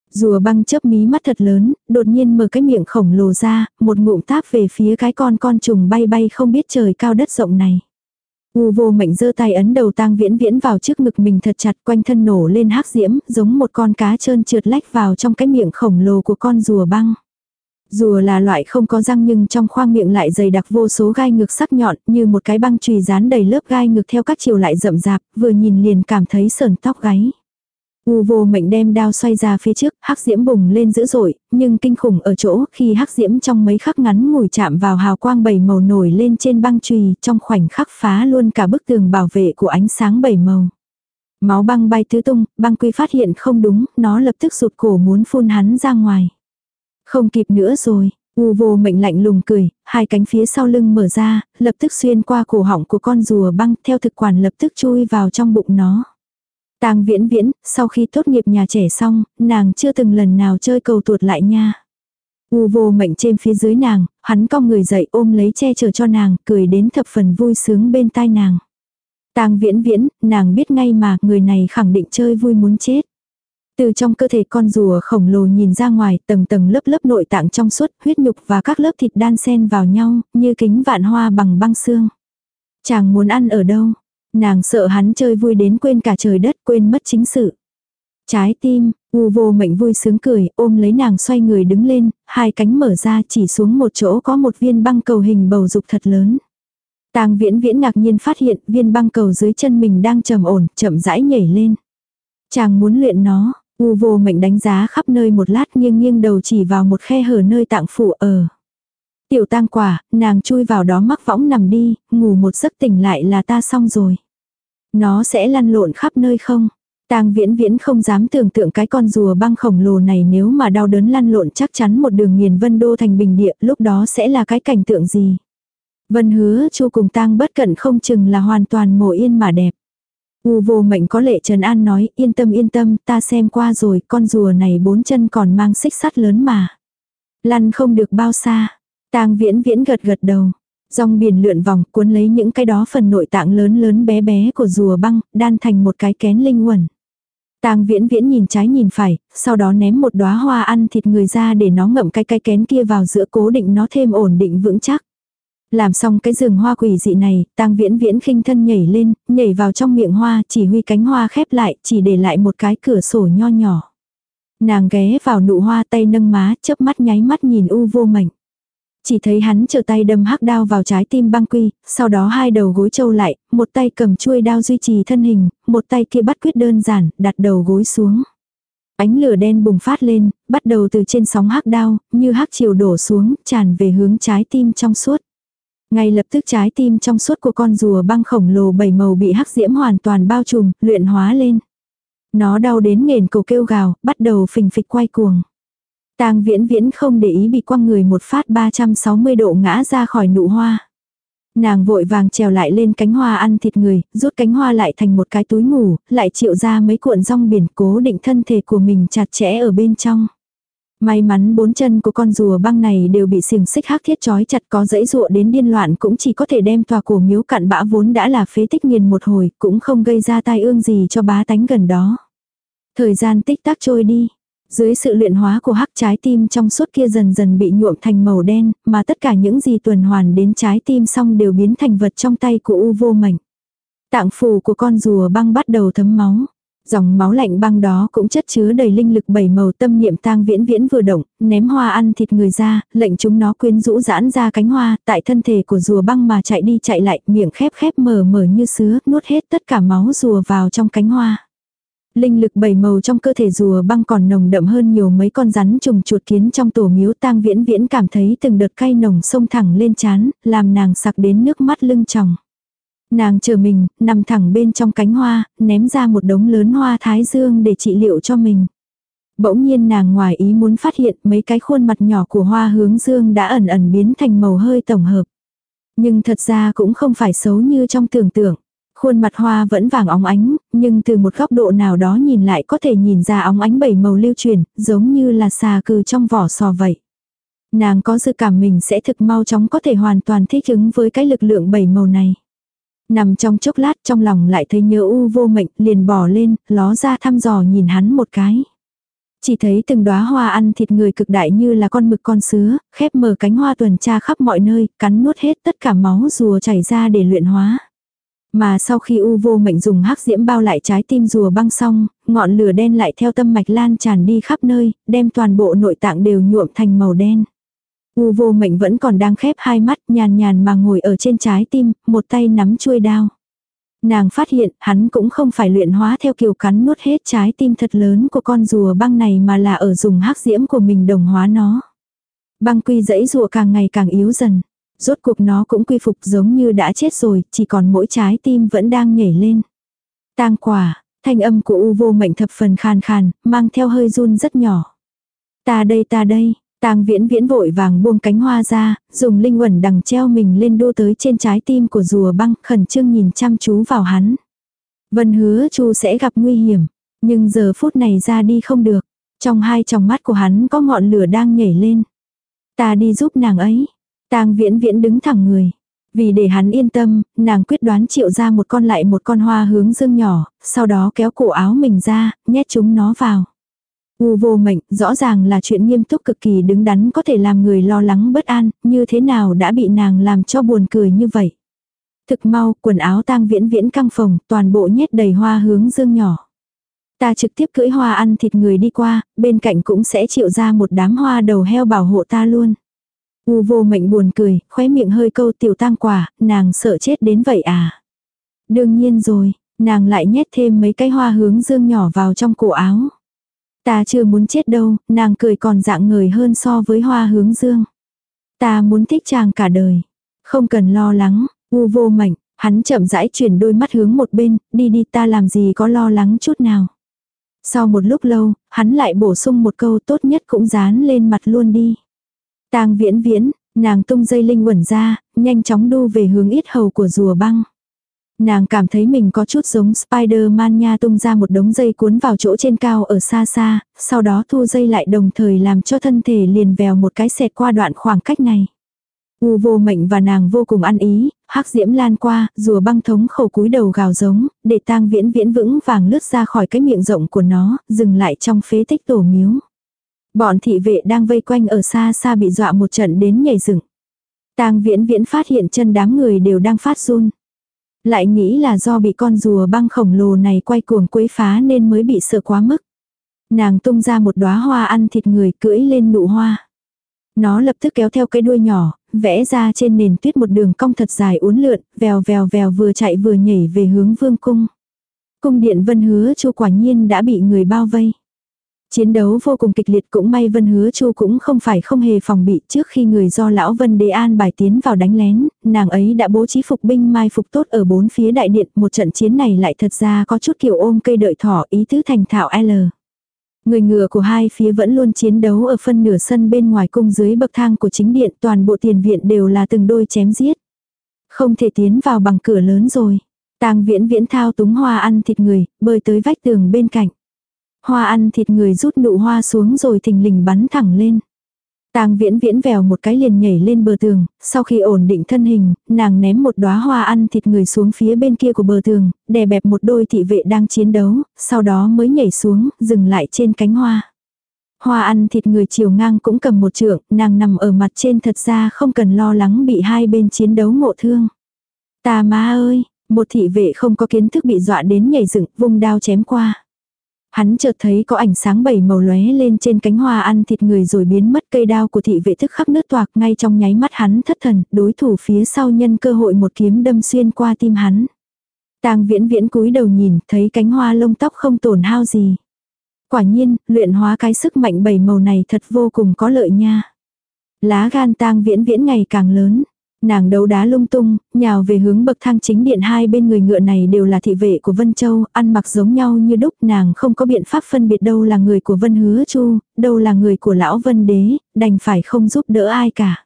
Rùa băng chớp mí mắt thật lớn, đột nhiên mở cái miệng khổng lồ ra, một ngụm táp về phía cái con con trùng bay bay không biết trời cao đất rộng này. U vô mệnh giơ tay ấn đầu tang viễn viễn vào trước ngực mình thật chặt quanh thân nổ lên hắc diễm, giống một con cá trơn trượt lách vào trong cái miệng khổng lồ của con rùa băng. Rùa là loại không có răng nhưng trong khoang miệng lại dày đặc vô số gai ngược sắc nhọn như một cái băng chùy dán đầy lớp gai ngược theo các chiều lại rậm rạp, vừa nhìn liền cảm thấy sờn tóc gáy. U vô mệnh đem đao xoay ra phía trước, hắc diễm bùng lên dữ dội, nhưng kinh khủng ở chỗ khi hắc diễm trong mấy khắc ngắn ngủi chạm vào hào quang bảy màu nổi lên trên băng chùy trong khoảnh khắc phá luôn cả bức tường bảo vệ của ánh sáng bảy màu. Máu băng bay tứ tung, băng quy phát hiện không đúng, nó lập tức rụt cổ muốn phun hắn ra ngoài. Không kịp nữa rồi, U vô mệnh lạnh lùng cười, hai cánh phía sau lưng mở ra, lập tức xuyên qua cổ họng của con rùa băng theo thực quản lập tức chui vào trong bụng nó. Tang viễn viễn, sau khi tốt nghiệp nhà trẻ xong, nàng chưa từng lần nào chơi cầu tuột lại nha. U vô mệnh trên phía dưới nàng, hắn cong người dậy ôm lấy che chở cho nàng, cười đến thập phần vui sướng bên tai nàng. Tang viễn viễn, nàng biết ngay mà người này khẳng định chơi vui muốn chết. Từ trong cơ thể con rùa khổng lồ nhìn ra ngoài tầng tầng lớp lớp nội tạng trong suốt, huyết nhục và các lớp thịt đan xen vào nhau, như kính vạn hoa bằng băng xương. Chàng muốn ăn ở đâu? Nàng sợ hắn chơi vui đến quên cả trời đất, quên mất chính sự. Trái tim, u vô mệnh vui sướng cười, ôm lấy nàng xoay người đứng lên, hai cánh mở ra chỉ xuống một chỗ có một viên băng cầu hình bầu dục thật lớn. Tang viễn viễn ngạc nhiên phát hiện viên băng cầu dưới chân mình đang trầm ổn, chậm rãi nhảy lên. Chàng muốn luyện nó, u vô mệnh đánh giá khắp nơi một lát nghiêng nghiêng đầu chỉ vào một khe hở nơi tạng phủ ở. Tiểu tang quả, nàng chui vào đó mắc võng nằm đi, ngủ một giấc tỉnh lại là ta xong rồi. Nó sẽ lăn lộn khắp nơi không? Tang viễn viễn không dám tưởng tượng cái con rùa băng khổng lồ này nếu mà đau đớn lăn lộn chắc chắn một đường nghiền vân đô thành bình địa lúc đó sẽ là cái cảnh tượng gì. Vân hứa chu cùng tang bất cẩn không chừng là hoàn toàn mồ yên mà đẹp. U vô mệnh có lệ Trần An nói yên tâm yên tâm ta xem qua rồi con rùa này bốn chân còn mang xích sắt lớn mà. Lăn không được bao xa. Tang viễn viễn gật gật đầu. Dòng biển lượn vòng cuốn lấy những cái đó phần nội tạng lớn lớn bé bé của rùa băng, đan thành một cái kén linh quẩn. Tang viễn viễn nhìn trái nhìn phải, sau đó ném một đóa hoa ăn thịt người ra để nó ngậm cái cái kén kia vào giữa cố định nó thêm ổn định vững chắc. Làm xong cái giường hoa quỷ dị này, tang viễn viễn khinh thân nhảy lên, nhảy vào trong miệng hoa, chỉ huy cánh hoa khép lại, chỉ để lại một cái cửa sổ nho nhỏ. Nàng ghé vào nụ hoa tay nâng má, chớp mắt nháy mắt nhìn u vô mệnh. Chỉ thấy hắn trở tay đâm hắc đao vào trái tim băng quy, sau đó hai đầu gối trâu lại, một tay cầm chuôi đao duy trì thân hình, một tay kia bắt quyết đơn giản, đặt đầu gối xuống. Ánh lửa đen bùng phát lên, bắt đầu từ trên sóng hắc đao, như hắc chiều đổ xuống, tràn về hướng trái tim trong suốt. Ngay lập tức trái tim trong suốt của con rùa băng khổng lồ bảy màu bị hắc diễm hoàn toàn bao trùm, luyện hóa lên. Nó đau đến nghền cổ kêu gào, bắt đầu phình phịch quay cuồng. Tang viễn viễn không để ý bị quăng người một phát 360 độ ngã ra khỏi nụ hoa. Nàng vội vàng trèo lại lên cánh hoa ăn thịt người, rút cánh hoa lại thành một cái túi ngủ, lại triệu ra mấy cuộn rong biển cố định thân thể của mình chặt chẽ ở bên trong. May mắn bốn chân của con rùa băng này đều bị xiềng xích hắc thiết trói chặt có dãy rụa đến điên loạn cũng chỉ có thể đem tòa cổ miếu cạn bã vốn đã là phế tích nghiền một hồi, cũng không gây ra tai ương gì cho bá tánh gần đó. Thời gian tích tắc trôi đi. Dưới sự luyện hóa của hắc trái tim trong suốt kia dần dần bị nhuộm thành màu đen, mà tất cả những gì tuần hoàn đến trái tim xong đều biến thành vật trong tay của u vô mảnh Tạng phù của con rùa băng bắt đầu thấm máu. Dòng máu lạnh băng đó cũng chất chứa đầy linh lực bảy màu tâm niệm tang viễn viễn vừa động, ném hoa ăn thịt người ra, lệnh chúng nó quyến rũ giãn ra cánh hoa, tại thân thể của rùa băng mà chạy đi chạy lại, miệng khép khép mở mở như sứa, nuốt hết tất cả máu rùa vào trong cánh hoa. Linh lực bảy màu trong cơ thể rùa băng còn nồng đậm hơn nhiều mấy con rắn trùng chuột kiến trong tổ miếu tang viễn viễn cảm thấy từng đợt cay nồng sông thẳng lên chán, làm nàng sặc đến nước mắt lưng tròng. Nàng chờ mình, nằm thẳng bên trong cánh hoa, ném ra một đống lớn hoa thái dương để trị liệu cho mình. Bỗng nhiên nàng ngoài ý muốn phát hiện mấy cái khuôn mặt nhỏ của hoa hướng dương đã ẩn ẩn biến thành màu hơi tổng hợp. Nhưng thật ra cũng không phải xấu như trong tưởng tượng. Khuôn mặt hoa vẫn vàng óng ánh, nhưng từ một góc độ nào đó nhìn lại có thể nhìn ra óng ánh bảy màu lưu truyền, giống như là xà cừ trong vỏ sò vậy. Nàng có dự cảm mình sẽ thực mau chóng có thể hoàn toàn thích ứng với cái lực lượng bảy màu này. Nằm trong chốc lát trong lòng lại thấy nhớ u vô mệnh, liền bỏ lên, ló ra thăm dò nhìn hắn một cái. Chỉ thấy từng đóa hoa ăn thịt người cực đại như là con mực con sứa, khép mở cánh hoa tuần tra khắp mọi nơi, cắn nuốt hết tất cả máu rùa chảy ra để luyện hóa. Mà sau khi u vô mệnh dùng hắc diễm bao lại trái tim rùa băng xong, ngọn lửa đen lại theo tâm mạch lan tràn đi khắp nơi, đem toàn bộ nội tạng đều nhuộm thành màu đen. U vô mệnh vẫn còn đang khép hai mắt nhàn nhàn mà ngồi ở trên trái tim, một tay nắm chuôi đao. Nàng phát hiện hắn cũng không phải luyện hóa theo kiểu cắn nuốt hết trái tim thật lớn của con rùa băng này mà là ở dùng hắc diễm của mình đồng hóa nó. Băng quy dãy rùa càng ngày càng yếu dần. Rốt cuộc nó cũng quy phục giống như đã chết rồi, chỉ còn mỗi trái tim vẫn đang nhảy lên. Tang quả, thanh âm của u vô mệnh thập phần khàn khàn, mang theo hơi run rất nhỏ. Ta đây ta đây, tang viễn viễn vội vàng buông cánh hoa ra, dùng linh quẩn đằng treo mình lên đô tới trên trái tim của rùa băng, khẩn trương nhìn chăm chú vào hắn. Vân hứa chu sẽ gặp nguy hiểm, nhưng giờ phút này ra đi không được. Trong hai tròng mắt của hắn có ngọn lửa đang nhảy lên. Ta đi giúp nàng ấy, Tang viễn viễn đứng thẳng người. Vì để hắn yên tâm, nàng quyết đoán triệu ra một con lại một con hoa hướng dương nhỏ, sau đó kéo cổ áo mình ra, nhét chúng nó vào. U vô mệnh, rõ ràng là chuyện nghiêm túc cực kỳ đứng đắn có thể làm người lo lắng bất an, như thế nào đã bị nàng làm cho buồn cười như vậy. Thực mau, quần áo tang viễn viễn căng phòng, toàn bộ nhét đầy hoa hướng dương nhỏ. Ta trực tiếp cưỡi hoa ăn thịt người đi qua, bên cạnh cũng sẽ triệu ra một đám hoa đầu heo bảo hộ ta luôn. U vô mệnh buồn cười, khóe miệng hơi câu tiểu tang quả, nàng sợ chết đến vậy à. Đương nhiên rồi, nàng lại nhét thêm mấy cái hoa hướng dương nhỏ vào trong cổ áo. Ta chưa muốn chết đâu, nàng cười còn dạng người hơn so với hoa hướng dương. Ta muốn thích chàng cả đời. Không cần lo lắng, u vô mệnh, hắn chậm rãi chuyển đôi mắt hướng một bên, đi đi ta làm gì có lo lắng chút nào. Sau một lúc lâu, hắn lại bổ sung một câu tốt nhất cũng dán lên mặt luôn đi. Tang viễn viễn, nàng tung dây linh quẩn ra, nhanh chóng đu về hướng ít hầu của rùa băng. Nàng cảm thấy mình có chút giống Spider-Man nha tung ra một đống dây cuốn vào chỗ trên cao ở xa xa, sau đó thu dây lại đồng thời làm cho thân thể liền vèo một cái xẹt qua đoạn khoảng cách này. U vô mệnh và nàng vô cùng ăn ý, hắc diễm lan qua, rùa băng thống khẩu cúi đầu gào giống, để tang viễn viễn vững vàng lướt ra khỏi cái miệng rộng của nó, dừng lại trong phế tích tổ miếu. Bọn thị vệ đang vây quanh ở xa xa bị dọa một trận đến nhảy dựng. Tang viễn viễn phát hiện chân đám người đều đang phát run. Lại nghĩ là do bị con rùa băng khổng lồ này quay cuồng quấy phá nên mới bị sợ quá mức. Nàng tung ra một đóa hoa ăn thịt người cưỡi lên nụ hoa. Nó lập tức kéo theo cái đuôi nhỏ, vẽ ra trên nền tuyết một đường cong thật dài uốn lượn, vèo vèo vèo vừa chạy vừa nhảy về hướng vương cung. Cung điện vân hứa chu quả nhiên đã bị người bao vây. Chiến đấu vô cùng kịch liệt cũng may Vân Hứa Chu cũng không phải không hề phòng bị trước khi người do lão Vân Đế An bài tiến vào đánh lén, nàng ấy đã bố trí phục binh mai phục tốt ở bốn phía đại điện, một trận chiến này lại thật ra có chút kiểu ôm cây đợi thỏ ý tứ thành thạo L. Người ngựa của hai phía vẫn luôn chiến đấu ở phân nửa sân bên ngoài cung dưới bậc thang của chính điện toàn bộ tiền viện đều là từng đôi chém giết. Không thể tiến vào bằng cửa lớn rồi. Tang viễn viễn thao túng hoa ăn thịt người, bơi tới vách tường bên cạnh. Hoa ăn thịt người rút nụ hoa xuống rồi thình lình bắn thẳng lên. Tang viễn viễn vèo một cái liền nhảy lên bờ tường, sau khi ổn định thân hình, nàng ném một đóa hoa ăn thịt người xuống phía bên kia của bờ tường, đè bẹp một đôi thị vệ đang chiến đấu, sau đó mới nhảy xuống, dừng lại trên cánh hoa. Hoa ăn thịt người chiều ngang cũng cầm một trượng, nàng nằm ở mặt trên thật ra không cần lo lắng bị hai bên chiến đấu ngộ thương. Ta má ơi, một thị vệ không có kiến thức bị dọa đến nhảy dựng, vung đao chém qua. Hắn chợt thấy có ảnh sáng bảy màu lóe lên trên cánh hoa ăn thịt người rồi biến mất cây đao của thị vệ thức khắc nước toạc ngay trong nháy mắt hắn thất thần, đối thủ phía sau nhân cơ hội một kiếm đâm xuyên qua tim hắn. Tang viễn viễn cúi đầu nhìn, thấy cánh hoa lông tóc không tổn hao gì. Quả nhiên, luyện hóa cái sức mạnh bảy màu này thật vô cùng có lợi nha. Lá gan tang viễn viễn ngày càng lớn. Nàng đấu đá lung tung, nhào về hướng bậc thang chính điện hai bên người ngựa này đều là thị vệ của Vân Châu, ăn mặc giống nhau như đúc nàng không có biện pháp phân biệt đâu là người của Vân Hứa Chu, đâu là người của lão Vân Đế, đành phải không giúp đỡ ai cả.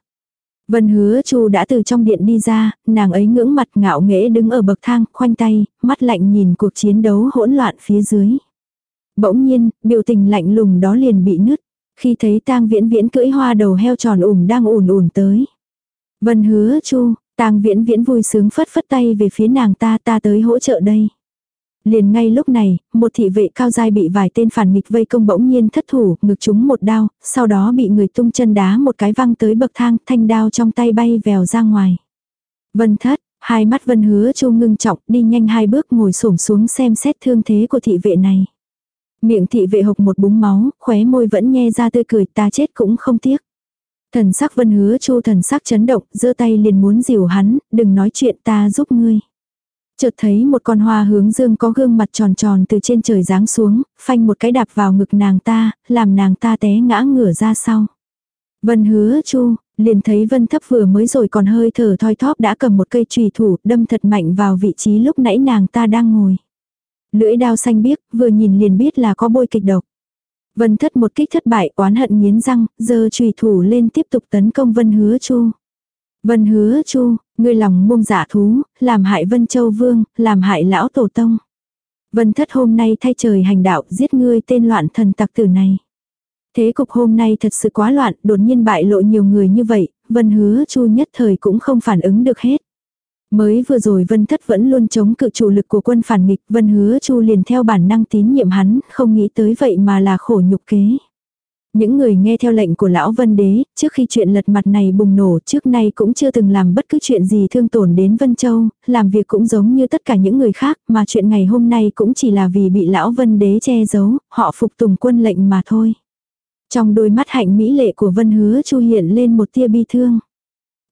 Vân Hứa Chu đã từ trong điện đi ra, nàng ấy ngưỡng mặt ngạo nghễ đứng ở bậc thang, khoanh tay, mắt lạnh nhìn cuộc chiến đấu hỗn loạn phía dưới. Bỗng nhiên, biểu tình lạnh lùng đó liền bị nứt, khi thấy tang viễn viễn cưỡi hoa đầu heo tròn ủm đang ủn ủn tới. Vân hứa chu, tang viễn viễn vui sướng phất phất tay về phía nàng ta ta tới hỗ trợ đây. Liền ngay lúc này, một thị vệ cao dai bị vài tên phản nghịch vây công bỗng nhiên thất thủ, ngực chúng một đao, sau đó bị người tung chân đá một cái văng tới bậc thang, thanh đao trong tay bay vèo ra ngoài. Vân thất, hai mắt vân hứa chu ngưng trọng, đi nhanh hai bước ngồi xổm xuống xem xét thương thế của thị vệ này. Miệng thị vệ hộc một búng máu, khóe môi vẫn nhe ra tươi cười ta chết cũng không tiếc. Thần sắc vân hứa chu thần sắc chấn động, giơ tay liền muốn dìu hắn, đừng nói chuyện ta giúp ngươi. Chợt thấy một con hoa hướng dương có gương mặt tròn tròn từ trên trời giáng xuống, phanh một cái đạp vào ngực nàng ta, làm nàng ta té ngã ngửa ra sau. Vân hứa chu, liền thấy vân thấp vừa mới rồi còn hơi thở thoi thóp đã cầm một cây trùy thủ đâm thật mạnh vào vị trí lúc nãy nàng ta đang ngồi. Lưỡi đao xanh biếc, vừa nhìn liền biết là có bôi kịch độc. Vân thất một kích thất bại oán hận nghiến răng, giờ trùy thủ lên tiếp tục tấn công Vân hứa chu. Vân hứa chu, ngươi lòng buông giả thú, làm hại Vân Châu Vương, làm hại lão tổ tông. Vân thất hôm nay thay trời hành đạo giết ngươi tên loạn thần tặc tử này. Thế cục hôm nay thật sự quá loạn, đột nhiên bại lộ nhiều người như vậy, Vân hứa chu nhất thời cũng không phản ứng được hết. Mới vừa rồi Vân Thất vẫn luôn chống cự chủ lực của quân phản nghịch, Vân Hứa Chu liền theo bản năng tín nhiệm hắn, không nghĩ tới vậy mà là khổ nhục kế. Những người nghe theo lệnh của lão Vân Đế, trước khi chuyện lật mặt này bùng nổ trước nay cũng chưa từng làm bất cứ chuyện gì thương tổn đến Vân Châu, làm việc cũng giống như tất cả những người khác, mà chuyện ngày hôm nay cũng chỉ là vì bị lão Vân Đế che giấu, họ phục tùng quân lệnh mà thôi. Trong đôi mắt hạnh mỹ lệ của Vân Hứa Chu hiện lên một tia bi thương.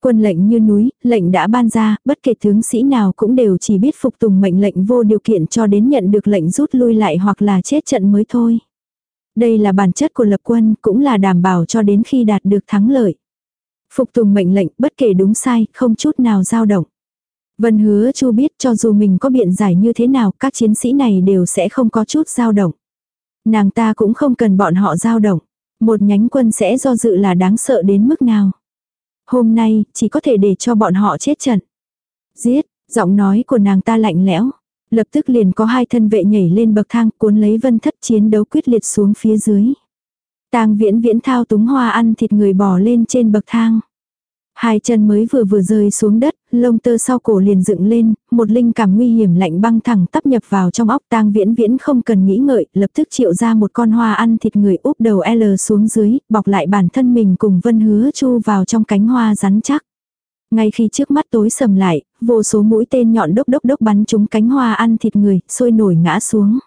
Quân lệnh như núi, lệnh đã ban ra, bất kể tướng sĩ nào cũng đều chỉ biết phục tùng mệnh lệnh vô điều kiện cho đến nhận được lệnh rút lui lại hoặc là chết trận mới thôi. Đây là bản chất của lập quân, cũng là đảm bảo cho đến khi đạt được thắng lợi. Phục tùng mệnh lệnh, bất kể đúng sai, không chút nào dao động. Vân hứa chu biết cho dù mình có biện giải như thế nào, các chiến sĩ này đều sẽ không có chút dao động. Nàng ta cũng không cần bọn họ dao động. Một nhánh quân sẽ do dự là đáng sợ đến mức nào. Hôm nay, chỉ có thể để cho bọn họ chết trận. Giết, giọng nói của nàng ta lạnh lẽo. Lập tức liền có hai thân vệ nhảy lên bậc thang cuốn lấy vân thất chiến đấu quyết liệt xuống phía dưới. tang viễn viễn thao túng hoa ăn thịt người bò lên trên bậc thang. Hai chân mới vừa vừa rơi xuống đất, lông tơ sau cổ liền dựng lên, một linh cảm nguy hiểm lạnh băng thẳng tắp nhập vào trong óc tang viễn viễn không cần nghĩ ngợi, lập tức triệu ra một con hoa ăn thịt người úp đầu L xuống dưới, bọc lại bản thân mình cùng vân hứa chu vào trong cánh hoa rắn chắc. Ngay khi trước mắt tối sầm lại, vô số mũi tên nhọn đốc đốc đốc bắn trúng cánh hoa ăn thịt người, sôi nổi ngã xuống.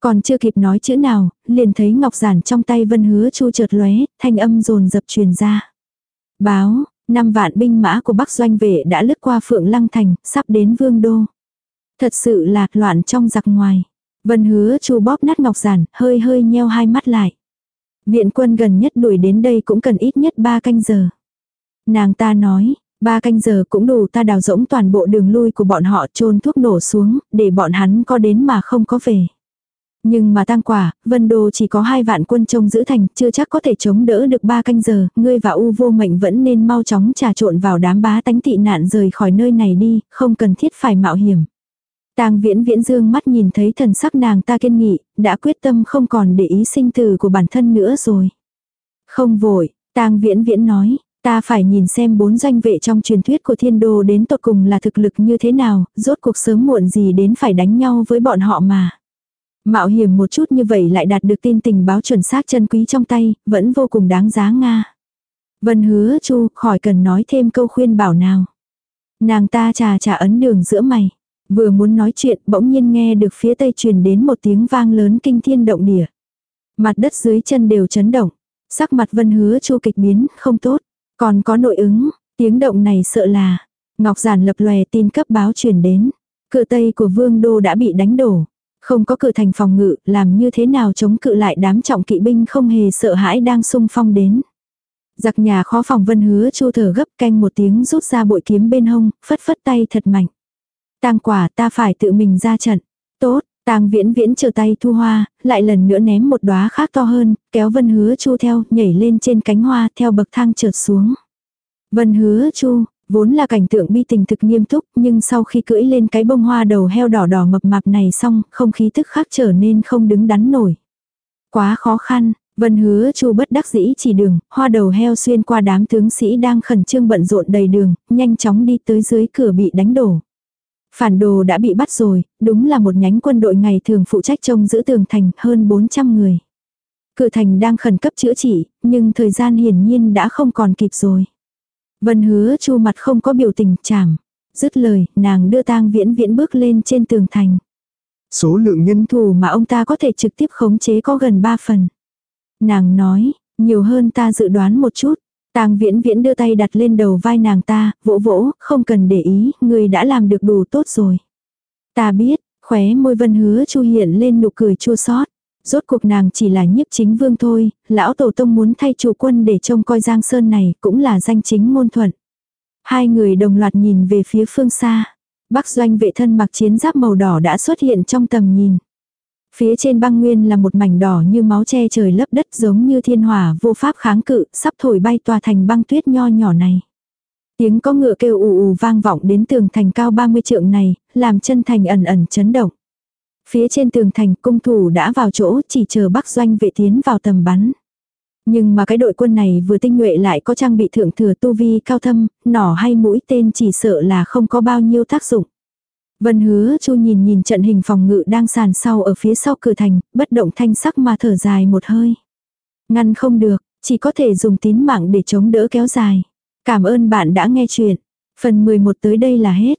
Còn chưa kịp nói chữ nào, liền thấy ngọc giản trong tay vân hứa chu chợt lóe, thanh âm rồn dập truyền ra. Báo, năm vạn binh mã của Bắc doanh vệ đã lướt qua Phượng Lăng Thành, sắp đến Vương Đô. Thật sự là loạn trong giặc ngoài. Vân hứa chu bóp nát ngọc giản, hơi hơi nheo hai mắt lại. Viện quân gần nhất đuổi đến đây cũng cần ít nhất ba canh giờ. Nàng ta nói, ba canh giờ cũng đủ ta đào rỗng toàn bộ đường lui của bọn họ trôn thuốc nổ xuống, để bọn hắn có đến mà không có về. Nhưng mà tang quả, Vân Đô chỉ có hai vạn quân trông giữ thành, chưa chắc có thể chống đỡ được ba canh giờ, ngươi và U vô mệnh vẫn nên mau chóng trà trộn vào đám bá tánh tị nạn rời khỏi nơi này đi, không cần thiết phải mạo hiểm. Tang viễn viễn dương mắt nhìn thấy thần sắc nàng ta kiên nghị, đã quyết tâm không còn để ý sinh tử của bản thân nữa rồi. Không vội, Tang viễn viễn nói, ta phải nhìn xem bốn doanh vệ trong truyền thuyết của thiên đô đến tột cùng là thực lực như thế nào, rốt cuộc sớm muộn gì đến phải đánh nhau với bọn họ mà. Mạo hiểm một chút như vậy lại đạt được tin tình báo chuẩn xác chân quý trong tay, vẫn vô cùng đáng giá Nga. Vân hứa chu khỏi cần nói thêm câu khuyên bảo nào. Nàng ta trà trà ấn đường giữa mày. Vừa muốn nói chuyện bỗng nhiên nghe được phía tây truyền đến một tiếng vang lớn kinh thiên động địa. Mặt đất dưới chân đều chấn động. Sắc mặt vân hứa chu kịch biến, không tốt. Còn có nội ứng, tiếng động này sợ là. Ngọc giản lập lòe tin cấp báo truyền đến. Cửa tây của vương đô đã bị đánh đổ. Không có cửa thành phòng ngự, làm như thế nào chống cự lại đám trọng kỵ binh không hề sợ hãi đang sung phong đến. Giặc nhà khó phòng vân hứa chu thở gấp canh một tiếng rút ra bội kiếm bên hông, phất phất tay thật mạnh. Tang quả ta phải tự mình ra trận. Tốt, tang viễn viễn chờ tay thu hoa, lại lần nữa ném một đóa khác to hơn, kéo vân hứa chu theo, nhảy lên trên cánh hoa theo bậc thang trượt xuống. Vân hứa chu, Vốn là cảnh tượng bi tình thực nghiêm túc, nhưng sau khi cưỡi lên cái bông hoa đầu heo đỏ đỏ mập mạp này xong, không khí tức khắc trở nên không đứng đắn nổi. Quá khó khăn, Vân hứa chu bất đắc dĩ chỉ đường, hoa đầu heo xuyên qua đám tướng sĩ đang khẩn trương bận rộn đầy đường, nhanh chóng đi tới dưới cửa bị đánh đổ. Phản đồ đã bị bắt rồi, đúng là một nhánh quân đội ngày thường phụ trách trông giữ tường thành hơn 400 người. Cửa thành đang khẩn cấp chữa trị, nhưng thời gian hiển nhiên đã không còn kịp rồi. Vân hứa chu mặt không có biểu tình chảm. Dứt lời, nàng đưa tang viễn viễn bước lên trên tường thành. Số lượng nhân thủ mà ông ta có thể trực tiếp khống chế có gần 3 phần. Nàng nói, nhiều hơn ta dự đoán một chút. Tang viễn viễn đưa tay đặt lên đầu vai nàng ta, vỗ vỗ, không cần để ý, người đã làm được đủ tốt rồi. Ta biết, khóe môi vân hứa chu hiện lên nụ cười chua xót Rốt cuộc nàng chỉ là nhiếp chính vương thôi, lão tổ tông muốn thay chủ quân để trông coi Giang Sơn này cũng là danh chính ngôn thuận. Hai người đồng loạt nhìn về phía phương xa. Bắc doanh vệ thân mặc chiến giáp màu đỏ đã xuất hiện trong tầm nhìn. Phía trên băng nguyên là một mảnh đỏ như máu che trời lấp đất giống như thiên hỏa vô pháp kháng cự, sắp thổi bay tòa thành băng tuyết nho nhỏ này. Tiếng có ngựa kêu ù ù vang vọng đến tường thành cao 30 trượng này, làm chân thành ẩn ẩn chấn động. Phía trên tường thành cung thủ đã vào chỗ chỉ chờ bắc doanh vệ tiến vào tầm bắn. Nhưng mà cái đội quân này vừa tinh nhuệ lại có trang bị thượng thừa tu vi cao thâm, nỏ hay mũi tên chỉ sợ là không có bao nhiêu tác dụng. Vân hứa chu nhìn nhìn trận hình phòng ngự đang sàn sau ở phía sau cửa thành, bất động thanh sắc mà thở dài một hơi. Ngăn không được, chỉ có thể dùng tín mạng để chống đỡ kéo dài. Cảm ơn bạn đã nghe chuyện. Phần 11 tới đây là hết.